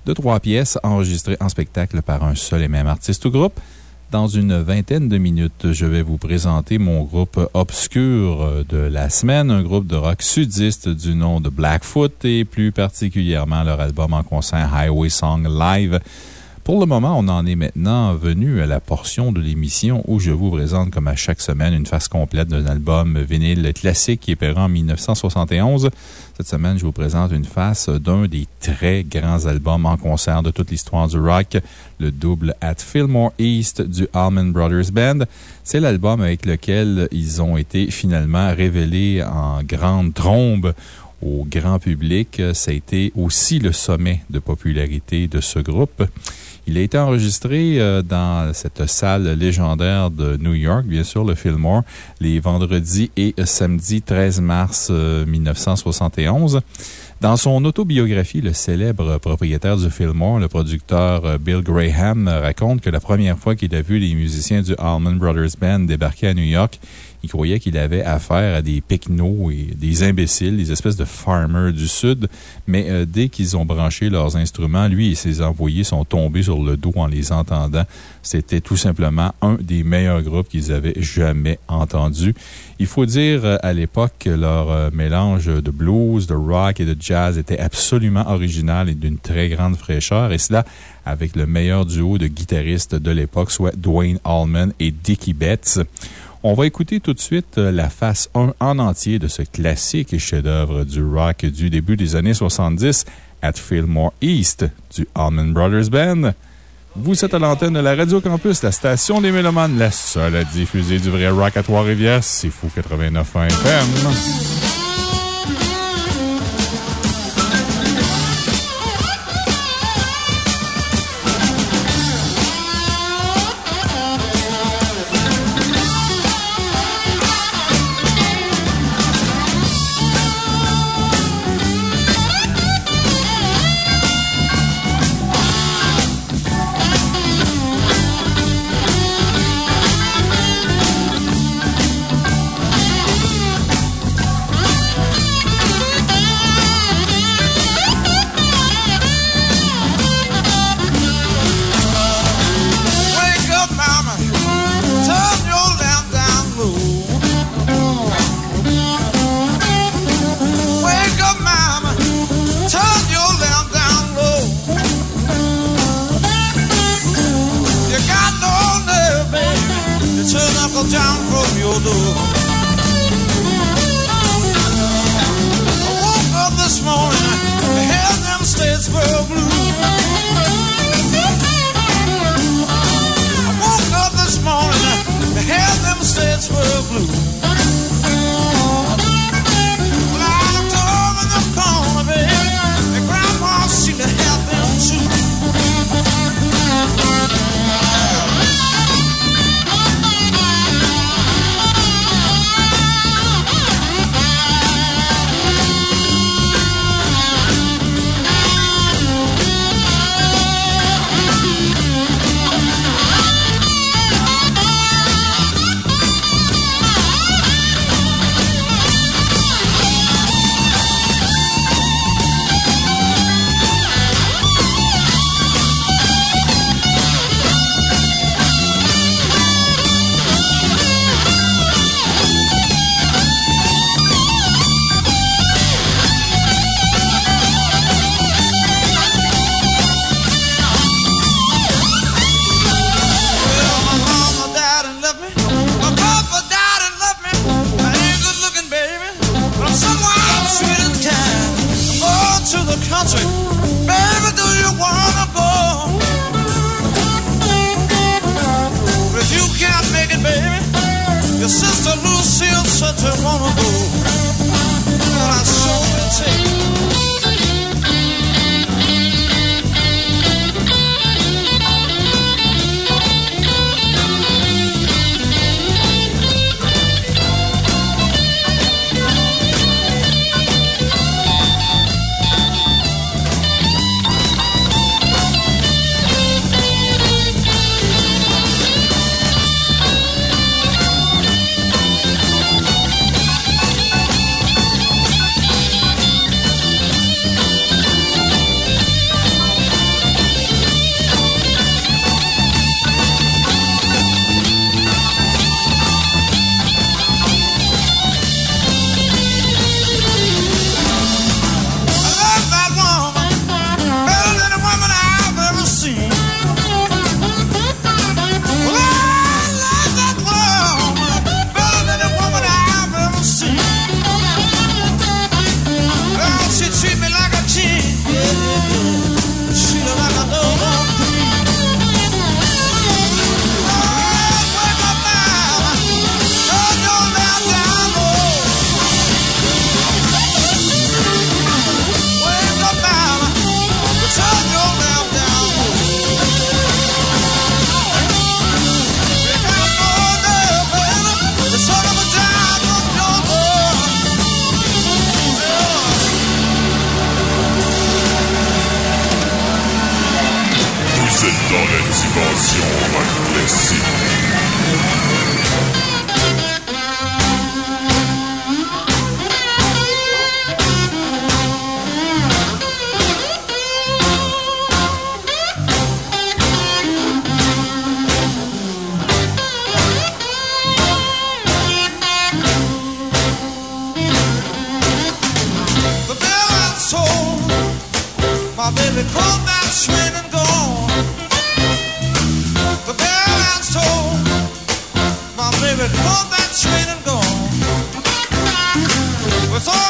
de trois pièces enregistrés en spectacle par un seul et même artiste ou groupe. Dans une vingtaine de minutes, je vais vous présenter mon groupe obscur de la semaine, un groupe de rock sudiste du nom de Blackfoot et plus particulièrement leur album en concert Highway Song Live. Pour le moment, on en est maintenant venu à la portion de l'émission où je vous présente, comme à chaque semaine, une face complète d'un album vinyle classique qui est en 1971. Cette semaine, je vous présente une face d'un des très grands albums en concert de toute l'histoire du rock, le double At Fillmore East du Allman Brothers Band. C'est l'album avec lequel ils ont été finalement révélés en grande trombe au grand public. Ça a été aussi le sommet de popularité de ce groupe. Il a été enregistré euh, dans cette salle légendaire de New York, bien sûr, le Fillmore, les vendredis et samedis 13 mars 1971. Euh, dans son autobiographie, le célèbre propriétaire du Fillmore, le producteur euh, Bill Graham, raconte que la première fois qu'il a vu les musiciens du Allman Brothers Band débarquer à New York, il croyait qu'il avait affaire à des pecnos et des imbéciles, des espèces de farmers du Sud. Mais euh, dès qu'ils ont branché leurs instruments, lui et ses employés sont tombés sur le dos en les entendant. C'était tout simplement un des meilleurs groupes qu'ils avaient jamais entendus. Il faut dire euh, à l'époque que leur euh, mélange de blues, de rock et de jazz était absolument original et d'une très grande fraîcheur. Et cela avec le meilleur duo de guitaristes de l'époque, soit Dwayne Allman et Dickie Betts. On va écouter tout de suite euh, la face 1 en entier de ce classique chef-d'œuvre du rock du début des années 70 at Fillmore East du Allman Brothers Band. Vous êtes à l'antenne de la Radio Campus, la station des Mélomanes, la seule à diffuser du vrai rock à Trois-Rivières. C'est fou 89 FM. Eu sou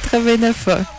89 ans.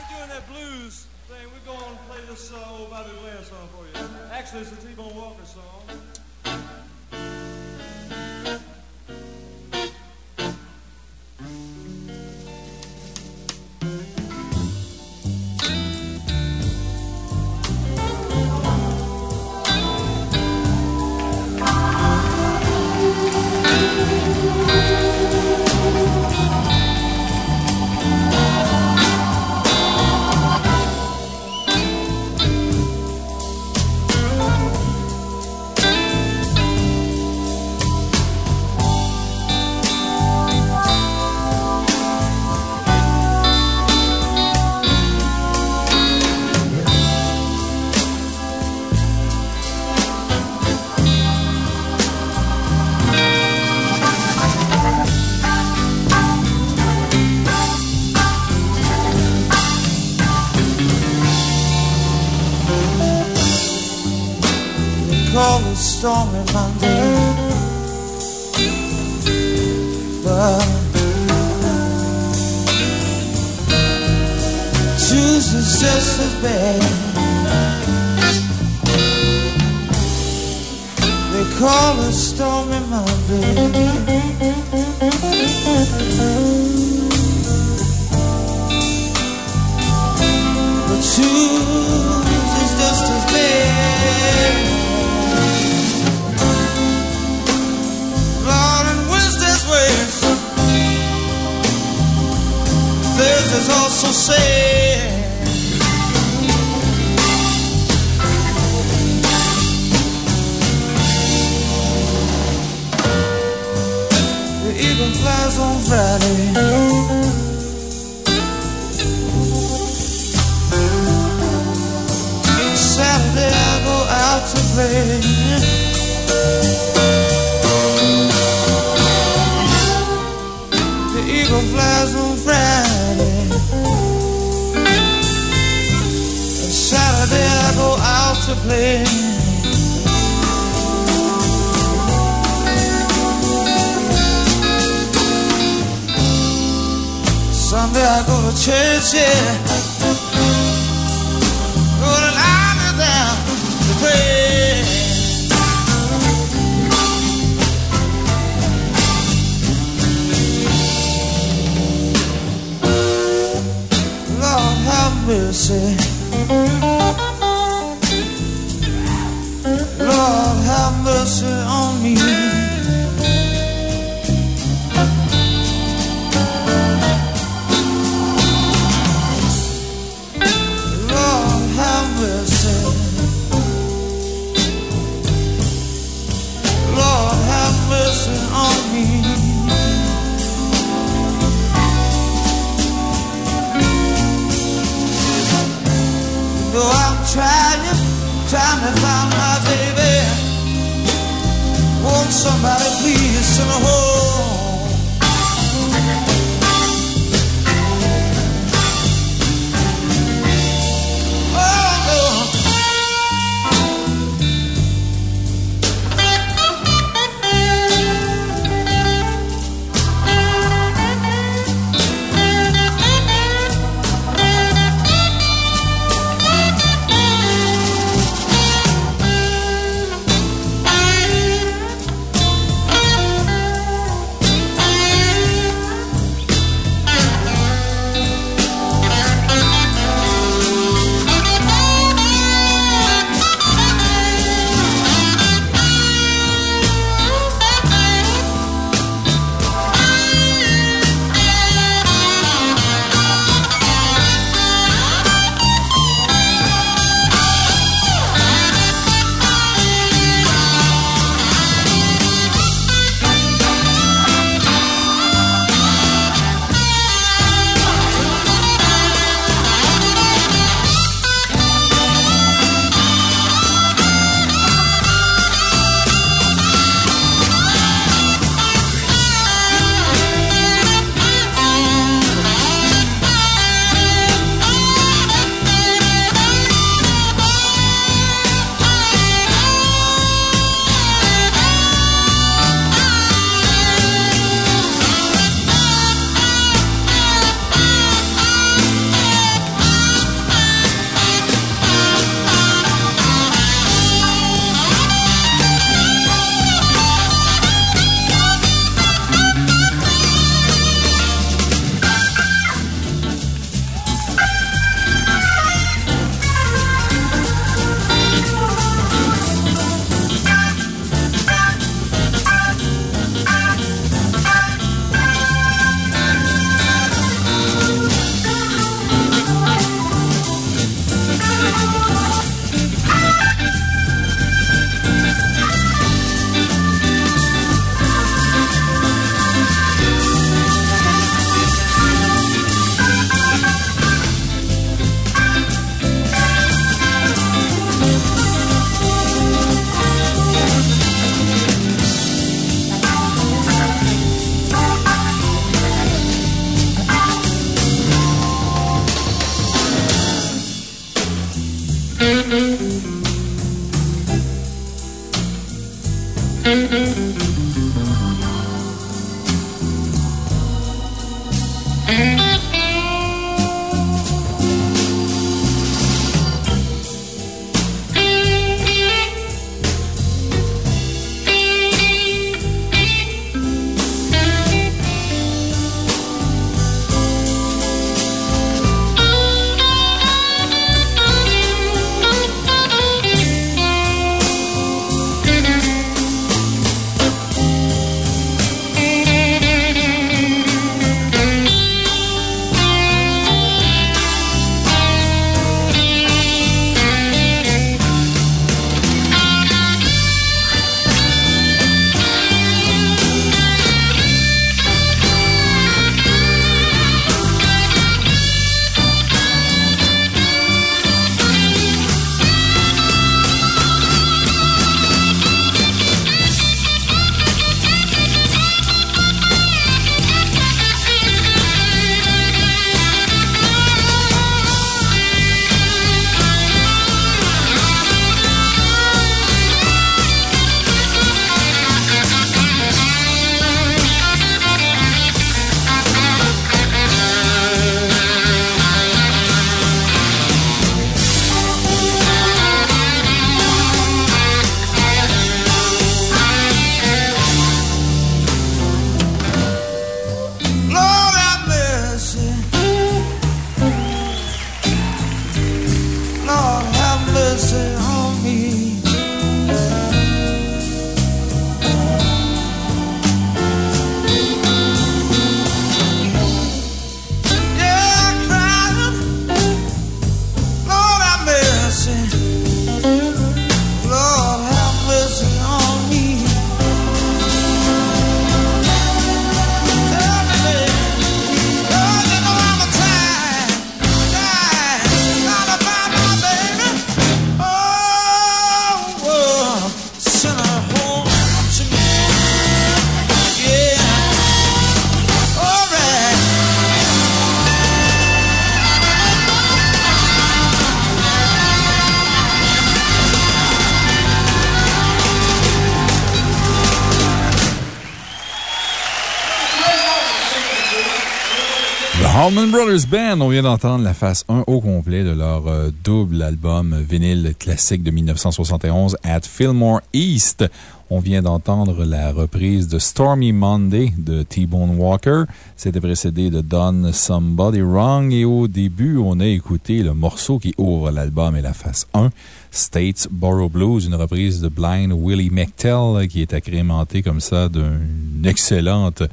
Brothers Band, on vient d'entendre la face 1 au complet de leur euh, double album vinyle classique de 1971, At Fillmore East. On vient d'entendre la reprise de Stormy Monday de T-Bone Walker. C'était précédé de Done Somebody Wrong. Et au début, on a écouté le morceau qui ouvre l'album et la face 1, States Borough Blues, une reprise de Blind Willie McTell qui est agrémentée comme ça d'une excellente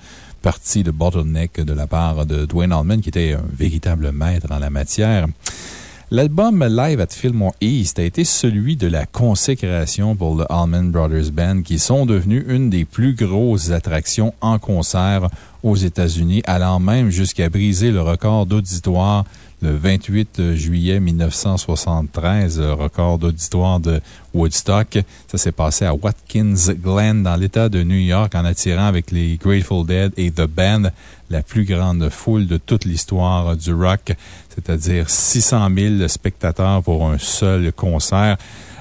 partie de Bottleneck de la part de Dwayne Allman, qui était un véritable maître en la matière. L'album Live at Fillmore East a été celui de la consécration pour le Allman Brothers Band, qui sont devenus une des plus grosses attractions en concert aux États-Unis, allant même jusqu'à briser le record d'auditoire le 28 juillet 1973, record d'auditoire de Woodstock. Ça s'est passé à Watkins Glen, dans l'État de New York, en attirant avec les Grateful Dead et The Band la plus grande foule de toute l'histoire du rock, c'est-à-dire 600 000 spectateurs pour un seul concert.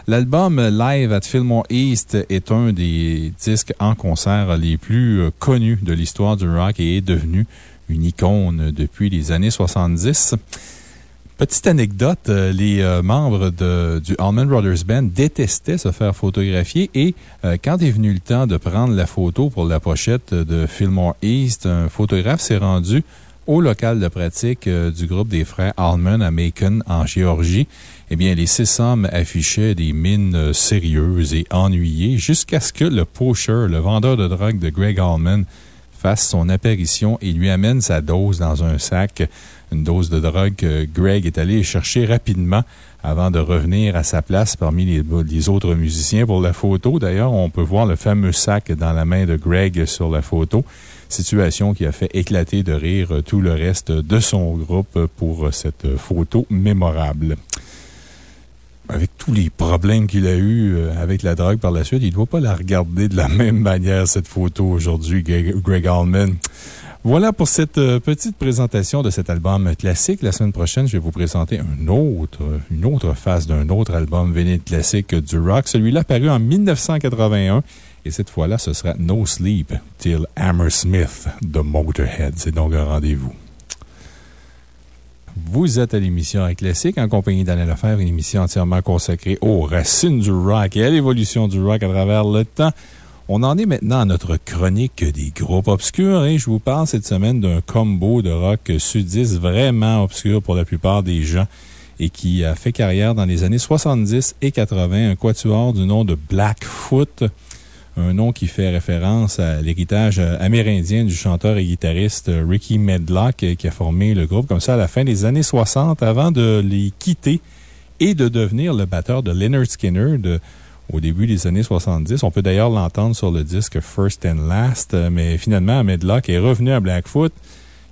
L'album Live at Fillmore East est un des disques en concert les plus connus de l'histoire du rock et est devenu une icône depuis les années 70. Petite anecdote, euh, les euh, membres du Allman Brothers Band détestaient se faire photographier et euh, quand est venu le temps de prendre la photo pour la pochette de Fillmore East, un photographe s'est rendu au local de pratique du groupe des frères Allman à Macon, en Géorgie. Eh bien, les six hommes affichaient des mines sérieuses et ennuyées jusqu'à ce que le poacher, le vendeur de drogue de Greg Allman, fasse son apparition et lui amène sa dose dans un sac, une dose de drogue que Greg est allé chercher rapidement avant de revenir à sa place parmi les, les autres musiciens pour la photo. D'ailleurs, on peut voir le fameux sac dans la main de Greg sur la photo. Situation qui a fait éclater de rire tout le reste de son groupe pour cette photo mémorable avec tous les problèmes qu'il a eus avec la drogue par la suite, il ne doit pas la regarder de la même manière, cette photo aujourd'hui, Greg Allman. Voilà pour cette petite présentation de cet album classique. La semaine prochaine, je vais vous présenter un autre, une autre face d'un autre album véné classique du rock. Celui-là paru en 1981 Et cette fois-là, ce sera No Sleep Till Hammersmith de Motorhead. C'est donc un rendez-vous. Vous êtes à l'émission Classique en compagnie d'Alain Lefebvre, une émission entièrement consacrée aux racines du rock et à l'évolution du rock à travers le temps. On en est maintenant à notre chronique des groupes obscurs et je vous parle cette semaine d'un combo de rock sudiste vraiment obscur pour la plupart des gens et qui a fait carrière dans les années 70 et 80, un quatuor du nom de Blackfoot un nom qui fait référence à l'héritage amérindien du chanteur et guitariste Ricky Medlock, qui a formé le groupe comme ça à la fin des années 60 avant de les quitter et de devenir le batteur de Leonard Skinner au début des années 70. On peut d'ailleurs l'entendre sur le disque First and Last, mais finalement, Medlock est revenu à Blackfoot,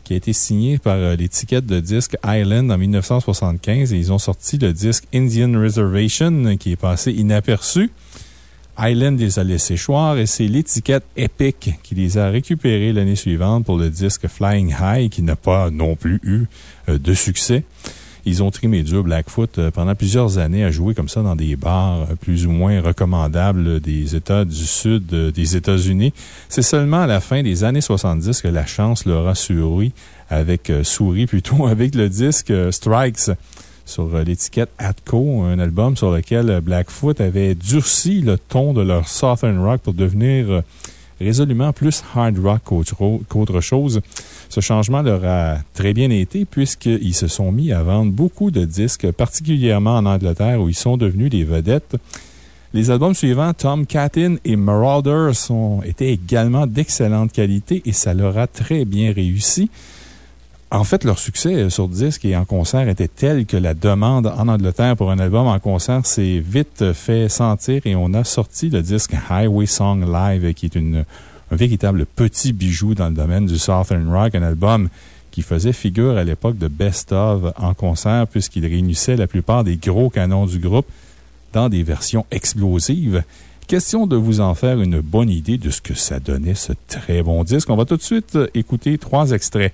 qui a été signé par l'étiquette de disque Island en 1975 et ils ont sorti le disque Indian Reservation, qui est passé inaperçu. Island les a laissés choir et c'est l'étiquette Epic qui les a récupérés l'année suivante pour le disque Flying High qui n'a pas non plus eu euh, de succès. Ils ont trimé dur Blackfoot euh, pendant plusieurs années à jouer comme ça dans des bars euh, plus ou moins recommandables des États du Sud des États-Unis. C'est seulement à la fin des années 70 que la chance leur a souri avec, souris plutôt, avec le disque Strikes sur euh, l'étiquette Atco, un album sur lequel euh, Blackfoot avait durci le ton de leur Southern Rock pour devenir euh, résolument plus hard rock qu'autre chose. Ce changement leur a très bien été puisqu'ils se sont mis à vendre beaucoup de disques, particulièrement en Angleterre où ils sont devenus des vedettes. Les albums suivants, Tom Catin et Marauder, sont, étaient également d'excellente qualité et ça leur a très bien réussi. En fait, leur succès sur disque et en concert était tel que la demande en Angleterre pour un album en concert s'est vite fait sentir et on a sorti le disque Highway Song Live, qui est un véritable petit bijou dans le domaine du Southern Rock, un album qui faisait figure à l'époque de Best of en concert puisqu'il réunissait la plupart des gros canons du groupe dans des versions explosives. Question de vous en faire une bonne idée de ce que ça donnait, ce très bon disque. On va tout de suite écouter trois extraits.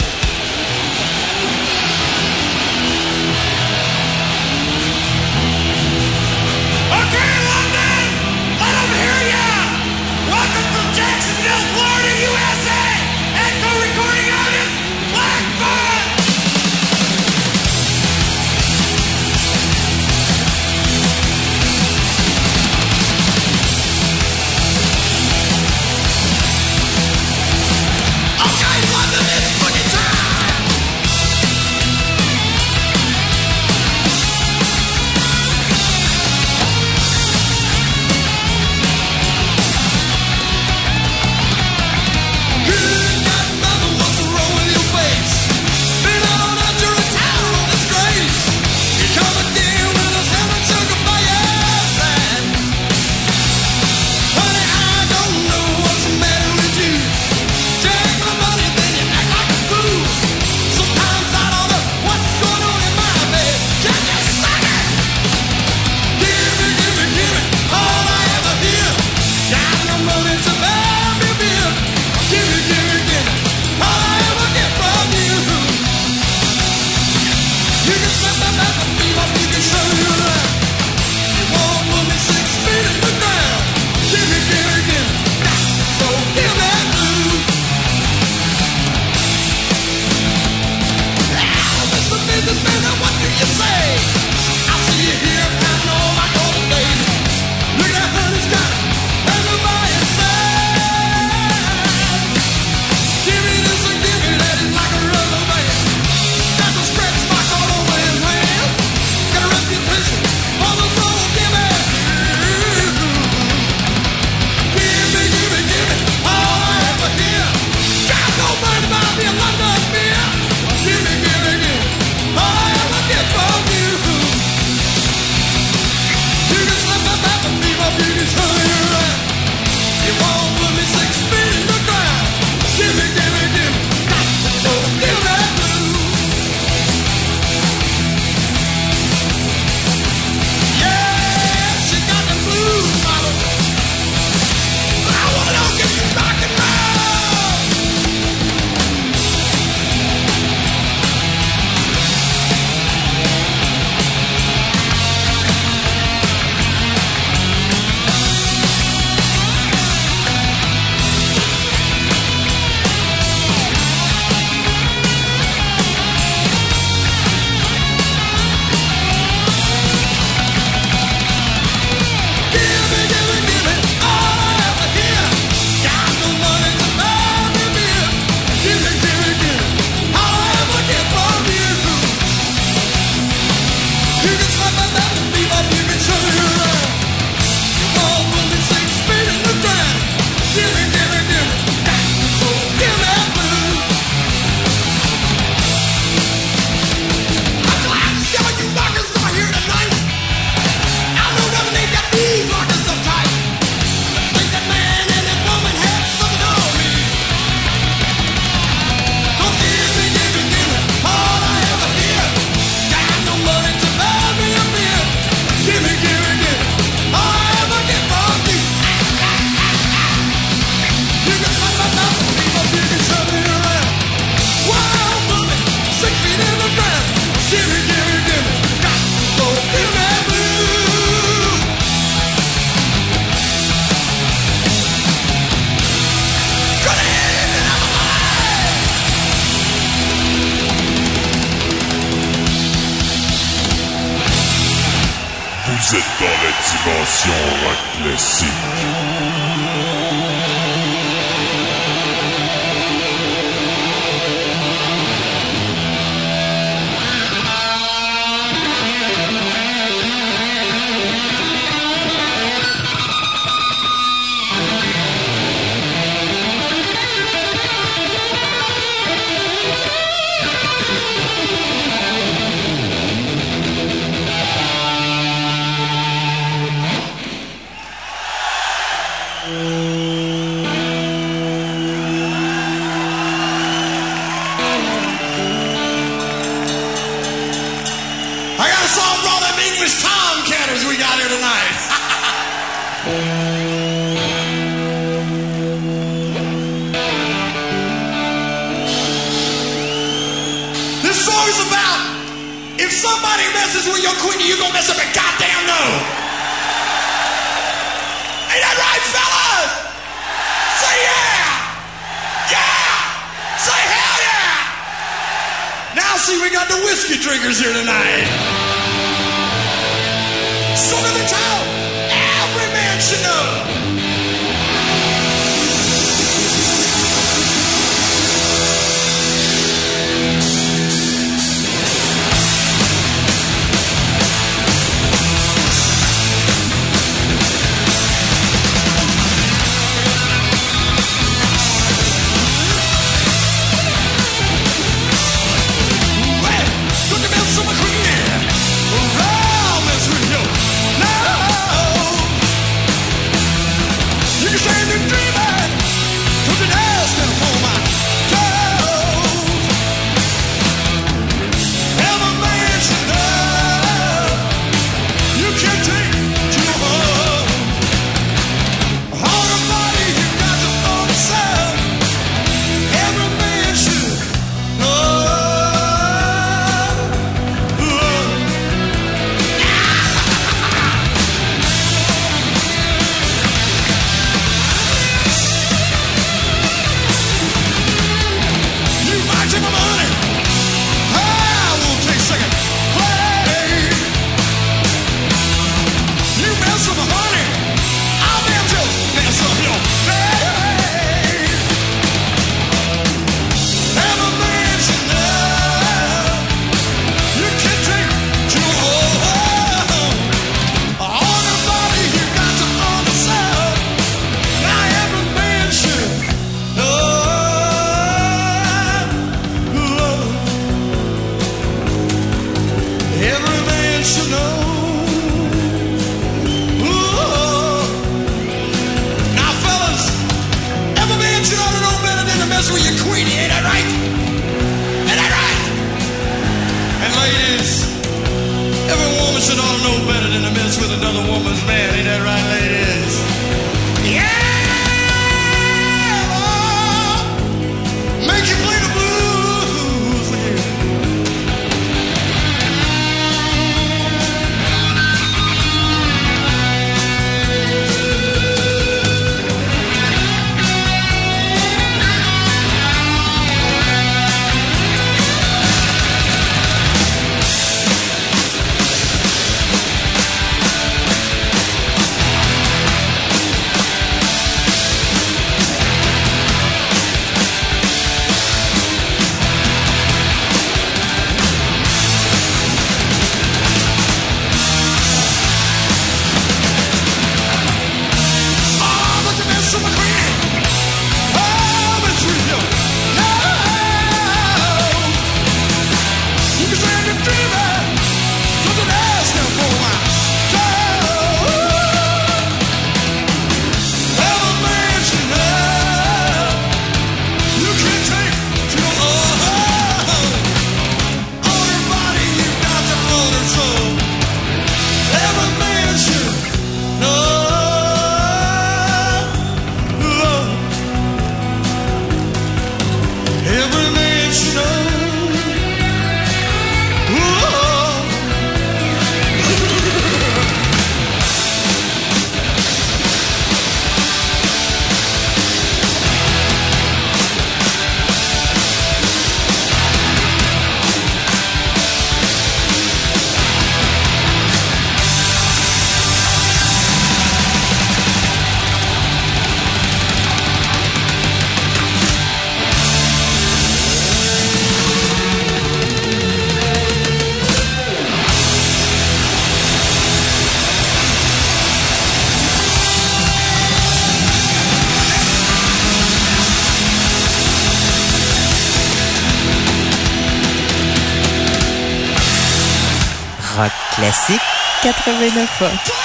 If somebody messes with your queen, you gonna mess up a goddamn nose. Ain't that right, fellas? Say yeah! Yeah! Say hell yeah! Now see, we got the whiskey drinkers here tonight. Song of the town, 89 ans.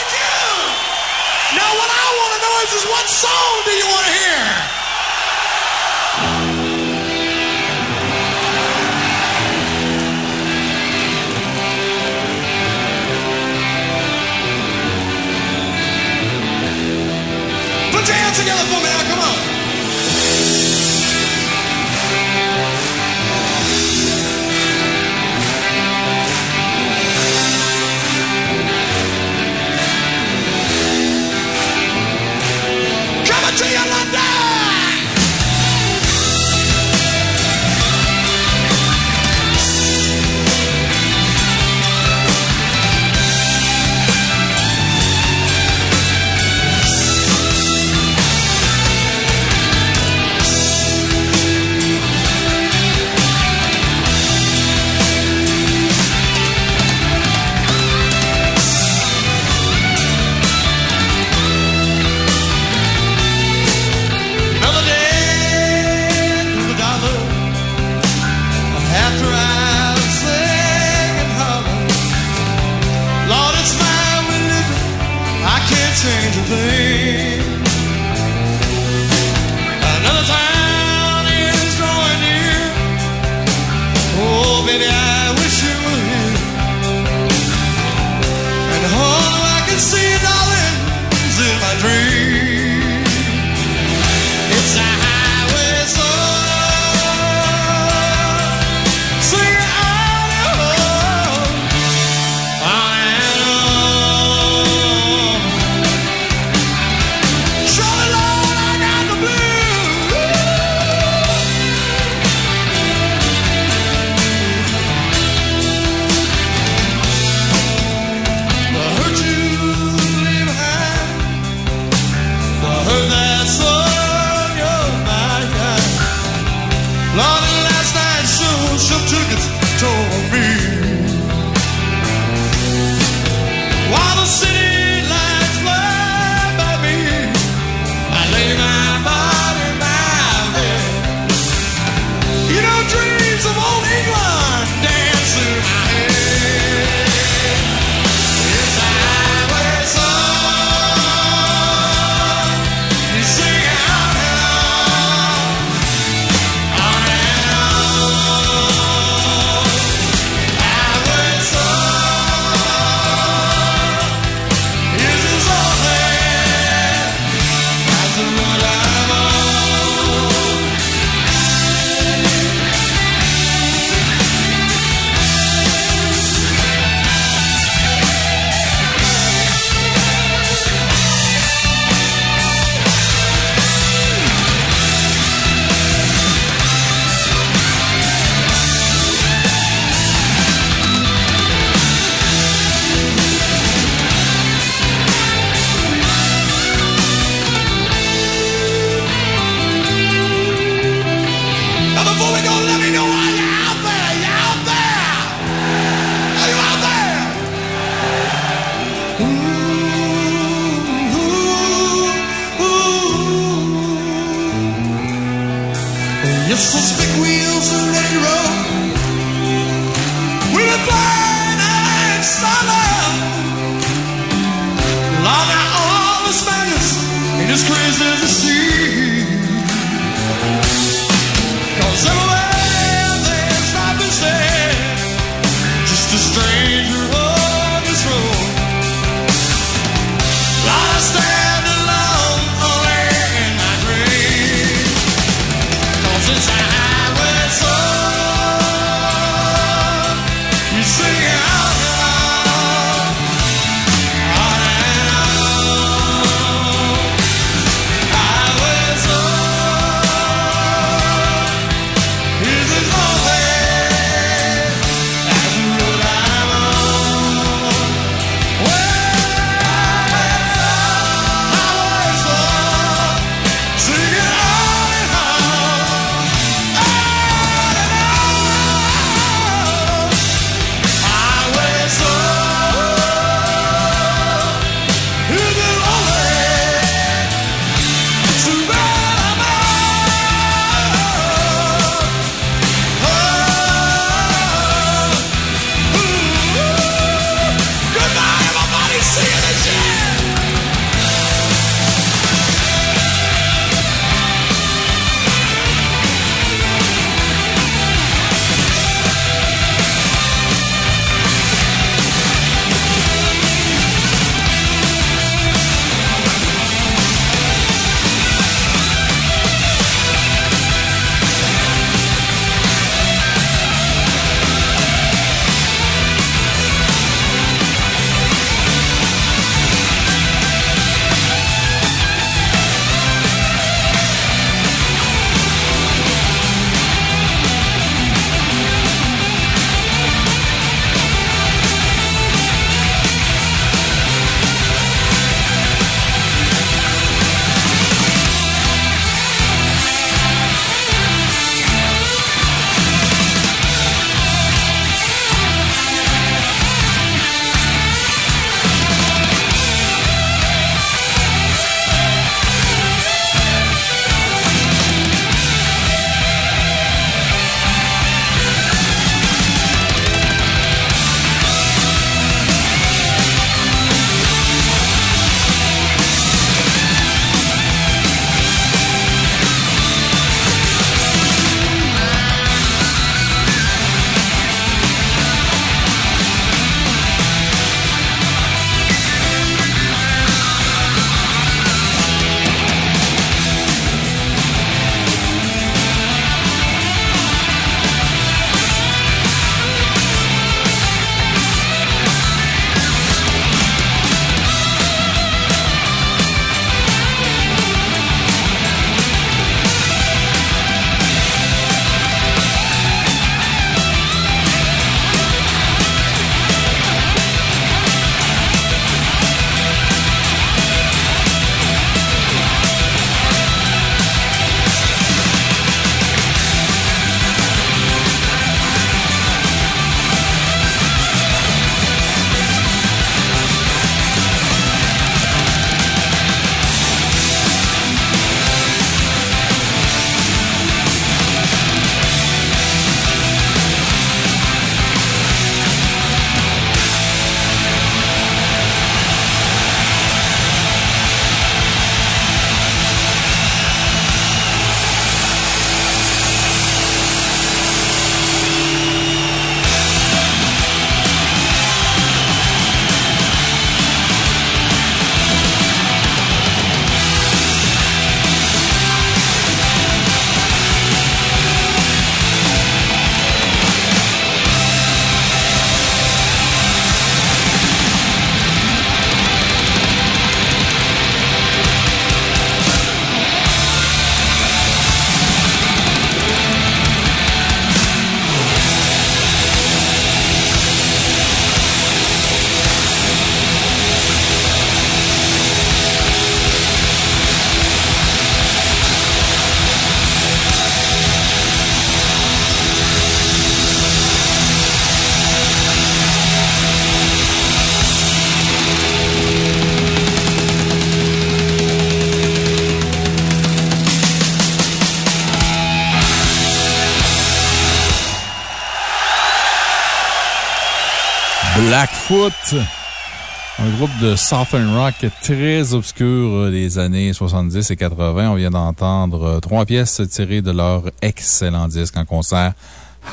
De Southern Rock très obscur des années 70 et 80. On vient d'entendre trois pièces tirées de leur excellent disque en concert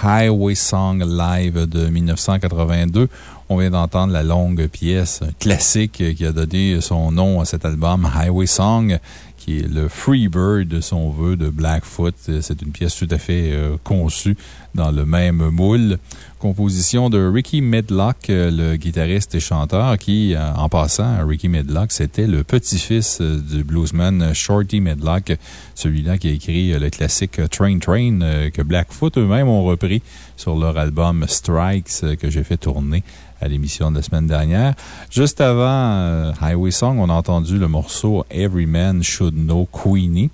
Highway Song Live de 1982. On vient d'entendre la longue pièce classique qui a donné son nom à cet album, Highway Song, qui est le Freebird, si on veut, de Blackfoot. C'est une pièce tout à fait euh, conçue dans le même moule. Composition de Ricky Medlock, euh, le guitariste et chanteur, qui, euh, en passant, Ricky Medlock, c'était le petit-fils du bluesman Shorty Medlock, celui-là qui a écrit le classique Train Train que Blackfoot eux-mêmes ont repris sur leur album Strikes que j'ai fait tourner à l'émission de la semaine dernière. Juste avant Highway Song, on a entendu le morceau Every Man Should Know Queenie.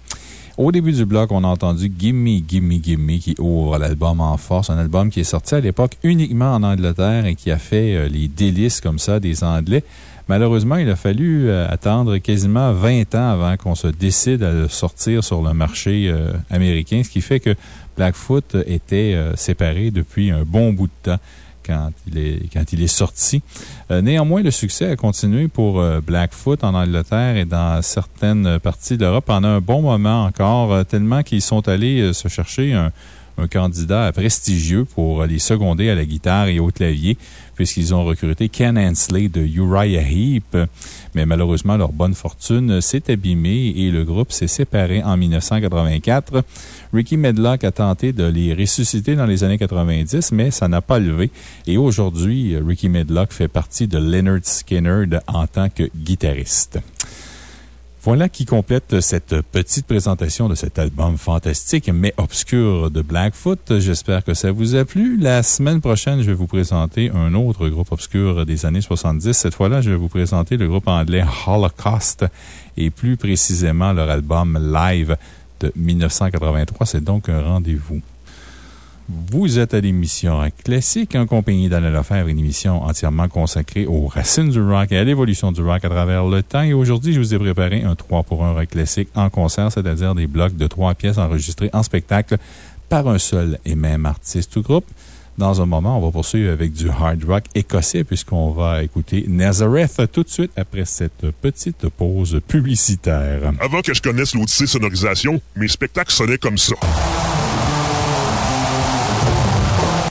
Au début du bloc, on a entendu Gimme, Gimme, Gimme qui ouvre l'album en force. Un album qui est sorti à l'époque uniquement en Angleterre et qui a fait les délices comme ça des Anglais. Malheureusement, il a fallu attendre quasiment 20 ans avant qu'on se décide à le sortir sur le marché américain, ce qui fait que Blackfoot était séparé depuis un bon bout de temps quand il est, sorti. néanmoins, le succès a continué pour Blackfoot en Angleterre et dans certaines parties d'Europe pendant un bon moment encore, tellement qu'ils sont allés se chercher un candidat prestigieux pour les seconder à la guitare et au clavier, puisqu'ils ont recruté Ken Ansley de Uriah Heep. Mais malheureusement, leur bonne fortune s'est abîmée et le groupe s'est séparé en 1984. Ricky Medlock a tenté de les ressusciter dans les années 90, mais ça n'a pas levé. Et aujourd'hui, Ricky Medlock fait partie de Leonard Skinner en tant que guitariste. Voilà qui complète cette petite présentation de cet album fantastique mais obscur de Blackfoot. J'espère que ça vous a plu. La semaine prochaine, je vais vous présenter un autre groupe obscur des années 70. Cette fois-là, je vais vous présenter le groupe anglais Holocaust et plus précisément leur album Live de 1983. C'est donc un rendez-vous. Vous êtes à l'émission Classique en compagnie d'Alain Lefebvre, une émission entièrement consacrée aux racines du rock et à l'évolution du rock à travers le temps. Et aujourd'hui, je vous ai préparé un 3 pour 1 rock classique en concert, c'est-à-dire des blocs de trois pièces enregistrées en spectacle par un seul et même artiste ou groupe. Dans un moment, on va poursuivre avec du hard rock écossais puisqu'on va écouter Nazareth tout de suite après cette petite pause publicitaire. Avant que je connaisse l'Odyssée sonorisation, mes spectacles sonnaient comme ça.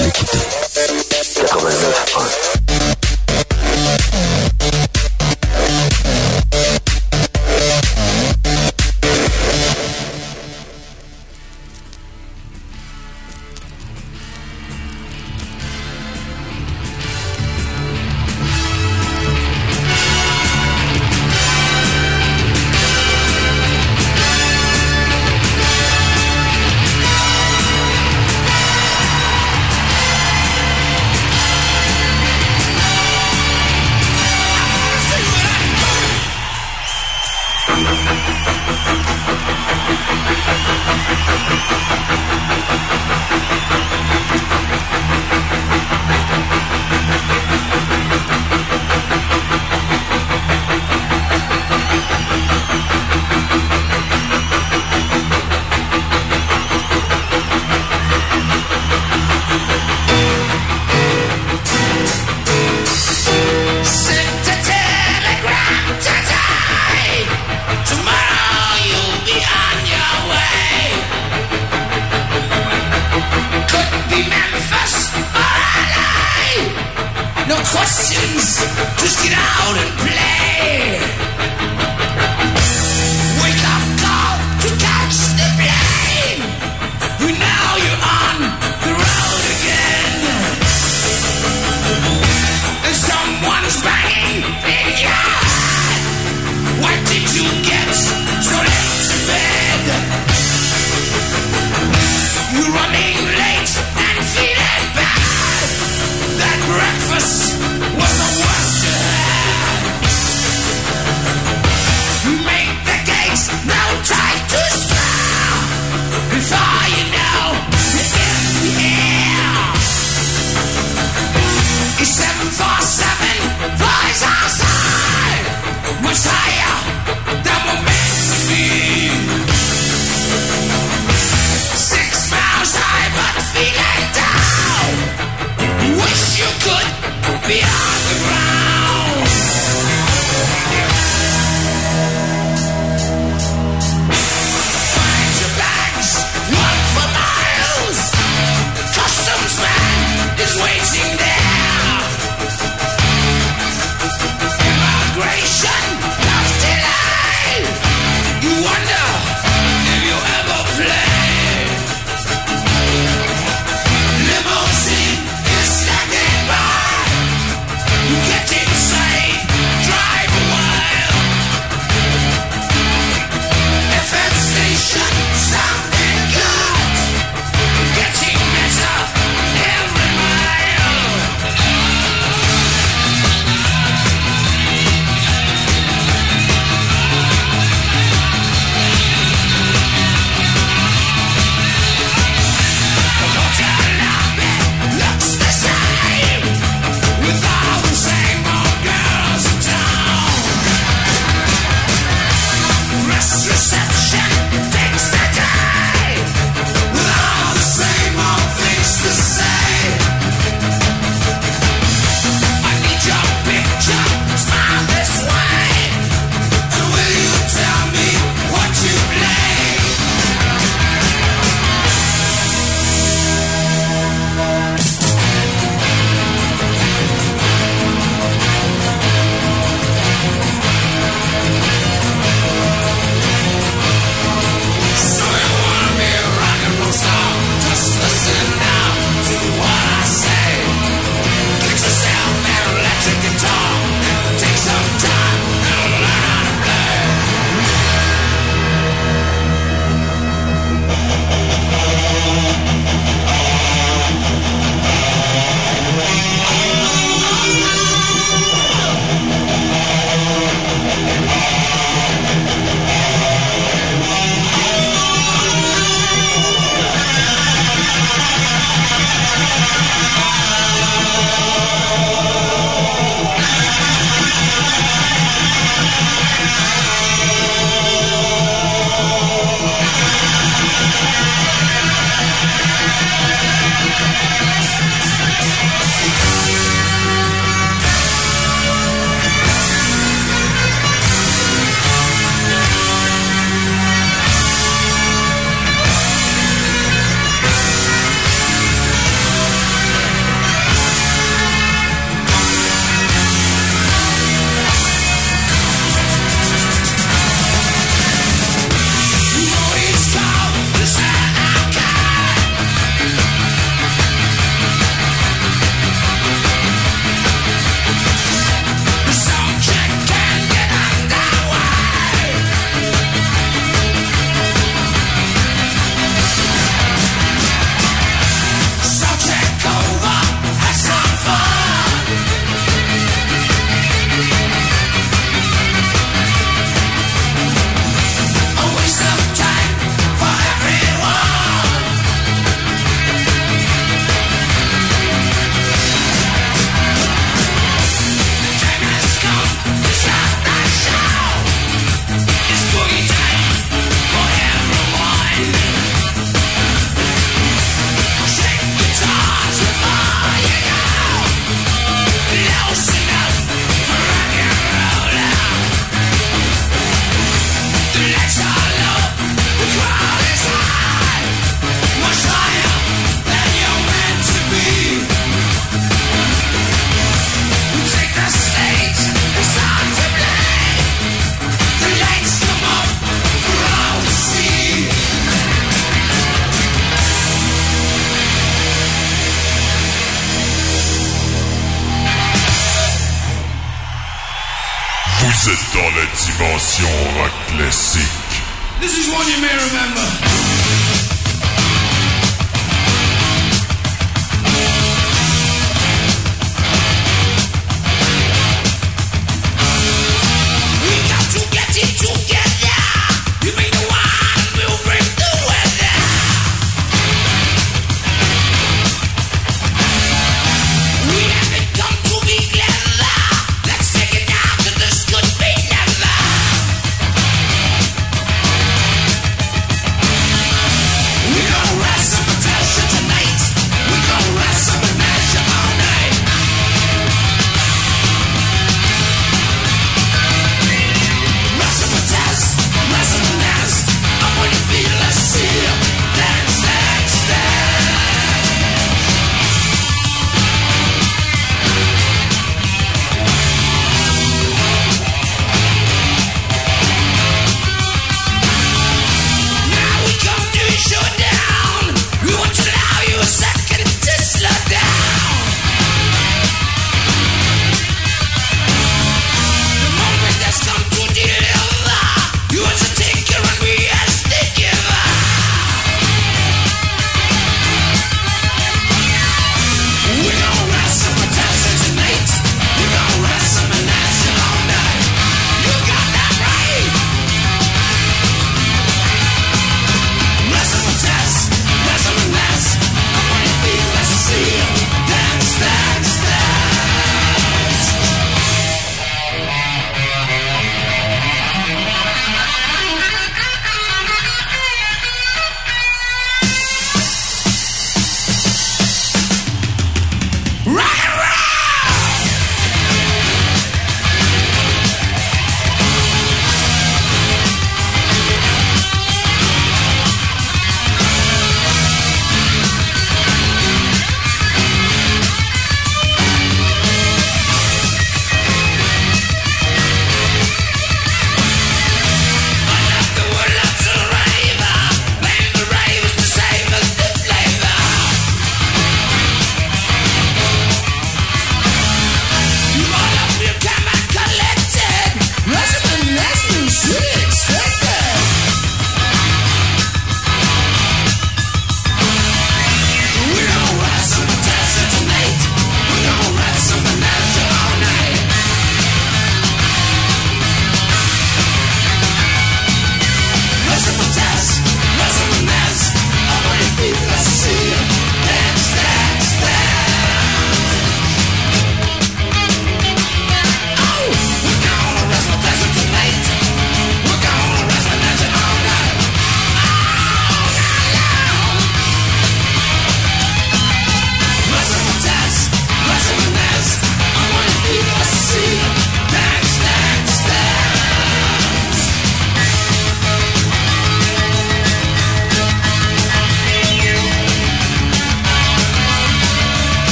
l'écouter. 89.1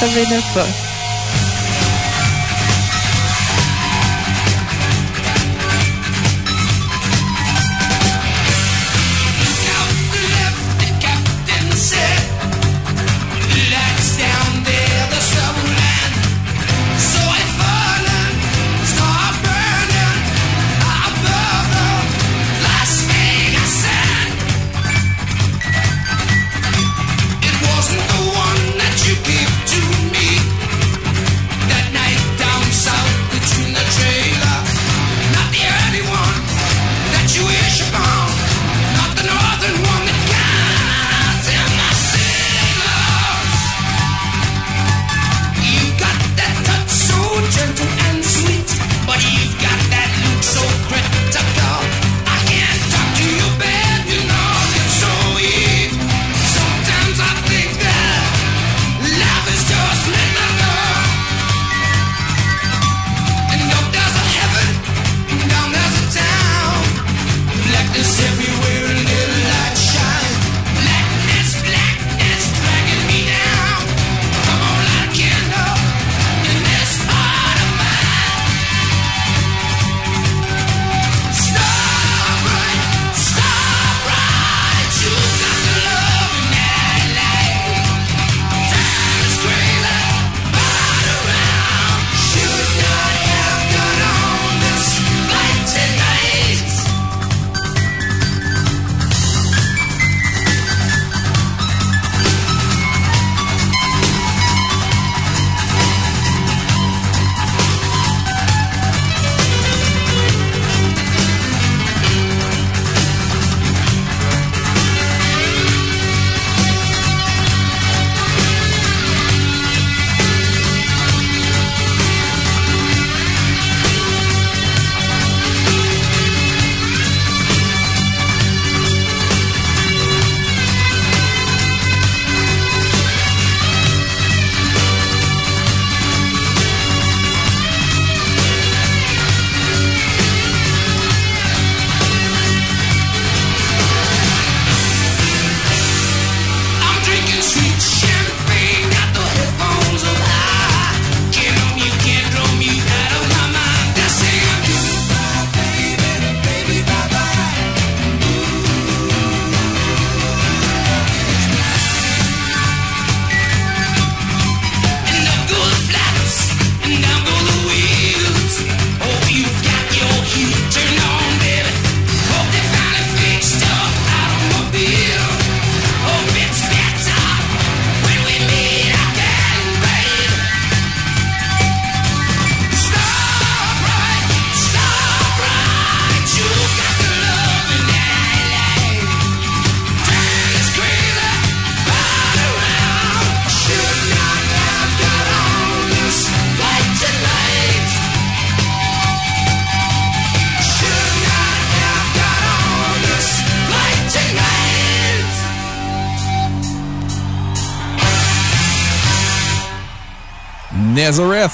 89 ans. Captain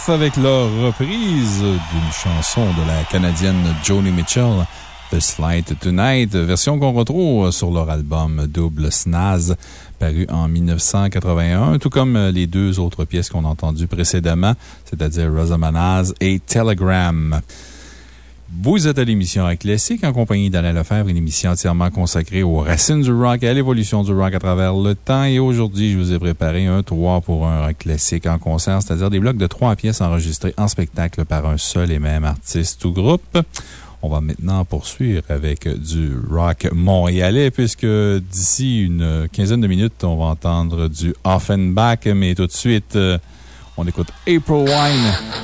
Avec leur reprise d'une chanson de la Canadienne Joni Mitchell, This Flight Tonight, version qu'on retrouve sur leur album Double Snaz, paru en 1981, tout comme les deux autres pièces qu'on a entendues précédemment, c'est-à-dire Rosamanaz et Telegram. Vous êtes à l'émission Rock Classique en compagnie d'Alain Lefebvre, une émission entièrement consacrée aux racines du rock et à l'évolution du rock à travers le temps. Et aujourd'hui, je vous ai préparé un 3 pour un rock classique en concert, c'est-à-dire des blocs de trois pièces enregistrées en spectacle par un seul et même artiste ou groupe. On va maintenant poursuivre avec du rock montréalais, puisque d'ici une quinzaine de minutes, on va entendre du Offenbach, mais tout de suite, euh, on écoute April Wine.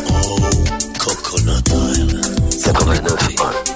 Matar. 89.1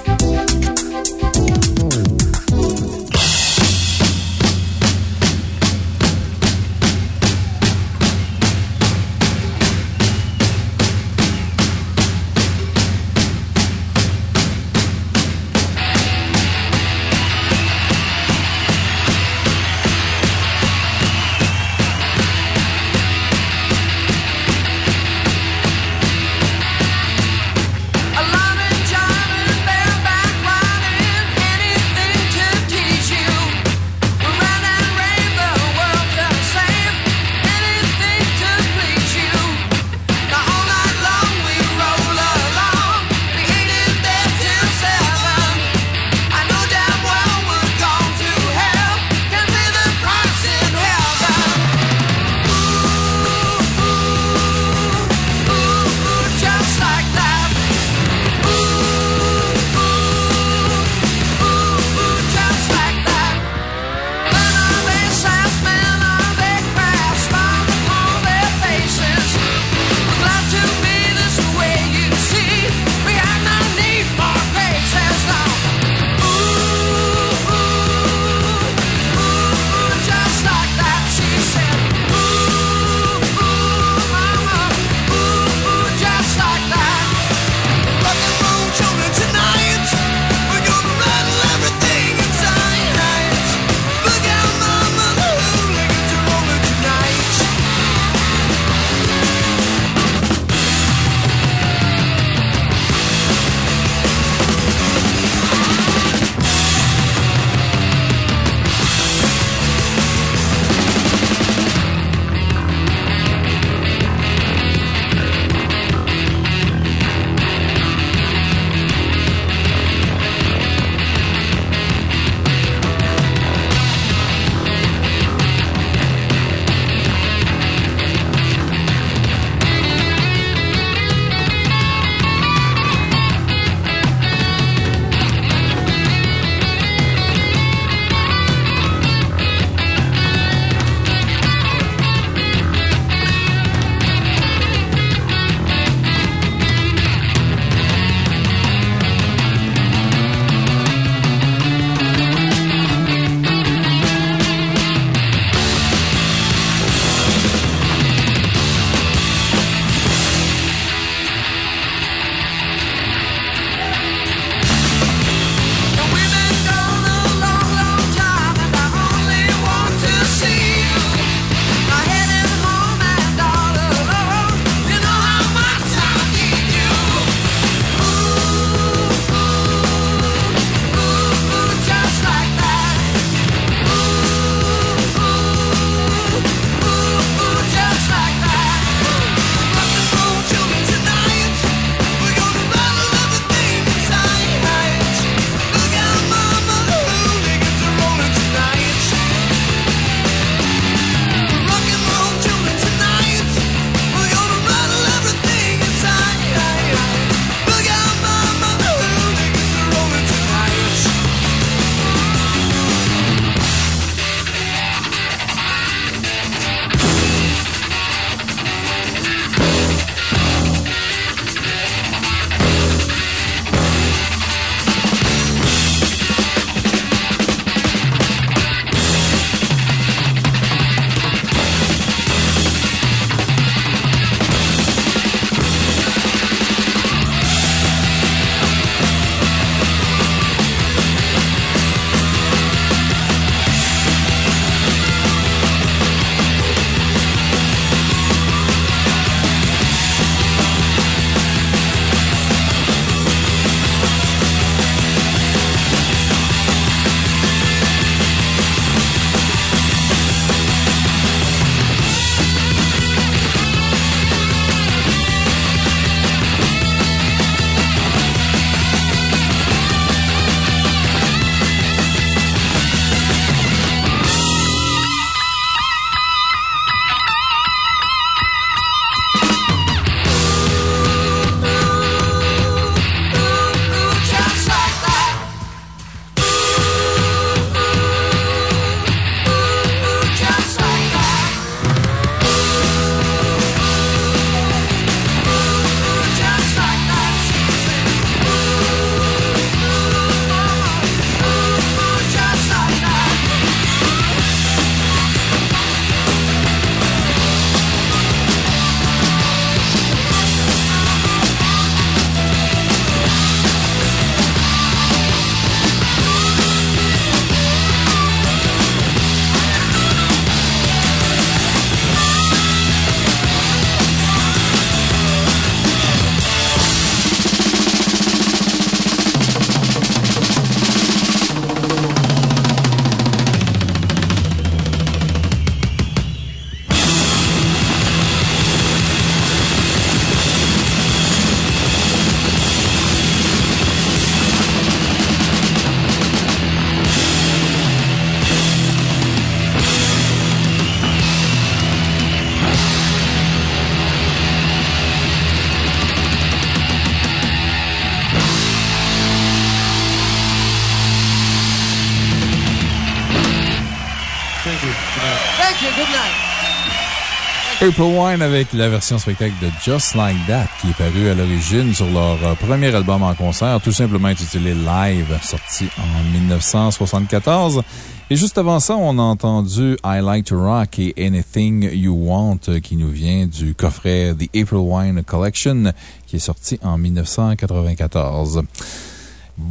April Wine avec la version spectacle de Just Like That qui est parue à l'origine sur leur euh, premier album en concert, tout simplement intitulé Live, sorti en 1974. Et juste avant ça, on a entendu I Like to Rock et Anything You Want euh, qui nous vient du coffret The April Wine Collection qui est sorti en 1994.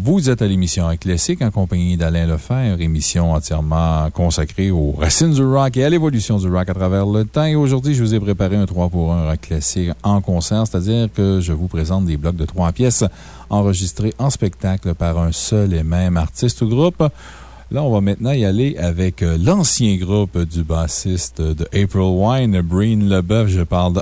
Vous êtes à l'émission Classique en compagnie d'Alain Lefebvre, émission entièrement consacrée aux racines du rock et à l'évolution du rock à travers le temps. Et aujourd'hui, je vous ai préparé un 3 pour 1 rock classique en concert, c'est-à-dire que je vous présente des blocs de trois pièces enregistrés en spectacle par un seul et même artiste ou groupe. Là, on va maintenant y aller avec euh, l'ancien groupe du bassiste de April Wine, Breen Leboeuf. Je parle de.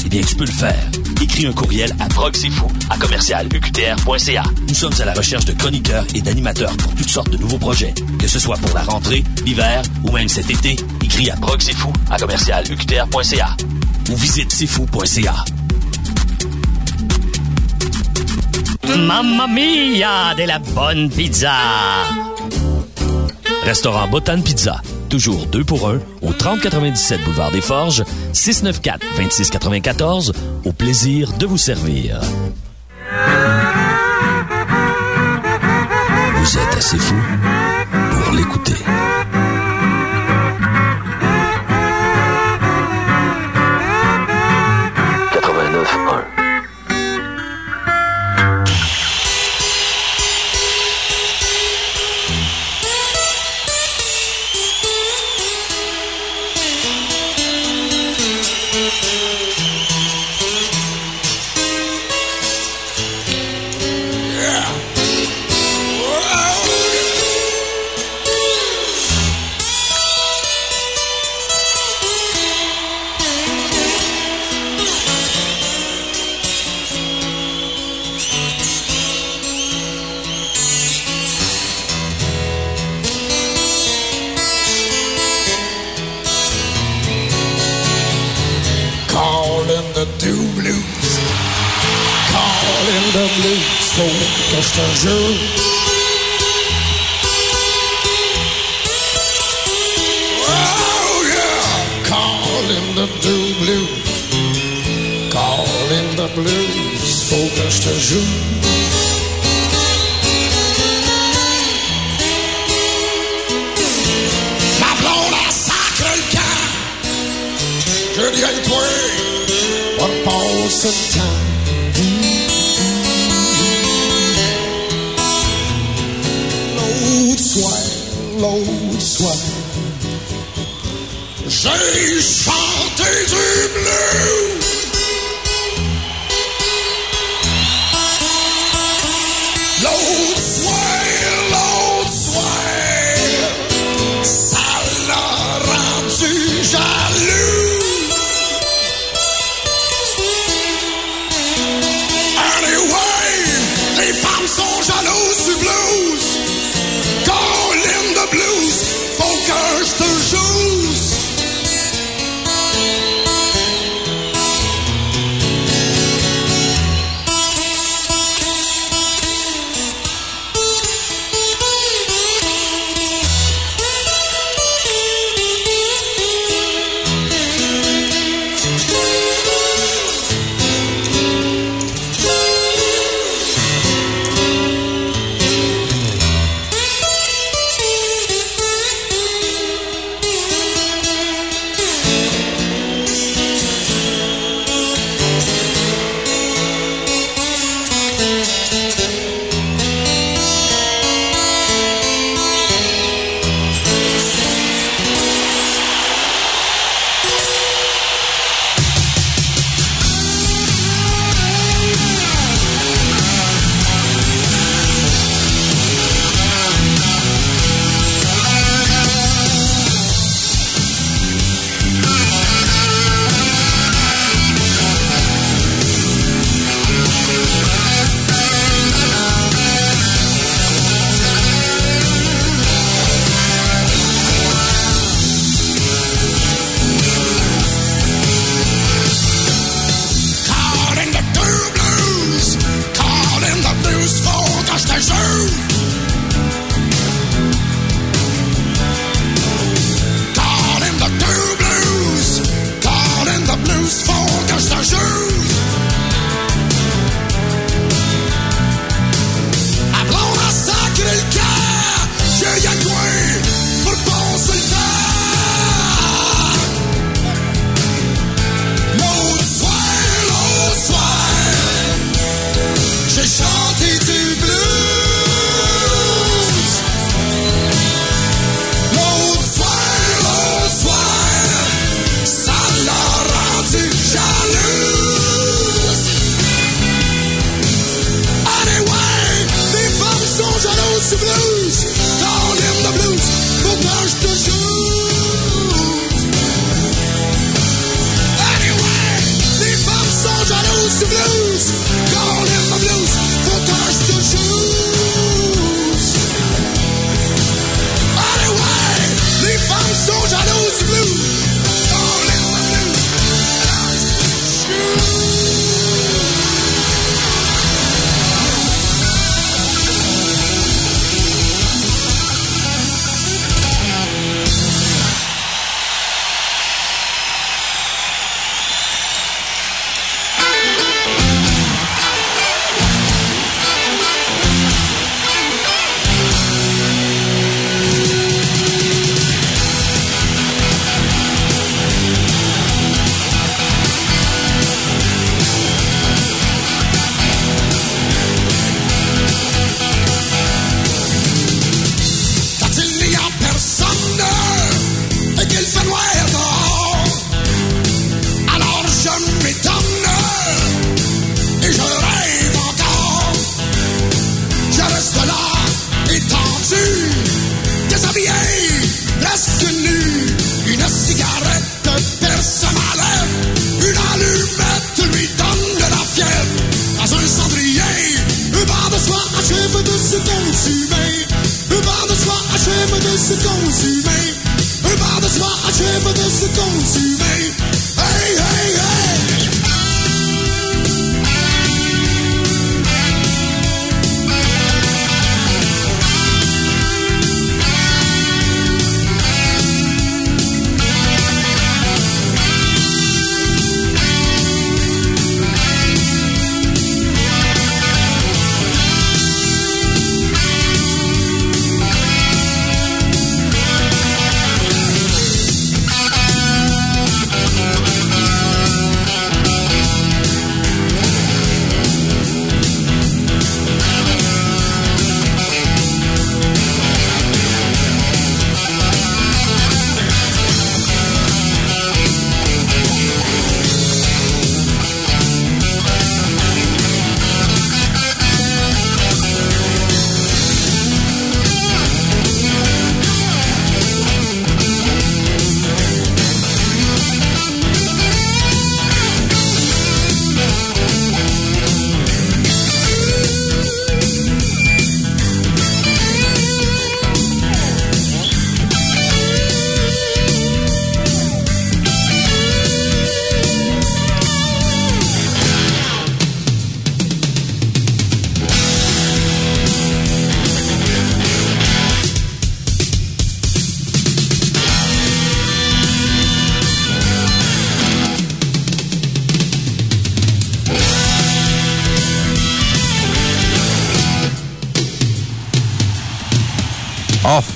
Eh bien, tu peux le faire. Écris un courriel à proxifou à commercialuqtr.ca. Nous sommes à la recherche de chroniqueurs et d'animateurs pour toutes sortes de nouveaux projets. Que ce soit pour la rentrée, l'hiver ou même cet été, écris à proxifou à commercialuqtr.ca ou visite sifou.ca. Mamma mia, de la bonne pizza! Restaurant Botan Pizza. Toujours 2 pour 1 au 3097 Boulevard des Forges, 694-2694. Au plaisir de vous servir. Vous êtes assez fou pour l'écouter.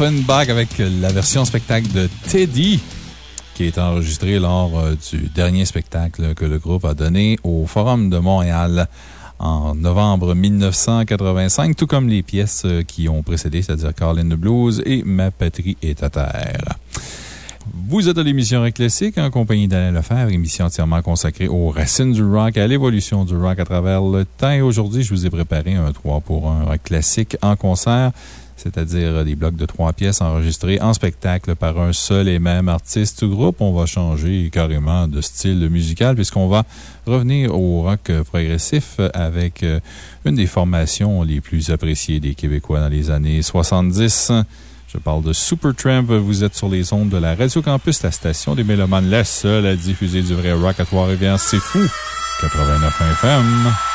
Offenbach avec la version spectacle de Teddy qui est enregistrée lors euh, du dernier spectacle que le groupe a donné au Forum de Montréal en novembre 1985, tout comme les pièces euh, qui ont précédé, c'est-à-dire Call in the Blues et Ma patrie est à terre. Vous êtes à l'émission Rock Classique en compagnie d'Alain Lefebvre, émission entièrement consacrée aux racines du rock, à l'évolution du rock à travers le temps. Et aujourd'hui, je vous ai préparé un 3 pour 1 rock classique en concert c'est-à-dire des blocs de trois pièces enregistrés en spectacle par un seul et même artiste ou groupe. On va changer carrément de style musical puisqu'on va revenir au rock progressif avec euh, une des formations les plus appréciées des Québécois dans les années 70. Je parle de Supertramp. Vous êtes sur les ondes de la Radio Campus, la station des Mélomanes, la seule à diffuser du vrai rock à Trois-Rivières. C'est fou! 89 FM.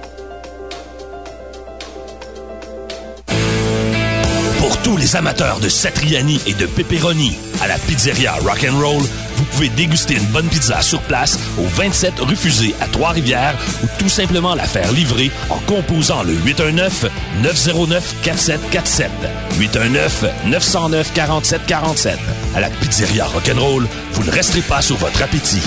Les amateurs de satriani et de pepperoni, à la pizzeria Rock'n'Roll, vous pouvez déguster une bonne pizza sur place au 27 rue à Trois-Rivières ou tout simplement la faire livrer en composant le 819-909-4747. 819-909-4747. À la pizzeria Rock'n'Roll, vous ne resterez pas sur votre appétit.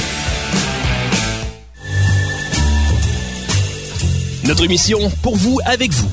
Notre mission, pour vous, avec vous.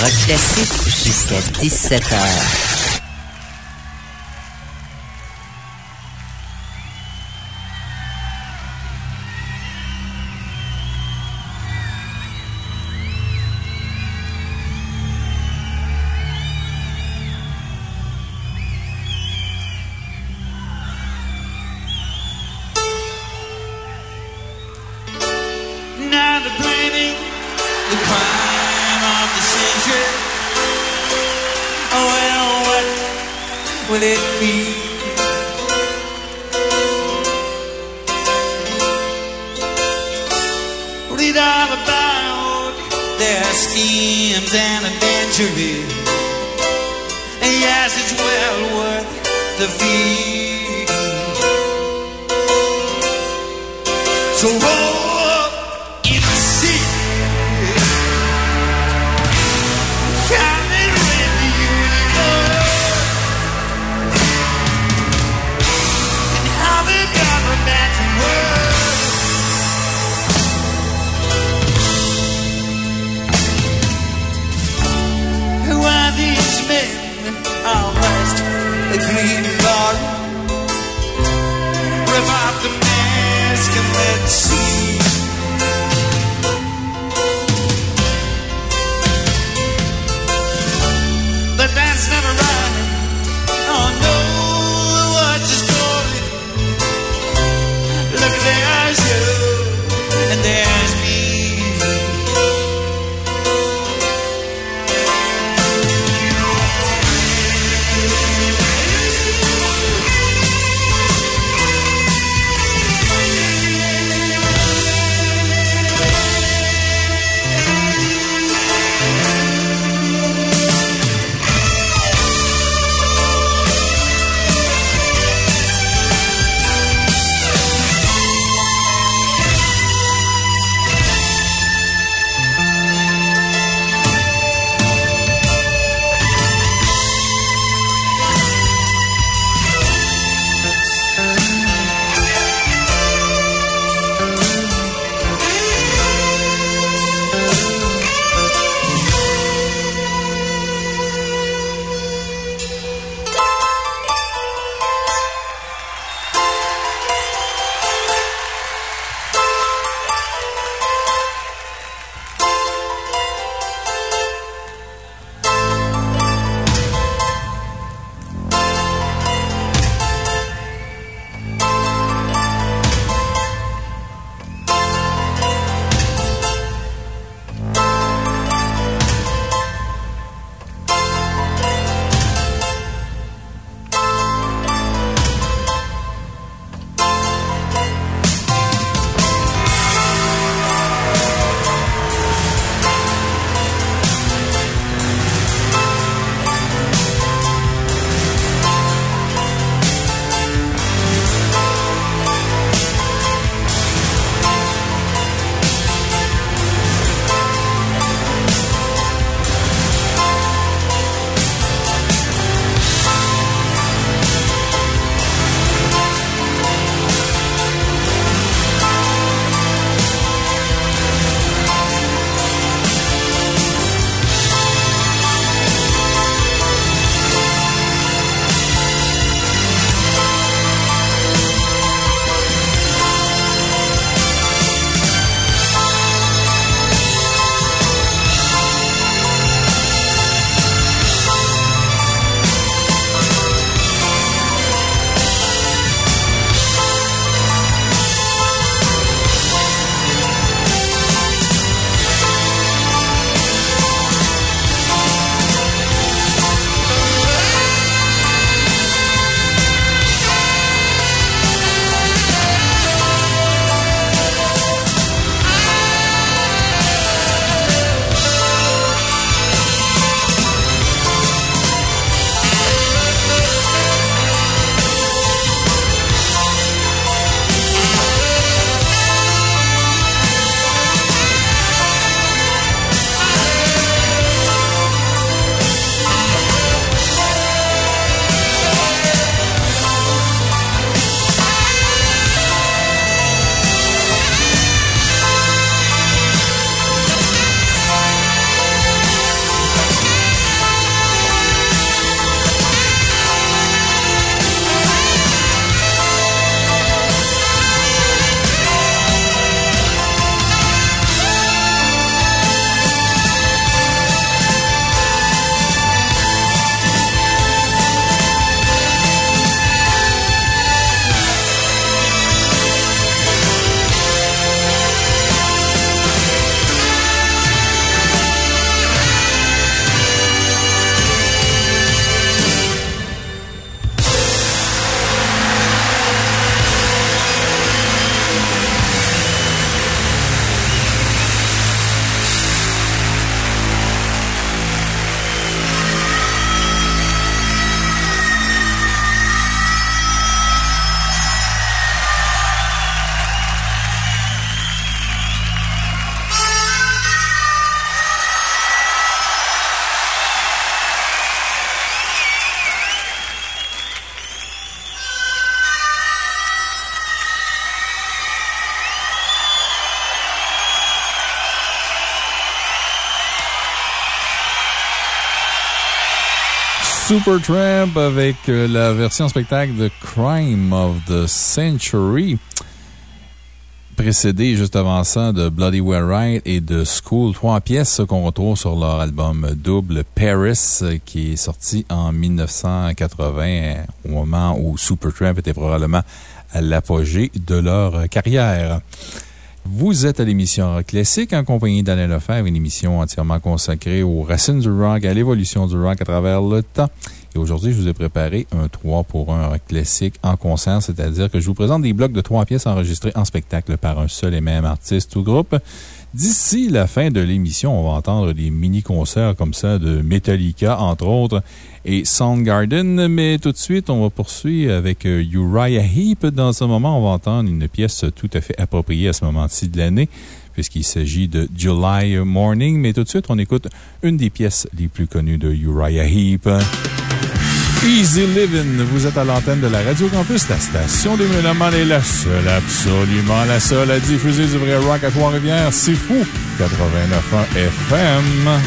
rock jusqu'à 17 Supertramp avec euh, la version spectacle de Crime of the Century. Précédé juste avant ça de Bloody Well Right et de School, trois pièces qu'on retrouve sur leur album double Paris qui est sorti en 1980 au moment où Supertramp était probablement à l'apogée de leur carrière. Vous êtes à l'émission Rock Classique en compagnie d'Alain Lefebvre, une émission entièrement consacrée aux racines du rock, à l'évolution du rock à travers le temps. Et aujourd'hui, je vous ai préparé un 3 pour 1 rock classique en concert, c'est-à-dire que je vous présente des blocs de trois pièces enregistrées en spectacle par un seul et même artiste ou groupe. D'ici la fin de l'émission, on va entendre des mini-concerts comme ça de Metallica, entre autres, et Soundgarden. Mais tout de suite, on va poursuivre avec euh, Uriah Heep. Dans ce moment, on va entendre une pièce tout à fait appropriée à ce moment-ci de l'année, puisqu'il s'agit de July Morning. Mais tout de suite, on écoute une des pièces les plus connues de Uriah Heep. Easy Living. Vous êtes à l'antenne de la Radio Campus, la station des Mélomanes est la seule, absolument la seule à diffuser du vrai rock à Trois-Rivières. C'est fou! 89.1 FM.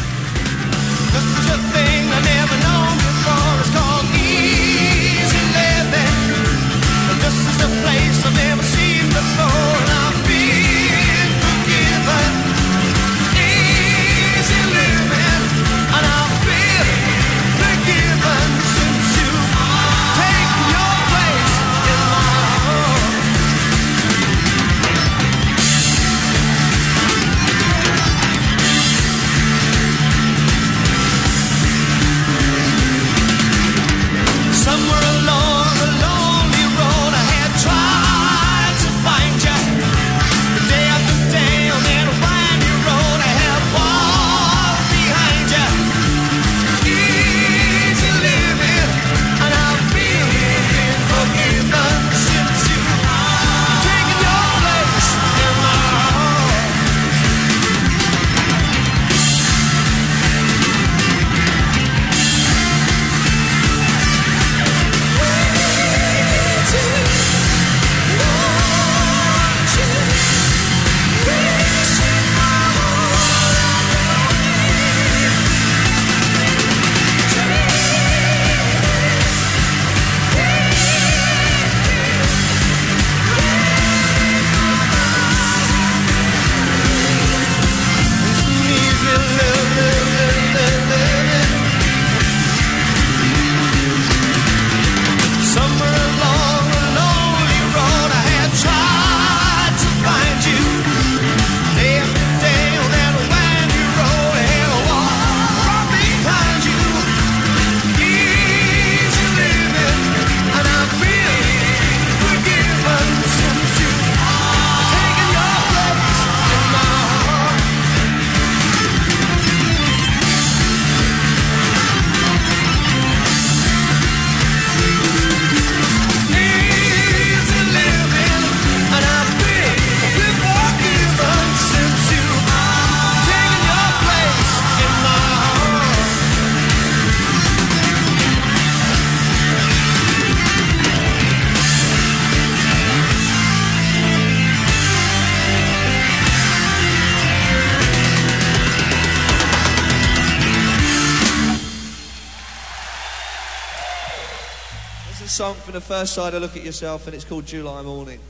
Side, and look at yourself, and it's called July morning.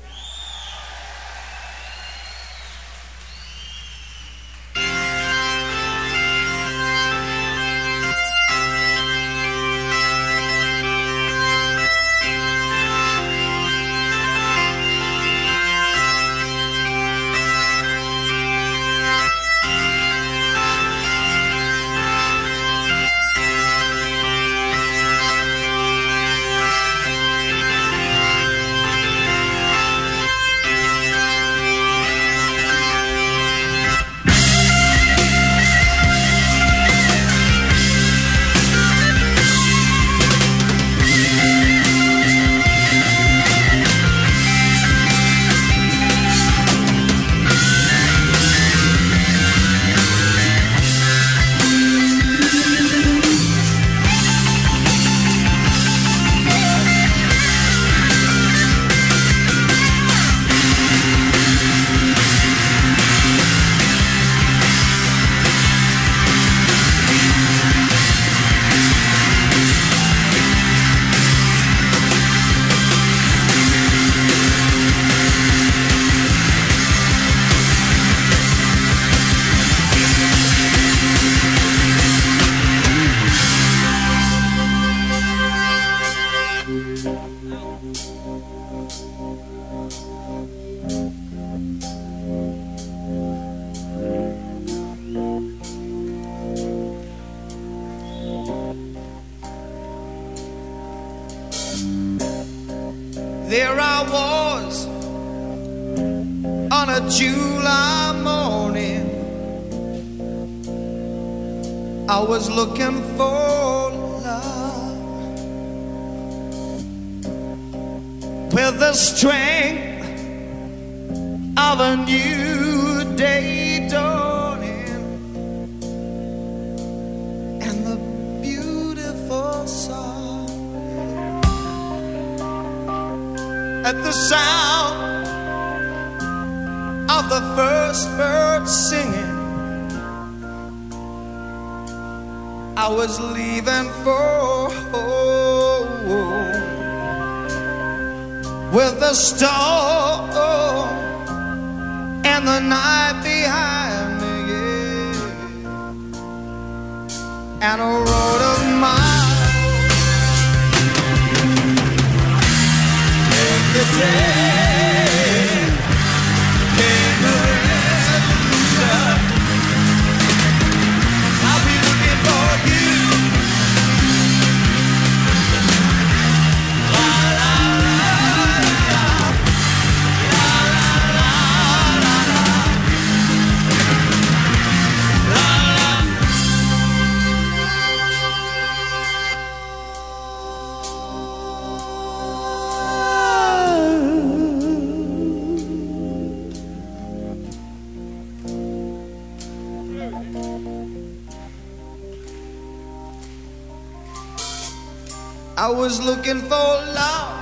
I was looking for love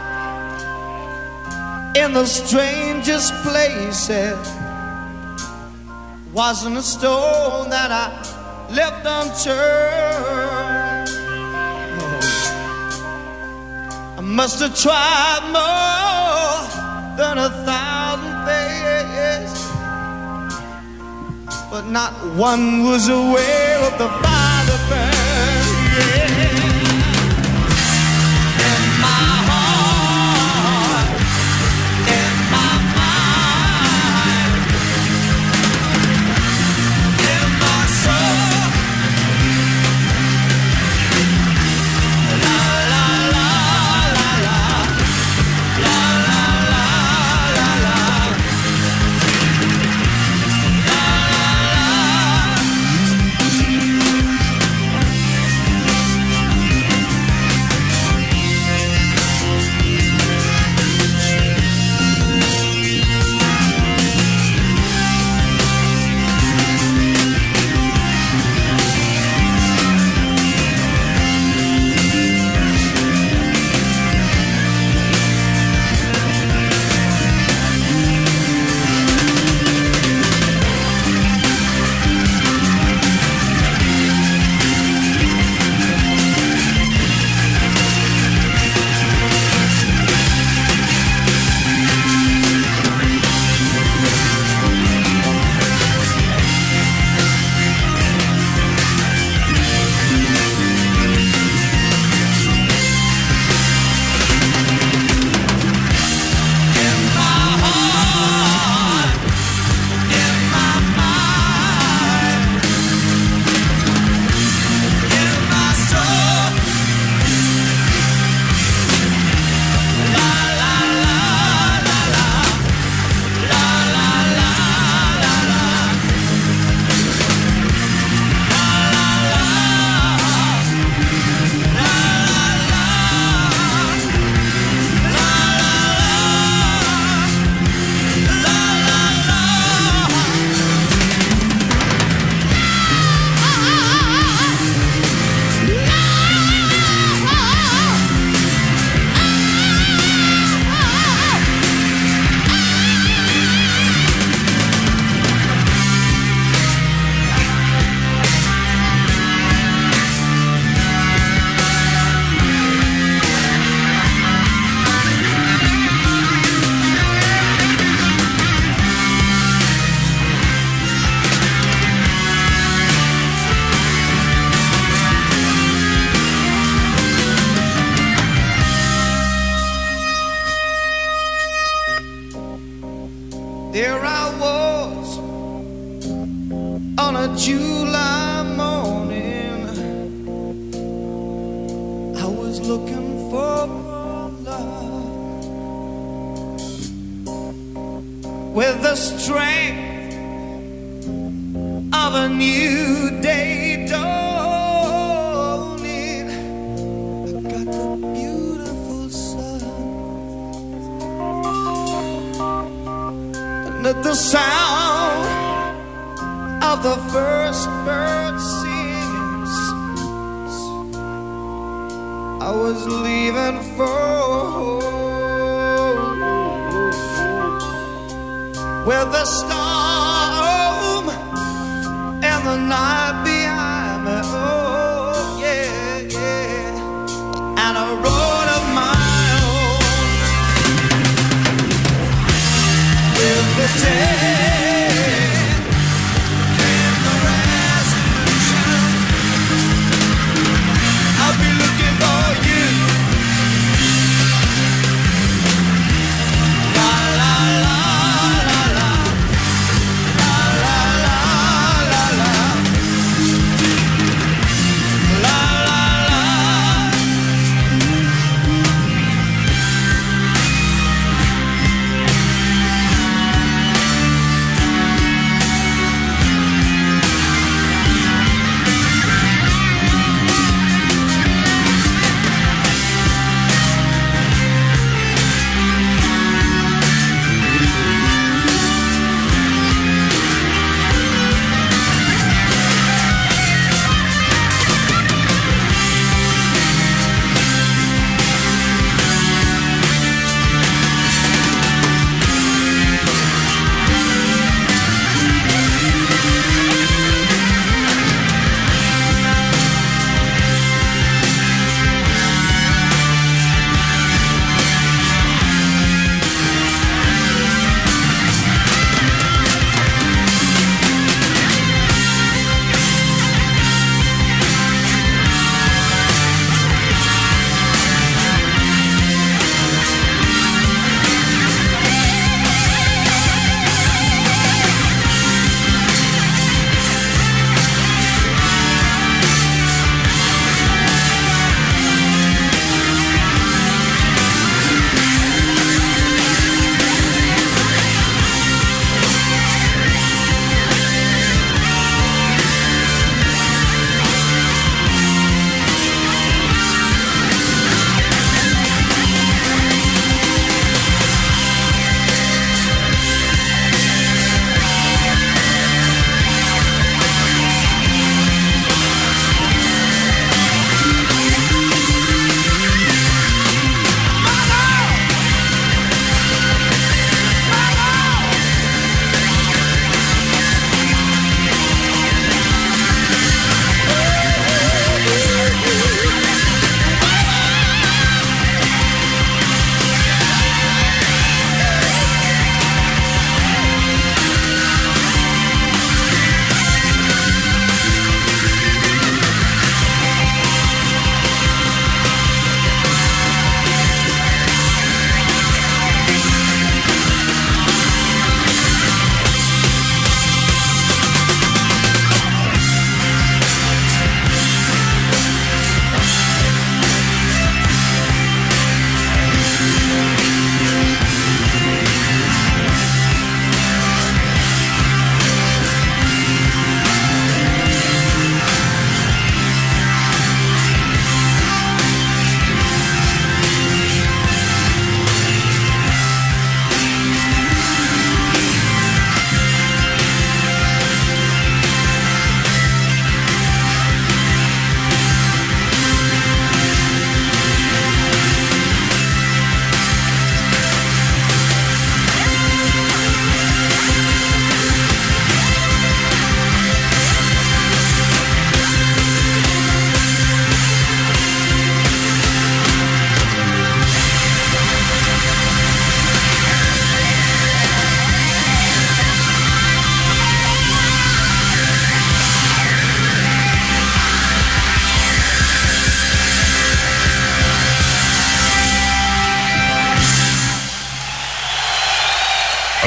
in the strangest places. Wasn't a stone that I left unturned. Oh. I must have tried more than a thousand things, but not one was aware of the fire that burned. Yeah.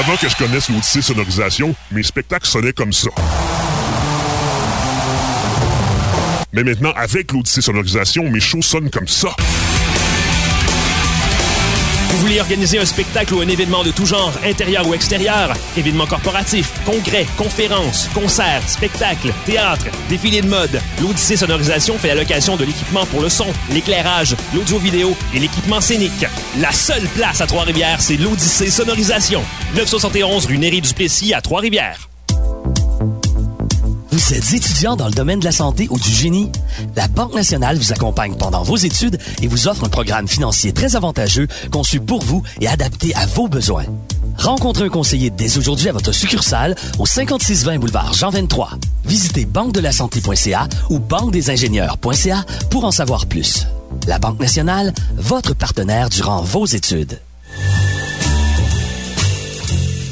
Avant que je connaisse l'Odyssée Sonorisation, mes spectacles sonnaient comme ça. Mais maintenant, avec l'Odyssée Sonorisation, mes shows sonnent comme ça. Vous voulez organiser un spectacle ou un événement de tout genre, intérieur ou extérieur, événements corporatifs, congrès, conférences, concerts, spectacles, théâtre, défilés de mode, l'Odyssée Sonorisation fait la location de l'équipement pour le son, l'éclairage, l'audio-vidéo et l'équipement scénique. La seule place à Trois-Rivières, c'est l'Odyssée Sonorisation. 971 rue Néry-du-Plessis à Trois-Rivières. Vous êtes étudiant dans le domaine de la santé ou du génie? La Banque nationale vous accompagne pendant vos études et vous offre un programme financier très avantageux conçu pour vous et adapté à vos besoins. Rencontrez un conseiller dès aujourd'hui à votre succursale au 5620 boulevard Jean 23. Visitez banque-de-la-santé.ca ou banque-des-ingénieurs.ca pour en savoir plus. La Banque nationale, votre partenaire durant vos études.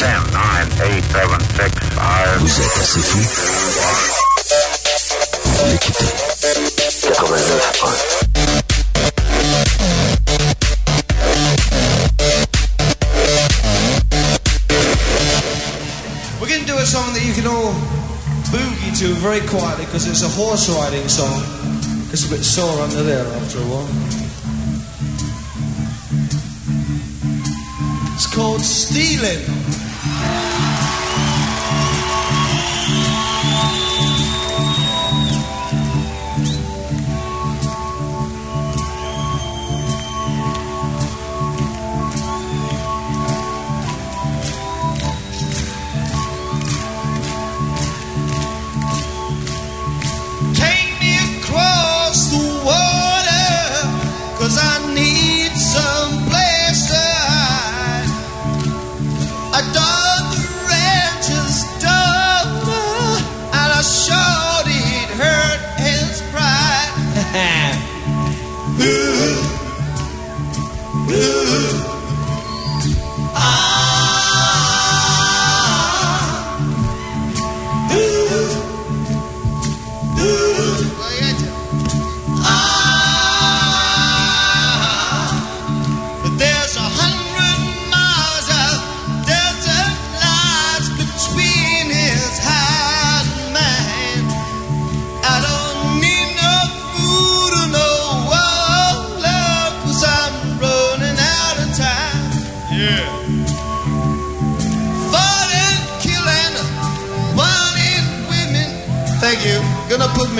10, 9, 8, 7, 6, 5. Vous êtes assez fou pour l'écouter. 89.1 We're going to do a song that you can all boogie to very quietly because it's a horse riding song. It's a bit sore under there after a while. It's called Stealing.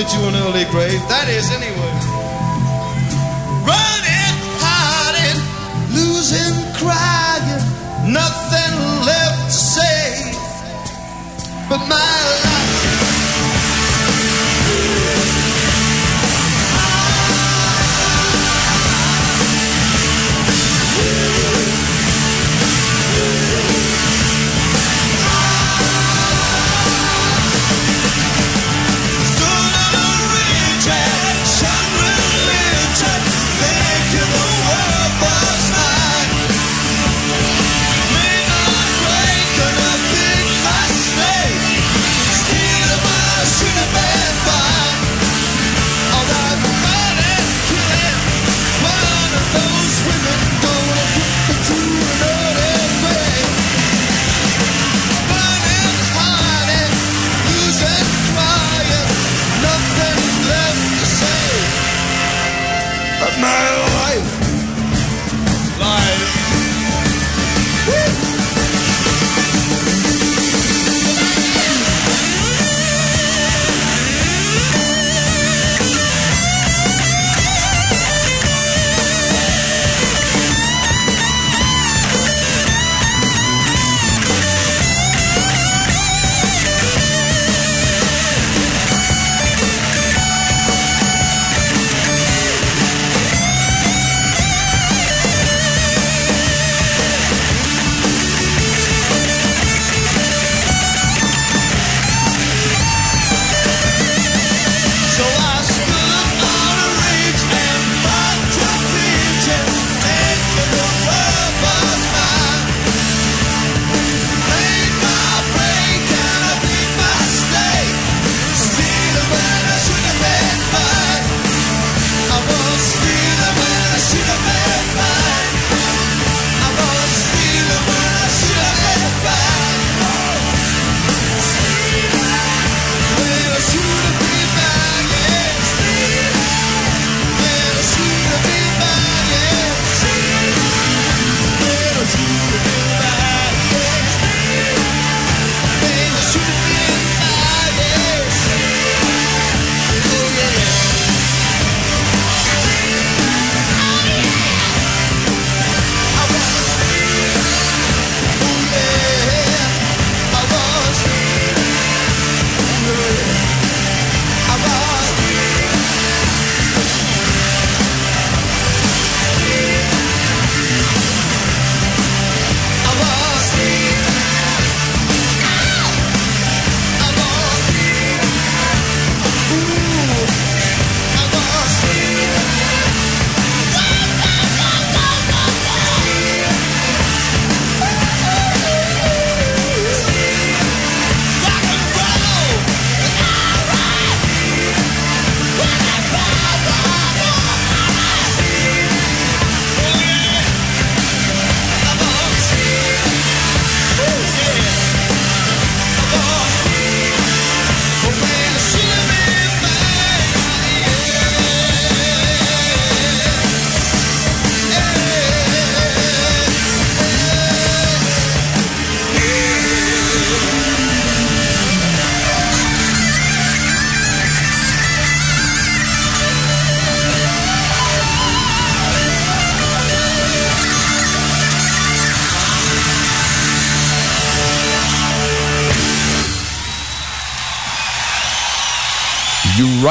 To an early grave. That is anyway.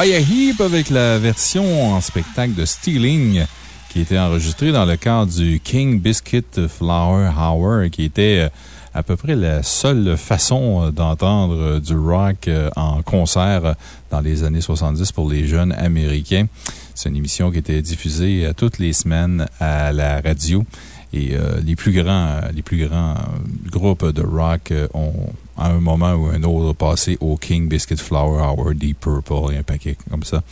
Avec la version en spectacle de Stealing qui était enregistrée dans le cadre du King Biscuit Flower Hour, qui était euh, à peu près la seule façon euh, d'entendre euh, du rock en concert dans les années 70 pour les jeunes américains. C'est une émission qui était diffusée toutes les semaines à la radio. Et les plus grands groupes de rock ont à un moment ou un autre passé au King Biscuit Flower Hour, Deep Purple et un paquet comme ça.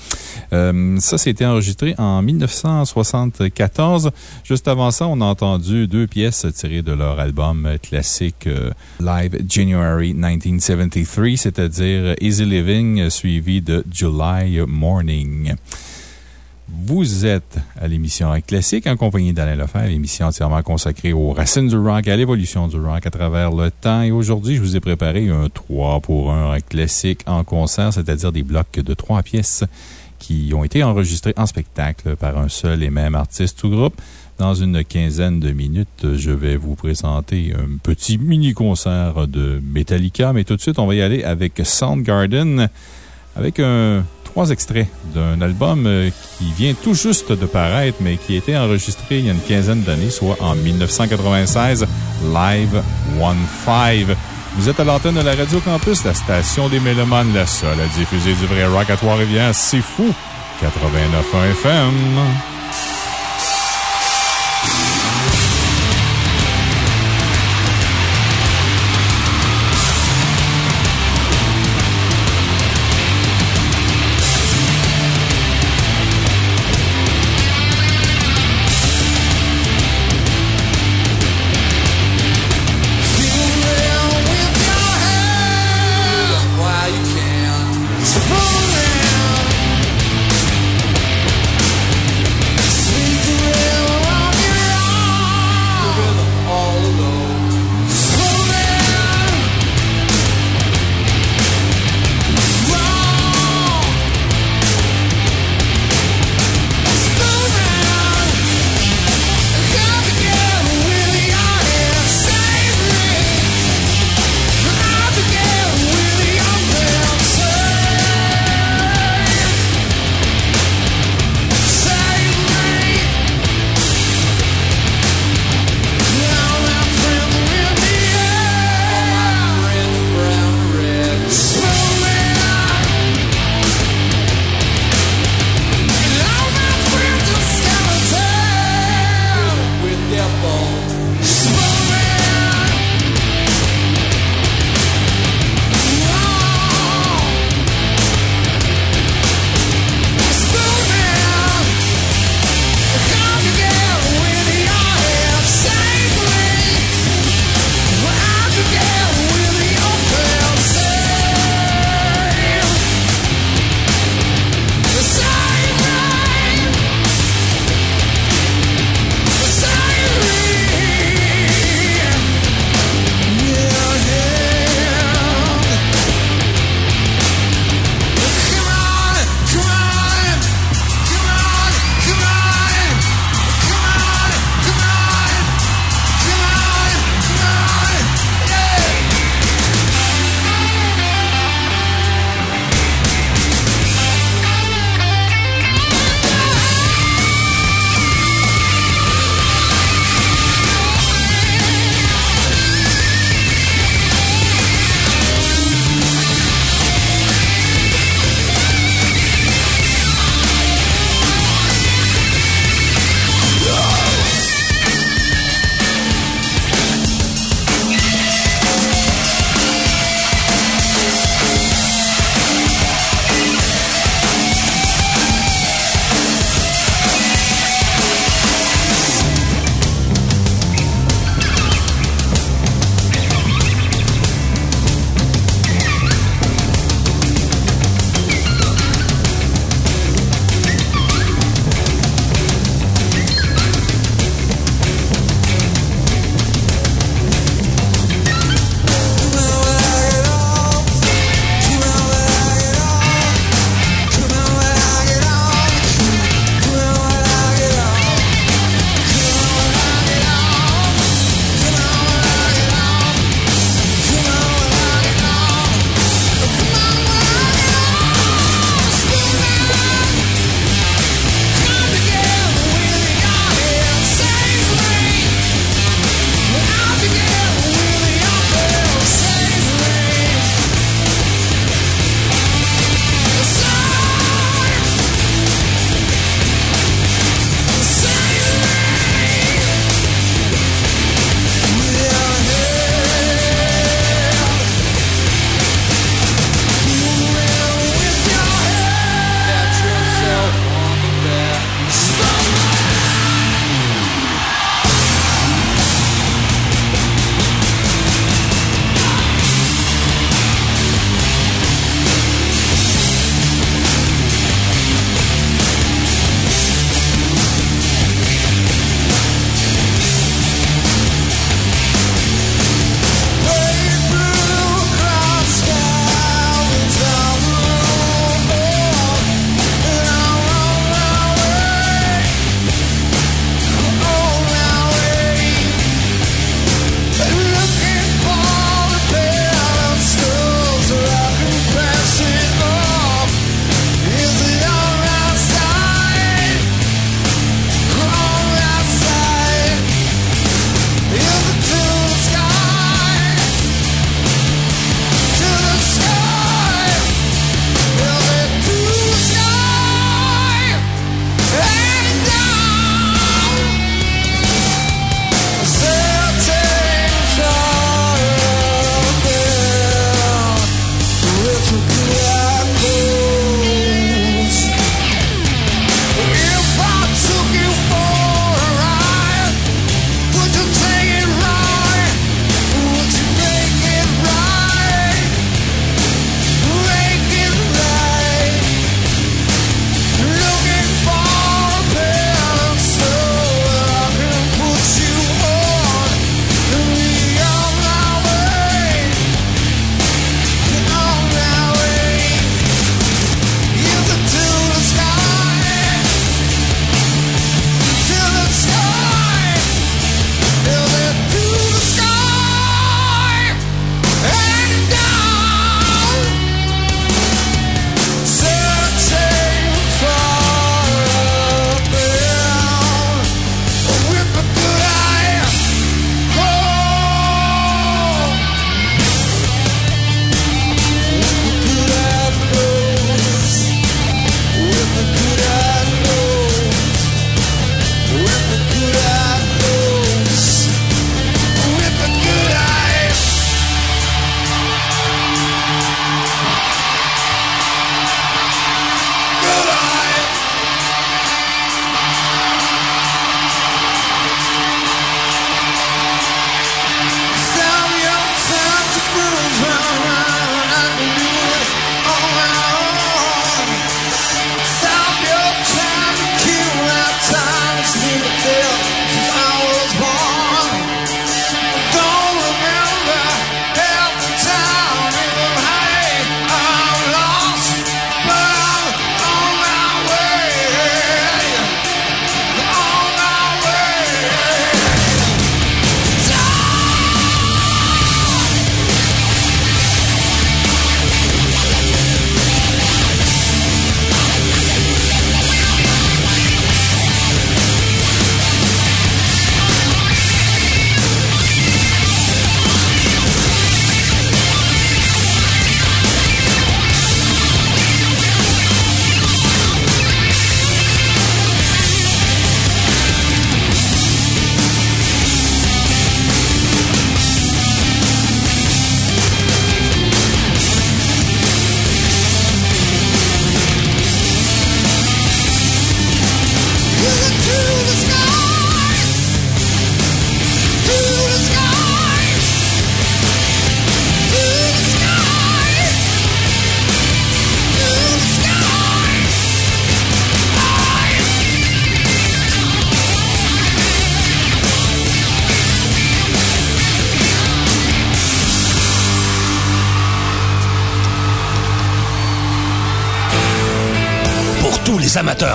Euh, ça, c'était enregistré en 1974. Juste avant ça, on a entendu deux pièces tirées de leur album classique euh, Live January 1973, c'est-à-dire Easy Living suivi de July Morning. Vous êtes à l'émission Rock Classique en compagnie d'Alain Lefebvre, émission entièrement consacrée aux racines du rock, à l'évolution du rock à travers le temps. Et aujourd'hui, je vous ai préparé un 3 pour 1 Rock Classique en concert, c'est-à-dire des blocs de trois pièces qui ont été enregistrés en spectacle par un seul et même artiste ou groupe. Dans une quinzaine de minutes, je vais vous présenter un petit mini-concert de Metallica, mais tout de suite, on va y aller avec Soundgarden, avec un trois extraits d'un album euh, qui vient tout juste de paraître, mais qui a été enregistré il y a une quinzaine d'années, soit en 1996, Live One Five. Vous êtes à l'antenne de la Radio Campus, la station des Mélomanes, la seule à diffuser du vrai rock à Trois-Rivières. C'est fou! 89.1 FM.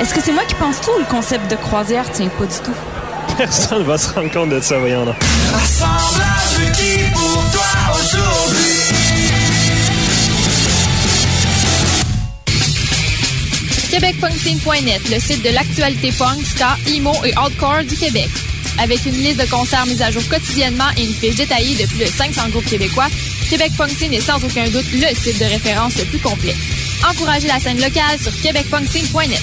est-ce que c'est moi qui pense tout ou le concept de croisière? Tient pas du tout? Personne va se rendre compte de ça, voyons là. Assemblage requis pour toi aujourd'hui. QuébecPunkScene.net, le site de l'actualité punk, ska, emo et hardcore du Québec. Avec une liste de concerts mise à jour quotidiennement et une fiche détaillée de plus de 500 groupes québécois, Québec Punk Scene est sans aucun doute le site de référence le plus complet. Encouragez la scène locale sur québecpunkscene.net.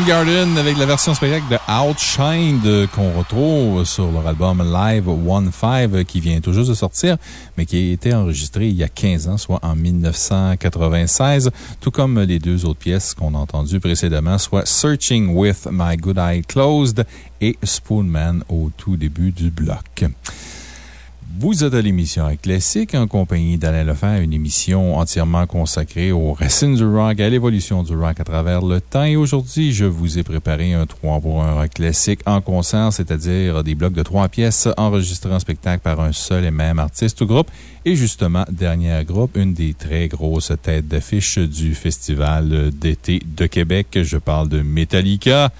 Soundgarden avec la version spectacle de Outshined qu'on retrouve sur leur album Live 1-5 qui vient tout juste de sortir, mais qui a été enregistré il y a 15 ans, soit en 1996, tout comme les deux autres pièces qu'on a entendues précédemment, soit Searching with My Good Eye Closed et Spoonman au tout début du bloc. Vous êtes à l'émission Classique en compagnie d'Alain Lefebvre, une émission entièrement consacrée aux racines du rock, à l'évolution du rock à travers le temps. Et aujourd'hui, je vous ai préparé un 3 pour un rock classique en concert, c'est-à-dire des blocs de trois pièces enregistrés en spectacle par un seul et même artiste ou groupe. Et justement, dernier groupe, une des très grosses têtes d'affiche du Festival d'été de Québec. Je parle de Metallica.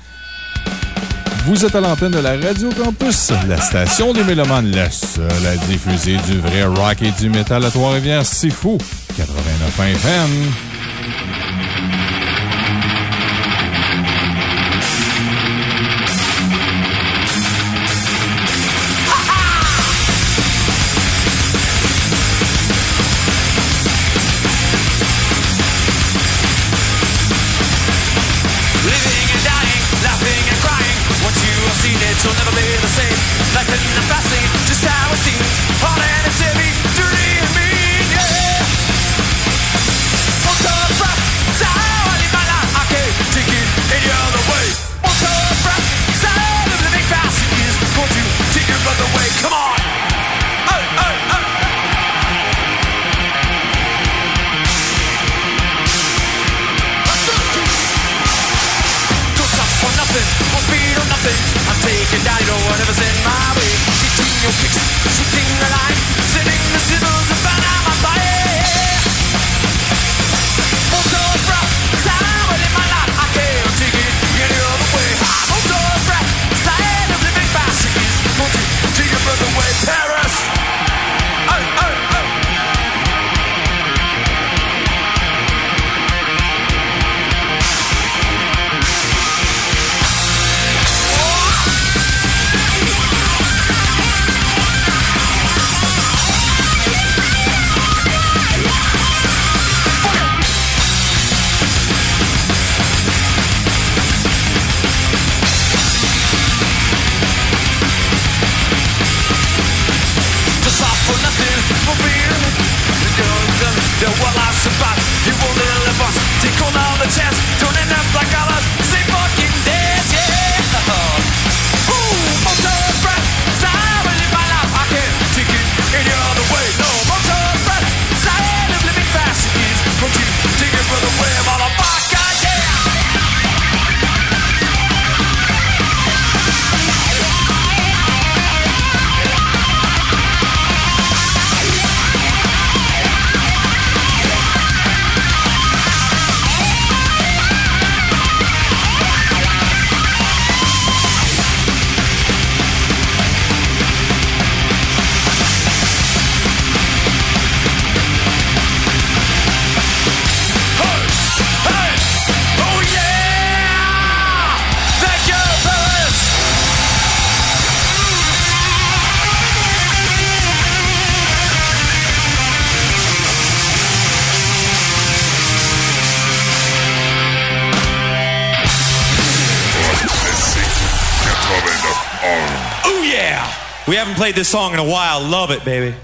Vous êtes à l'antenne de la Radio Campus, la station des Mélomanes, la seule à diffuser du vrai rock et du métal à Trois-Rivières. C'est fou! 89 FM. The same. Haven't played this song in a while. Love it, baby.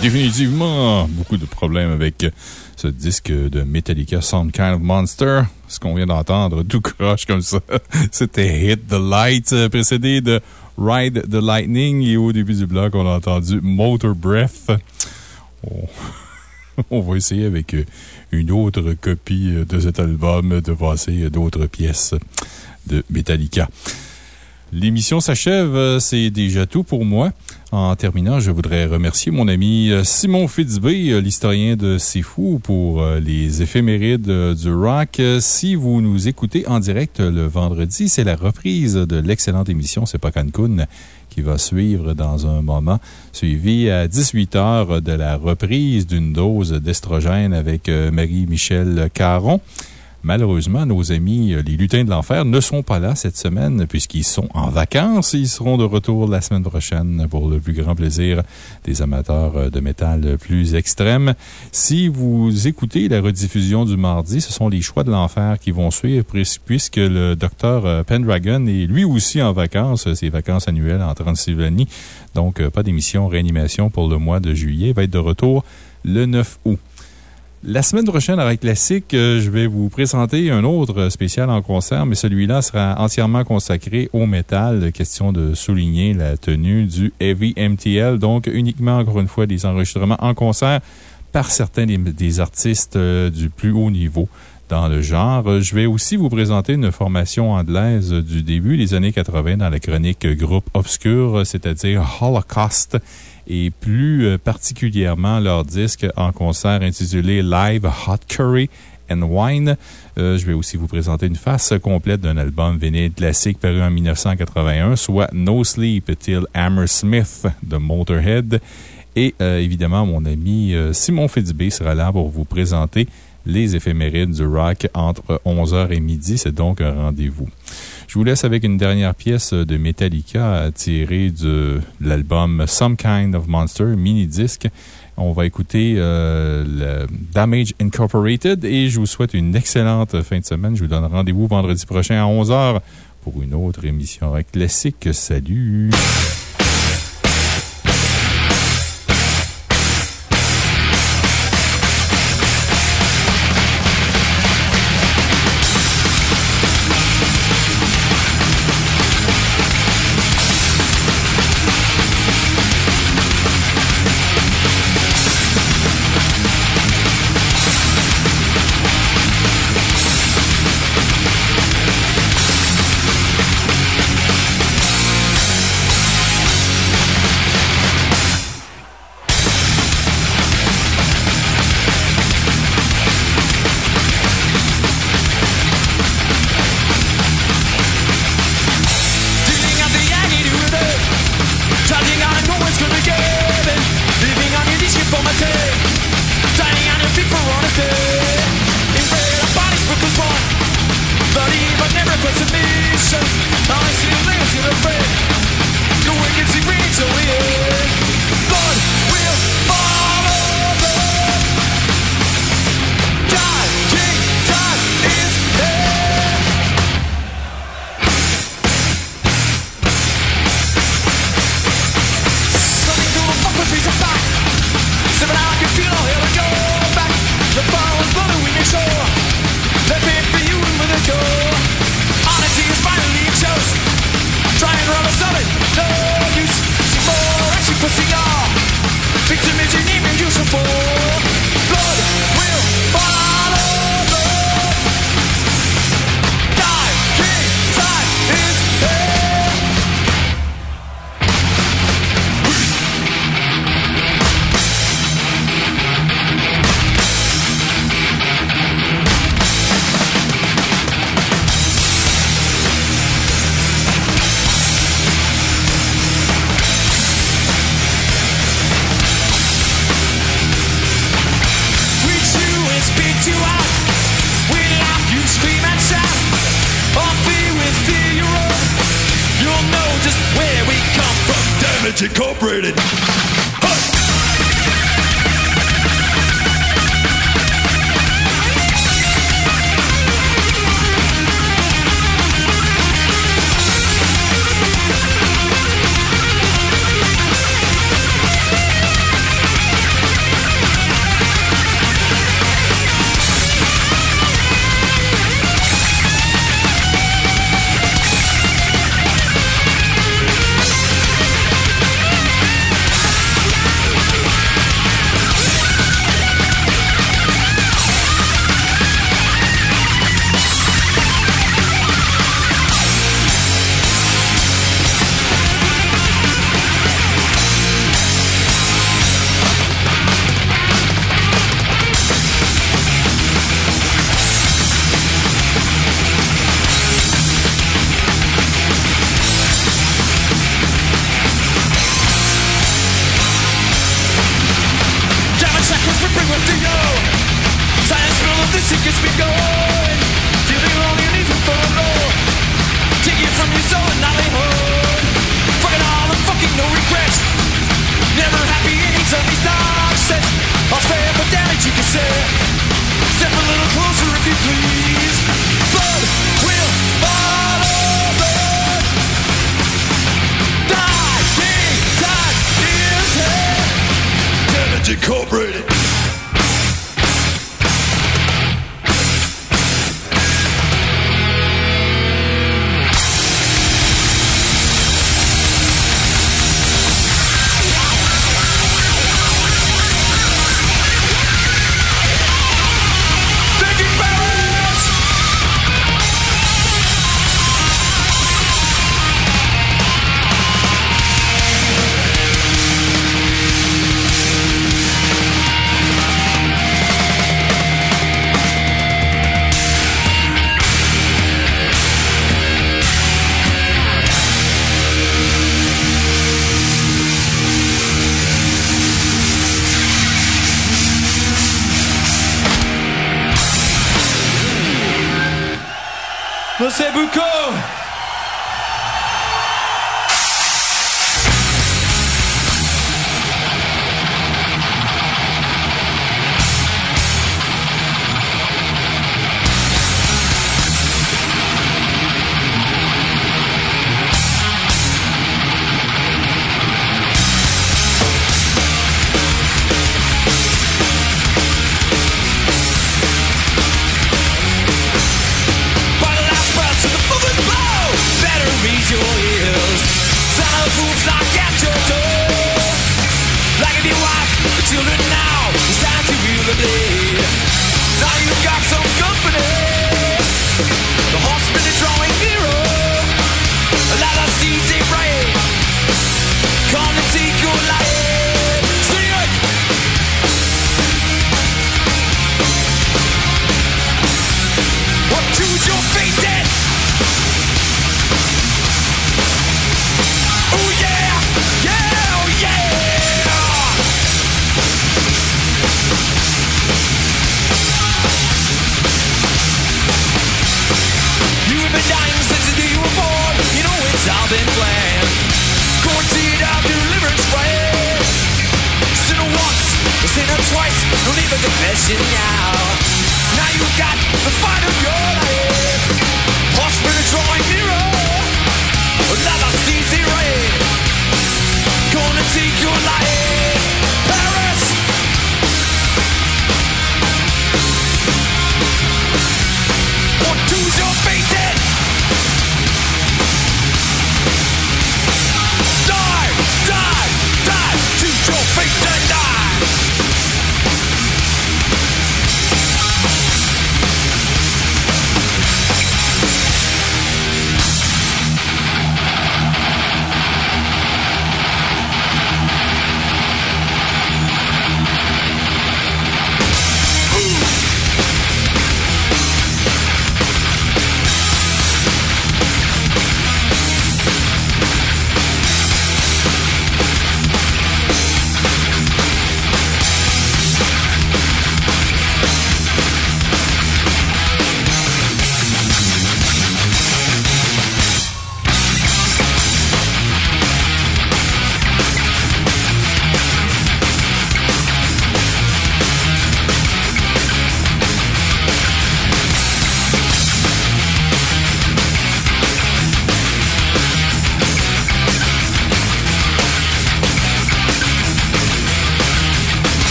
Définitivement beaucoup de problèmes avec ce disque de Metallica, Some Kind of Monster. Ce qu'on vient d'entendre, tout croche comme ça. C'était Hit the Light, euh, précédé de Ride the Lightning. Et au début du bloc, on a entendu Motor Breath. On, va essayer avec euh, une autre copie euh, de cet album de passer d'autres pièces de Metallica. L'émission s'achève. C'est déjà tout pour moi. En terminant, je voudrais remercier mon ami euh, Simon Fitzbé, euh, l'historien de C'est Fou, pour euh, les éphémérides du rock. Si vous nous écoutez en direct le vendredi, c'est la reprise de l'excellente émission C'est pas Cancun qui va suivre dans un moment, suivi à 18 heures de la reprise d'une dose d'estrogène avec Marie-Michel Caron. Malheureusement, nos amis, euh, les lutins de l'enfer, ne sont pas là cette semaine puisqu'ils sont en vacances. Ils seront de retour la semaine prochaine pour le plus grand plaisir des amateurs euh, de métal plus extrêmes. Si vous écoutez la rediffusion du mardi, ce sont les choix de l'enfer qui vont suivre puis- puisque le docteur euh, Pendragon est lui aussi en vacances, ses vacances annuelles en Transylvanie. Donc, pas d'émission réanimation pour le mois de juillet. Il va être de retour le 9 août. La semaine prochaine, à Rock Classique, euh, je vais vous présenter un autre spécial en concert, mais celui-là sera entièrement consacré au métal. Question de souligner la tenue du Heavy MTL. Donc, uniquement, encore une fois, des enregistrements en concert par certains des, des artistes euh, du plus haut niveau dans le genre. Je vais aussi vous présenter une formation anglaise du début des années 80 dans la chronique Groupe Obscur, c'est-à-dire Holocaust et plus euh, particulièrement leur disque en concert intitulé Live Hot Curry and Wine. Euh, je vais aussi vous présenter une face complète d'un album vinyle classique paru en 1981, soit No Sleep Till Hammersmith de Motorhead. Et euh, évidemment, mon ami Simon Fitzbé sera là pour vous présenter les éphémérides du rock entre 11h et midi. C'est donc un rendez-vous. Je vous laisse avec une dernière pièce de Metallica tirée de l'album Some Kind of Monster, mini-disque. On va écouter euh, Damage Incorporated et je vous souhaite une excellente fin de semaine. Je vous donne rendez-vous vendredi prochain à 11h pour une autre émission classique. Salut!